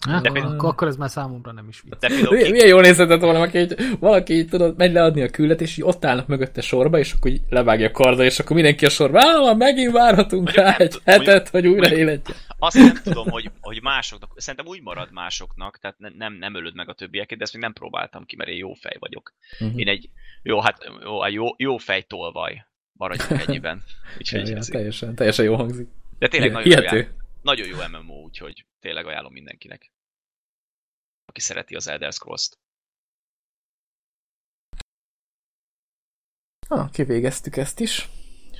De például... akkor, akkor ez már számomra nem is vicc. Milyen, milyen jól nézhetett volna, valaki, hogy valaki így, tudod, megy leadni a küldet, és így ott állnak mögötte sorba, és akkor így levágja a karda, és akkor mindenki a sorba, á, megint várhatunk rá egy hetet, hogy újra életje. Azt nem tudom, hogy, hogy másoknak, szerintem úgy marad másoknak, tehát nem, nem ölöd meg a többieket, de ezt még nem próbáltam ki, mert én jó fej vagyok. Uh-huh. Én egy, jó, hát jó, jó, jó fej tolvaj maradjunk ennyiben. Úgyhogy ja, ja, teljesen, teljesen jó hangzik. De tényleg nagyon jó, nagyon jó MMO, úgyhogy tényleg ajánlom mindenkinek. aki szereti az Elder Scrolls-t. Ah, kivégeztük ezt is.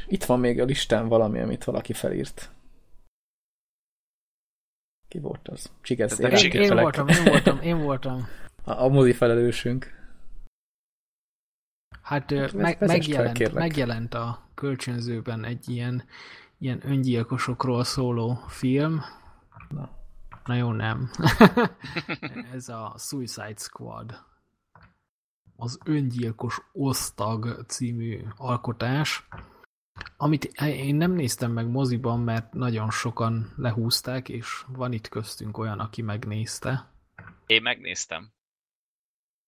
Itt van még a listán valami, amit valaki felírt. Ki volt az? Csigesz, én, én, én voltam, én voltam, én voltam. A, a mozi felelősünk. Hát ez, me- megjelent, megjelent a kölcsönzőben egy ilyen, ilyen öngyilkosokról szóló film. Na, Na jó, nem. ez a Suicide Squad. Az öngyilkos osztag című alkotás. Amit én nem néztem meg moziban, mert nagyon sokan lehúzták, és van itt köztünk olyan, aki megnézte. Én megnéztem.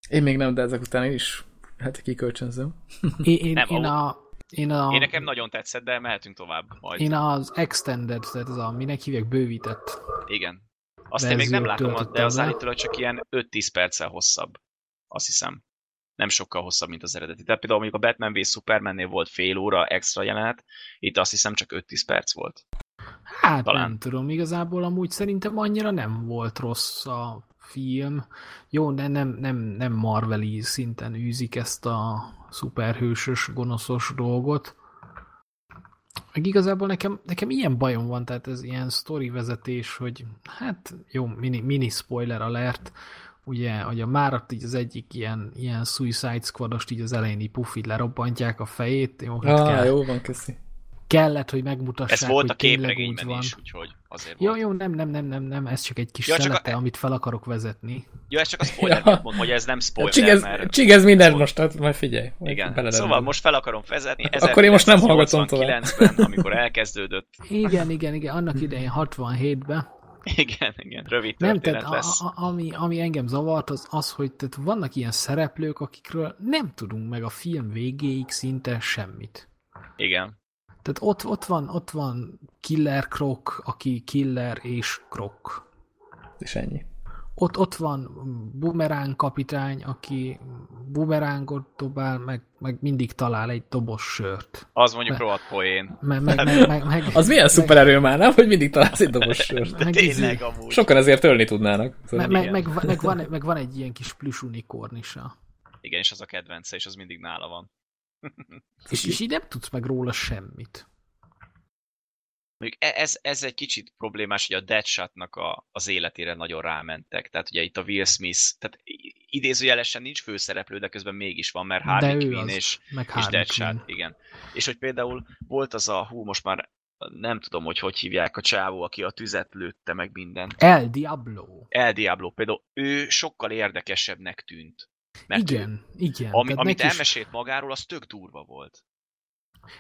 Én még nem, de ezek után én is hát kikölcsönzöm. Én, én, nem, én, a, én, a, én nekem nagyon tetszett, de mehetünk tovább majd. Én az Extended, tehát az a, minek hívják, bővített. Igen. Azt én még nem látom, de az állítólag csak ilyen 5-10 perccel hosszabb. Azt hiszem nem sokkal hosszabb, mint az eredeti. Tehát például mondjuk a Batman v Supermannél volt fél óra extra jelenet, itt azt hiszem csak 5-10 perc volt. Hát Talán. nem tudom, igazából amúgy szerintem annyira nem volt rossz a film. Jó, de nem, nem, nem Marveli szinten űzik ezt a szuperhősös, gonoszos dolgot. Meg igazából nekem, nekem ilyen bajom van, tehát ez ilyen story vezetés, hogy hát jó, mini, mini spoiler alert, ugye, hogy a Márat így az egyik ilyen, ilyen Suicide Squadost így az elején pufi lerobbantják a fejét. Jó, hát ah, kell, jó van, köszi. Kellett, hogy megmutassák, Ez volt a képregényben is, úgyhogy azért Jó, jó, nem, nem, nem, nem, nem, ez csak egy kis ja, szelete, a... amit fel akarok vezetni. Jó, ez csak a spoiler, ja. mondom, hogy ez nem spoiler, csigez, mert... Csigez minden szóval... most, tehát majd figyelj. Igen, szóval most fel akarom vezetni. Akkor én most nem hallgatom tovább. amikor elkezdődött. Igen, igen, igen, annak idején 67-ben Igen, igen, rövid Nem, tehát lesz. A, a, ami, ami engem zavart, az az, hogy tehát vannak ilyen szereplők, akikről nem tudunk meg a film végéig szinte semmit. Igen. Tehát ott, ott, van, ott van Killer Croc, aki Killer és Croc. És ennyi ott, ott van Boomerang kapitány, aki bumerángot dobál, meg, meg mindig talál egy dobos sört. Az mondjuk rohadt poén. Me, me, me, me, me, az milyen szupererő már, nem? Hogy mindig találsz egy dobos sört. De tényleg amúgy. Sokan ezért ölni tudnának. Szóval me, me, meg, meg, van, meg van egy ilyen kis plusz unikornisa. Igen, és az a kedvence, és az mindig nála van. és, és így nem tudsz meg róla semmit. Mondjuk e- ez, ez egy kicsit problémás, hogy a Deadshotnak a, az életére nagyon rámentek. Tehát ugye itt a Will Smith, tehát idézőjelesen nincs főszereplő, de közben mégis van, mert Harley Quinn és, és Deadshot. Igen. És hogy például volt az a, hú, most már nem tudom, hogy hogy hívják a csávó, aki a tüzet lőtte meg mindent. El Diablo. El Diablo. Például ő sokkal érdekesebbnek tűnt. Mert igen, ő, igen. Ami, amit elmesélt is... magáról, az tök durva volt.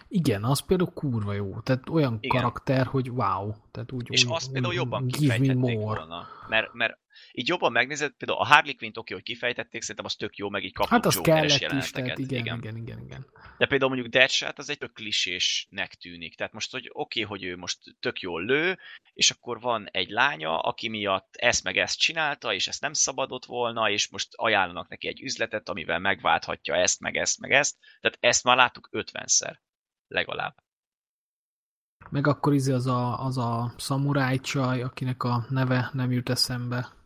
Igen, az például kurva jó. Tehát olyan Igen. karakter, hogy wow. Tehát úgy, és úgy, azt például jobban kifejtették volna. Mert, mert így jobban megnézed, például a Harley Quinn oké, hogy kifejtették, szerintem az tök jó, meg így kapott hát az kellett is, tehát igen, igen, igen, igen, igen. De például mondjuk Deadshot az egy tök klisésnek tűnik. Tehát most, hogy oké, hogy ő most tök jól lő, és akkor van egy lánya, aki miatt ezt meg ezt csinálta, és ezt nem szabadott volna, és most ajánlanak neki egy üzletet, amivel megválthatja ezt, meg ezt, meg ezt. Tehát ezt már láttuk ötvenszer legalább. Meg akkor izé az a, az a szamuráj csaj, akinek a neve nem jut eszembe.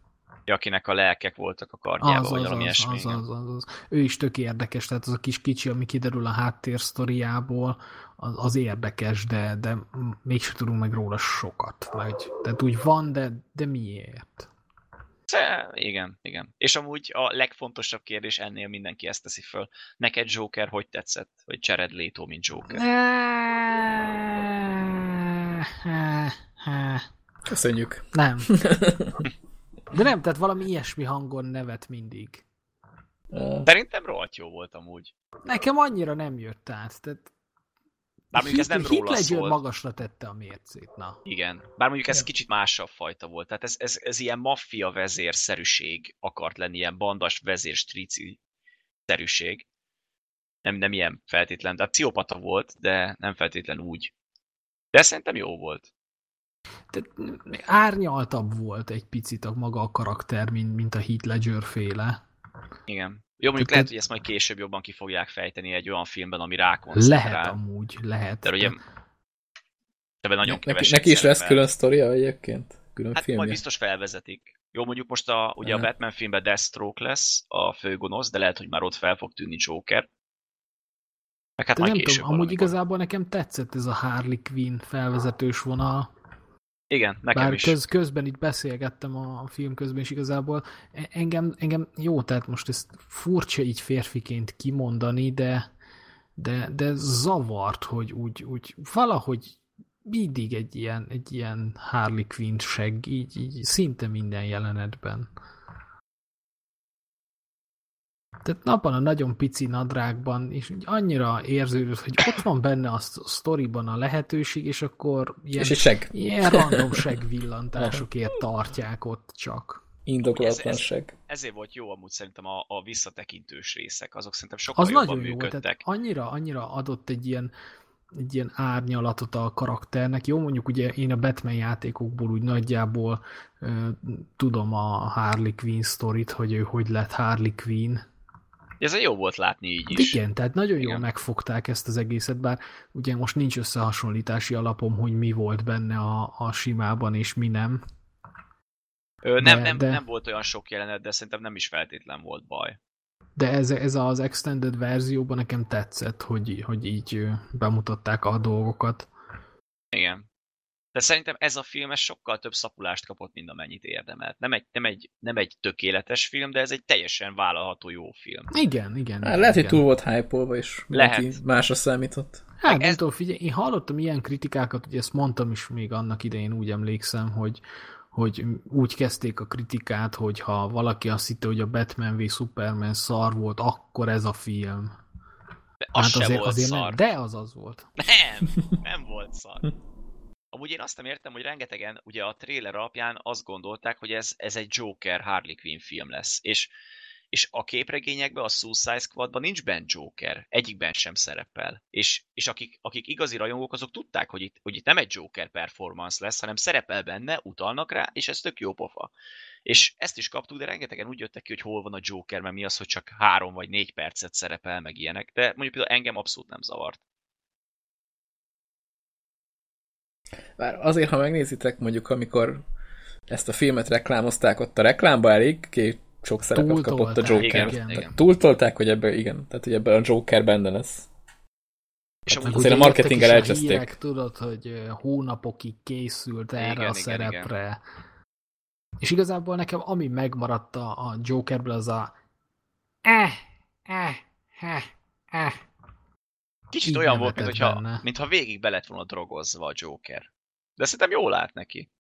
Ja, akinek a lelkek voltak a kardjában, vagy valami az, az, az, az, az. Ő is tök érdekes, tehát az a kis kicsi, ami kiderül a háttér sztoriából, az, az érdekes, de, de mégsem tudunk meg róla sokat. Vagy, tehát úgy van, de, de miért? Igen, igen. És amúgy a legfontosabb kérdés ennél mindenki ezt teszi föl. Neked Joker hogy tetszett? Hogy Jared Leto, mint Joker? Köszönjük. Nem. De nem, tehát valami ilyesmi hangon nevet mindig. Szerintem rohadt jó volt amúgy. Nekem annyira nem jött át. Tehát bár mondjuk ez nem róla Heath szól. magasra tette a mércét, na. Igen. Bár mondjuk ez kicsit másabb fajta volt. Tehát ez, ez, ez ilyen maffia vezérszerűség akart lenni, ilyen bandas vezér strici szerűség. Nem, nem ilyen feltétlen, de pszichopata volt, de nem feltétlen úgy. De szerintem jó volt. Tehát árnyaltabb volt egy picit a maga a karakter, mint, mint a Heath Ledger féle. Igen. Jó, mondjuk lehet, hogy ezt majd később jobban ki fogják fejteni egy olyan filmben, ami rákon Lehet amúgy, lehet. De ugye ebben nagyon ne, neki, neki is lesz külön sztoria egyébként? Külön hát filmje? majd biztos felvezetik. Jó, mondjuk most a, ugye a Batman filmben Deathstroke lesz a főgonosz, de lehet, hogy már ott fel fog tűnni Joker. Meg hát nem tudom, amúgy igazából nekem tetszett ez a Harley Quinn felvezetős vonal. Igen, nekem Bár is. Köz, közben itt beszélgettem a film közben is igazából. E- engem, engem jó, tehát most ezt furcsa így férfiként kimondani, de, de, de zavart, hogy úgy, úgy valahogy mindig egy ilyen, egy ilyen Harley Quinn seg, így, így szinte minden jelenetben. Tehát napon a nagyon pici nadrágban, és annyira érződött, hogy ott van benne a sztoriban a lehetőség, és akkor ilyen, és egy seg. ilyen random villantásokért tartják ott csak. Indokolatlan ez, ez, Ezért volt jó amúgy szerintem a, a visszatekintős részek, azok szerintem sokkal az jobban nagyon működtek. Jó, tehát annyira, annyira adott egy ilyen, egy ilyen árnyalatot a karakternek. Jó, mondjuk ugye én a Batman játékokból úgy nagyjából uh, tudom a Harley Quinn sztorit, hogy ő hogy lett Harley Quinn, ez jó volt látni így is. Igen, tehát nagyon jól Igen. megfogták ezt az egészet, bár ugye most nincs összehasonlítási alapom, hogy mi volt benne a, a simában és mi nem. Ö, nem, de, nem, de... nem volt olyan sok jelenet, de szerintem nem is feltétlen volt baj. De ez, ez az extended verzióban nekem tetszett, hogy, hogy így bemutatták a dolgokat. Igen. De szerintem ez a film ez sokkal több szapulást kapott, mint amennyit érdemelt. Nem egy, nem, egy, nem egy tökéletes film, de ez egy teljesen vállalható jó film. Igen, igen. Hát, lehet, igen. hogy túl volt hype és lehet. másra számított. Hát nem ez... tudom, figyelj, én hallottam ilyen kritikákat, hogy ezt mondtam is még annak idején, úgy emlékszem, hogy, hogy úgy kezdték a kritikát, hogy ha valaki azt hitte, hogy a Batman v Superman szar volt, akkor ez a film. De az hát azért, volt azért szar. Nem, de az az volt. Nem, nem volt szar. Amúgy én azt nem értem, hogy rengetegen ugye a trailer alapján azt gondolták, hogy ez, ez egy Joker Harley Quinn film lesz. És, és a képregényekben, a Suicide Squadban nincs benne Joker. Egyikben sem szerepel. És, és akik, akik igazi rajongók, azok tudták, hogy itt, hogy itt nem egy Joker performance lesz, hanem szerepel benne, utalnak rá, és ez tök jó pofa. És ezt is kaptuk, de rengetegen úgy jöttek ki, hogy hol van a Joker, mert mi az, hogy csak három vagy négy percet szerepel, meg ilyenek. De mondjuk például engem abszolút nem zavart. Bár azért, ha megnézitek, mondjuk amikor ezt a filmet reklámozták, ott a reklámba elég két sok szerepet kapott a Joker. Igen, igen. Túltolták, hogy ebben, igen, tehát hogy ebben a Joker benne lesz. És hát azért a marketinggel elcseszték. Hírek, tudod, hogy hónapokig készült erre igen, a szerepre. Igen. És igazából nekem ami megmaradt a Jokerből az a eh, eh, eh, eh, Kicsit olyan volt, mintha, mintha végig be lett volna drogozva a Joker. De szerintem jól állt neki.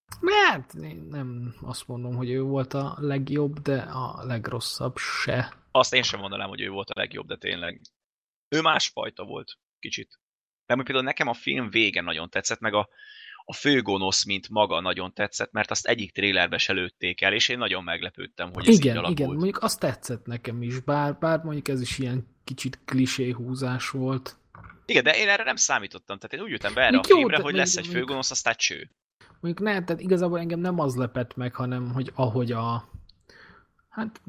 Hát, én nem azt mondom, hogy ő volt a legjobb, de a legrosszabb se. Azt én sem mondanám, hogy ő volt a legjobb, de tényleg. Ő másfajta volt, kicsit. Mert például nekem a film vége nagyon tetszett, meg a, a főgonosz, mint maga nagyon tetszett, mert azt egyik trélerbe se lőtték el, és én nagyon meglepődtem, hogy ez igen, így alakult. Igen, mondjuk azt tetszett nekem is, bár, bár mondjuk ez is ilyen kicsit klisé húzás volt. Igen, de én erre nem számítottam. Tehát én úgy jöttem be erre a filmre, hogy lesz egy főgonosz, aztán cső. Mondjuk ne, tehát igazából engem nem az lepett meg, hanem hogy ahogy a hát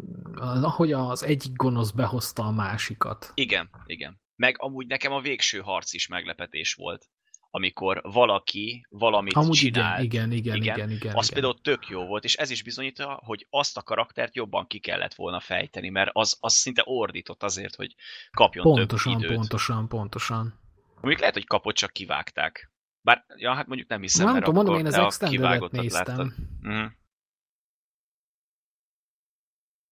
ahogy az egyik gonosz behozta a másikat. Igen, igen. Meg amúgy nekem a végső harc is meglepetés volt amikor valaki valamit Amúgy csinált. Igen, igen, igen, igen, igen. Az igen. például tök jó volt, és ez is bizonyítja, hogy azt a karaktert jobban ki kellett volna fejteni, mert az, az szinte ordított azért, hogy kapjon pontosan, több időt. Pontosan, pontosan, Mondjuk lehet, hogy kapott, csak kivágták. Bár, ja, hát mondjuk nem hiszem, nem mert tudom, mondom, én az extended néztem. Mm.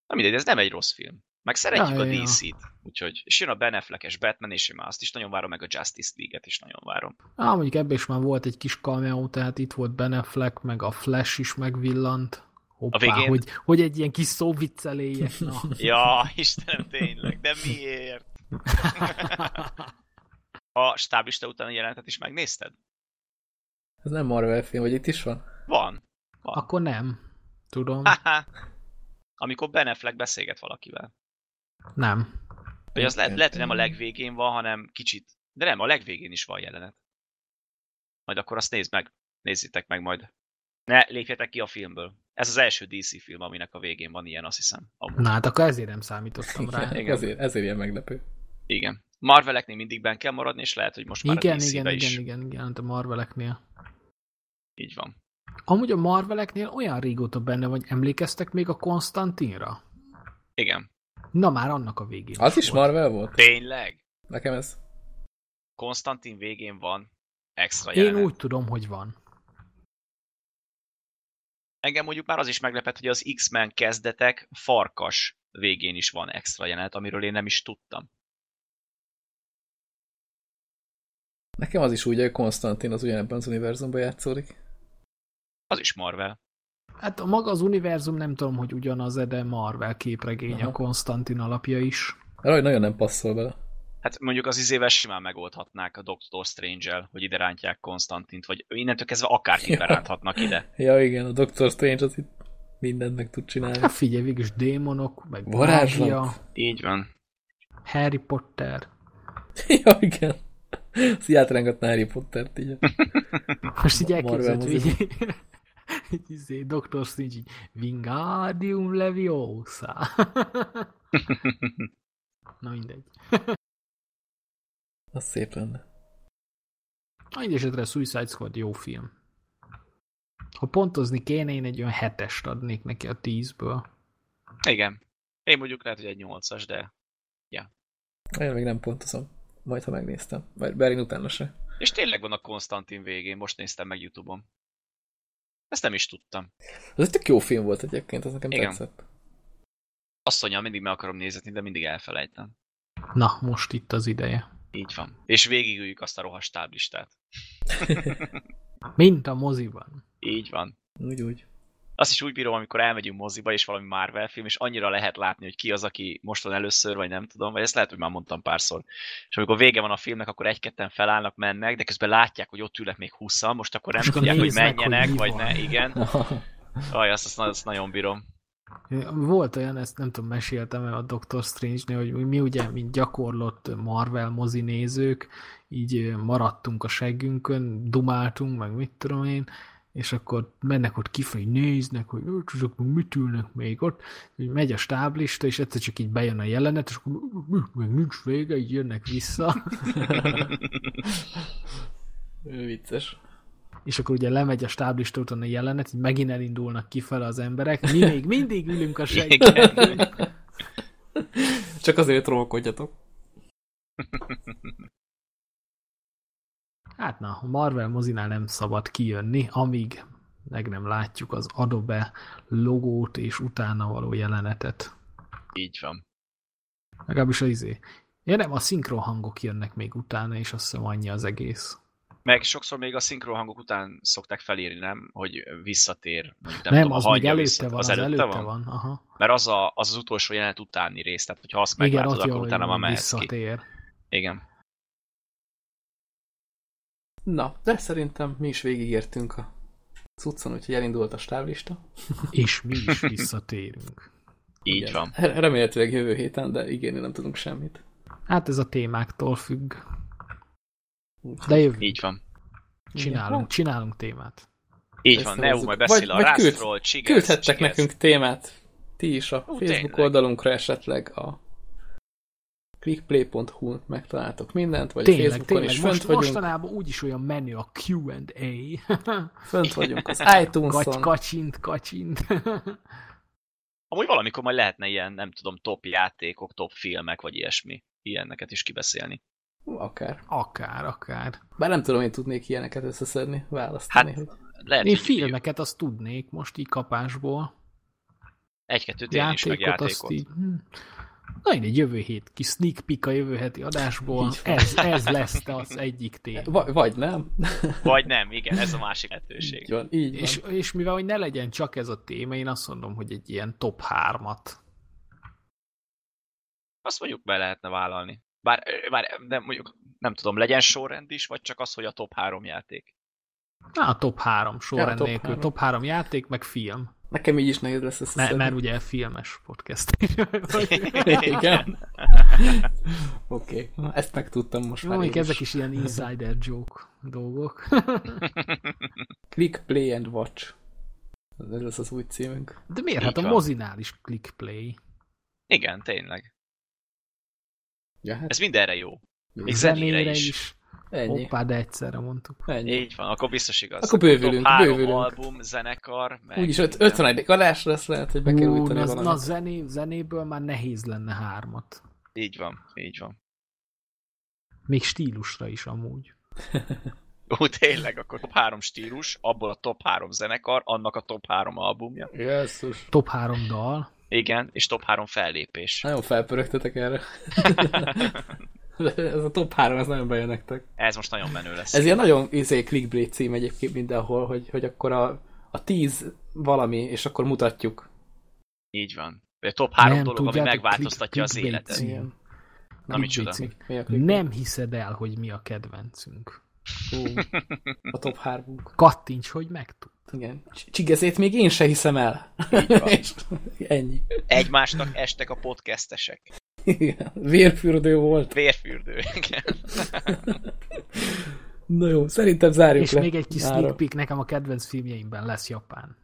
Na mindegy, ez nem egy rossz film. Meg szeretjük ja, a DC-t, ja. úgyhogy, és jön a Ben Affleck-es Batman, és én már azt is nagyon várom, meg a Justice League-et is nagyon várom. Á, mondjuk ebben is már volt egy kis cameo, tehát itt volt Ben Affleck, meg a Flash is megvillant. Hoppá, a végén... hogy, hogy egy ilyen kis szóvicceléjek. Na. ja, Istenem, tényleg, de miért? a stáblista utáni jelentet is megnézted? Ez nem Marvel film, hogy itt is van? Van. van. Akkor nem. Tudom. Amikor Ben Affleck beszélget valakivel. Nem. Vagy az lehet, lehet, hogy nem a legvégén van, hanem kicsit. De nem, a legvégén is van jelenet. Majd akkor azt nézd meg. Nézzétek meg majd. Ne lépjetek ki a filmből. Ez az első DC film, aminek a végén van ilyen, azt hiszem. Amúgy. Na hát akkor ezért nem számítottam rá. Igen, ezért, ezért ilyen meglepő. Igen. Marveleknél mindig ben kell maradni, és lehet, hogy most már igen, a igen, is. Igen, igen, igen, a Marveleknél. Így van. Amúgy a Marveleknél olyan régóta benne vagy, emlékeztek még a Konstantinra? Igen. Na már annak a végén. Az is, is Marvel volt? Tényleg? Nekem ez. Konstantin végén van extra jelenet. Én úgy tudom, hogy van. Engem mondjuk már az is meglepett, hogy az X-Men kezdetek farkas végén is van extra jelenet, amiről én nem is tudtam. Nekem az is úgy, hogy Konstantin az ugyanebben az univerzumban játszódik. Az is Marvel. Hát a maga az univerzum nem tudom, hogy ugyanaz, de Marvel képregény Aha. a Konstantin alapja is. Raj, nagyon nem passzol bele. Hát mondjuk az izével simán megoldhatnák a Doctor Strange-el, hogy ide rántják Konstantint, vagy innentől kezdve akárkit beránthatnak ide. ja igen, a Doctor Strange az itt mindent meg tud csinálni. Hát figyelj, végül démonok, meg Varázslat. Így van. Harry Potter. ja igen. Azt így átrángatná Harry Pottert így. Most így elképzelt, izé, Dr. Strange így Wingardium Leviosa. Na mindegy. Az szép lenne. Annyi esetre Suicide Squad jó film. Ha pontozni kéne, én egy olyan hetest adnék neki a tízből. Igen. Én mondjuk lehet, hogy egy nyolcas, de... Ja. Én még nem pontozom. Majd, ha megnéztem. Vagy Berin utána se. És tényleg van a Konstantin végén, most néztem meg Youtube-on. Ezt nem is tudtam. Ez egy tök jó film volt egyébként, ez nekem Igen. tetszett. Asszonya, mindig meg akarom nézni, de mindig elfelejtem. Na, most itt az ideje. Így van. És végigüljük azt a rohas táblistát. Mint a moziban. Így van. Úgy, úgy. Azt is úgy bírom, amikor elmegyünk moziba, és valami Marvel film, és annyira lehet látni, hogy ki az, aki most van először, vagy nem tudom, vagy ezt lehet, hogy már mondtam párszor. És amikor vége van a filmnek, akkor egy-ketten felállnak, mennek, de közben látják, hogy ott ülnek még 20 most akkor nem tudják, hogy menjenek, hogy vagy ne, igen. Aj, azt, azt, azt nagyon bírom. Volt olyan, ezt nem tudom, meséltem a Doctor Strange-nél, hogy mi ugye, mint gyakorlott Marvel mozi nézők, így maradtunk a seggünkön, dumáltunk, meg mit tudom én, és akkor mennek ott kifelé, néznek, hogy azok mit ülnek még ott, hogy megy a stáblista, és egyszer csak így bejön a jelenet, és akkor meg nincs vége, így jönnek vissza. Vicces és akkor ugye lemegy a stáblista után a jelenet, így megint elindulnak kifele az emberek, mi még mindig ülünk a seggben. Csak azért trollkodjatok. Hát na, a Marvel mozinál nem szabad kijönni, amíg meg nem látjuk az Adobe logót és utána való jelenetet. Így van. Legalábbis az izé. Ja nem, a hangok jönnek még utána, és azt hiszem annyi az egész. Meg sokszor még a hangok után szokták felírni, nem? Hogy visszatér. Nem, nem tudom, az még előtte vissza... van. Az, az előtte, előtte van? van? Aha. Mert az, a, az az utolsó jelenet utáni rész, tehát hogyha azt meglátod, Igen, akkor utána már mehetsz visszatér. ki. Igen. Na, de szerintem mi is végigértünk a cuccon, úgyhogy elindult a stáblista. És mi is visszatérünk. Így Ugye, van. Remélhetőleg jövő héten, de ígérni nem tudunk semmit. Hát ez a témáktól függ. De jövünk. Így van. Csinálunk, csinálunk témát. Így van, Neu majd beszél vagy, a vagy Rustról, küld, Küldhettek csigez. nekünk témát. Ti is a Ú, Facebook tényleg. oldalunkra esetleg a clickplay.hu megtaláltok mindent, vagy tényleg, Facebookon tényleg. is fönt Most, vagyunk. Mostanában úgyis olyan menü a Q&A. fönt vagyunk az iTunes-on. Kacs, kacsint, kacsint. Amúgy valamikor majd lehetne ilyen, nem tudom, top játékok, top filmek, vagy ilyesmi. Ilyenneket is kibeszélni. Akár. Akár, akár. Bár nem tudom, én tudnék ilyeneket összeszedni, választani. Hát, hogy... lehet, én filmeket azt tudnék most így kapásból. Egy-kettőt én is, meg játékot. Így, hm. Na, én egy jövő hét kis sneak peek a jövő heti adásból. Ez, ez lesz te az egyik téma. Vagy, vagy nem. Vagy nem, igen, ez a másik lehetőség. Így van, így van. És, és mivel hogy ne legyen csak ez a téma, én azt mondom, hogy egy ilyen top 3-at. Azt mondjuk be lehetne vállalni. Bár, bár de mondjuk nem tudom, legyen sorrend is, vagy csak az, hogy a top 3 játék? Na, a top 3 sorrend ja, top nélkül. 3. Top 3 játék, meg film. Nekem így is nehéz lesz ezt mert, mert ugye filmes podcast. Igen. Oké, okay. ezt megtudtam most már. Jó, ezek is ilyen insider joke dolgok. Click, play and watch. Ez lesz az új címünk. De miért? Hát a mozinál is click play. Igen, tényleg. Ja, hát... Ez mindenre jó. Még zenére, zenére is. is. Ennyi. Hoppá, de egyszerre mondtuk. Ennyi. Így van, akkor biztos igaz. Akkor bővülünk, Top bővülünk. album, zenekar, meg... Úgyis 50. adásra lesz lehet, hogy be kell Ú, újítani na, valamit. na zené, zenéből már nehéz lenne hármat. Így van, így van. Még stílusra is amúgy. Ó, tényleg, akkor top 3 stílus, abból a top 3 zenekar, annak a top 3 albumja. Jesszus. Top három dal. Igen, és top 3 fellépés. Nagyon felpörögtetek erre. ez a top 3, ez nagyon bejön nektek. Ez most nagyon menő lesz. Ez ilyen nagyon izé, clickbait cím egyébként mindenhol, hogy, hogy akkor a, a 10 valami, és akkor mutatjuk. Így van. A top 3 Nem dolog, ami tudjátok, megváltoztatja az clickbait életet. cím. Igen. Na, micsoda? Mi a clickbait? Nem hiszed el, hogy mi a kedvencünk. Ú, a top 3 Kattints, hogy megtud. Igen. Cs- Csigezét még én se hiszem el. És ennyi. Egymásnak estek a podcastesek. Igen. Vérfürdő volt. Vérfürdő. Igen. Na jó, szerintem zárjuk És le. még egy kis mára. sneak peek, nekem a kedvenc filmjeimben lesz Japán.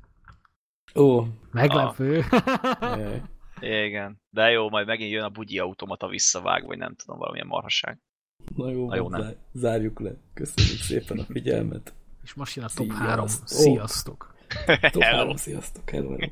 Ó, Meglepő. jaj. Igen. De jó, majd megint jön a bugyi automata visszavág, vagy nem tudom, valamilyen marhaság. na jó, Na jó, nem. zár- zárjuk le. Köszönjük szépen a figyelmet. És most jön a top Sziasztok. 3. Sziasztok! Top Hello. 3, sziasztok. Hello. hello.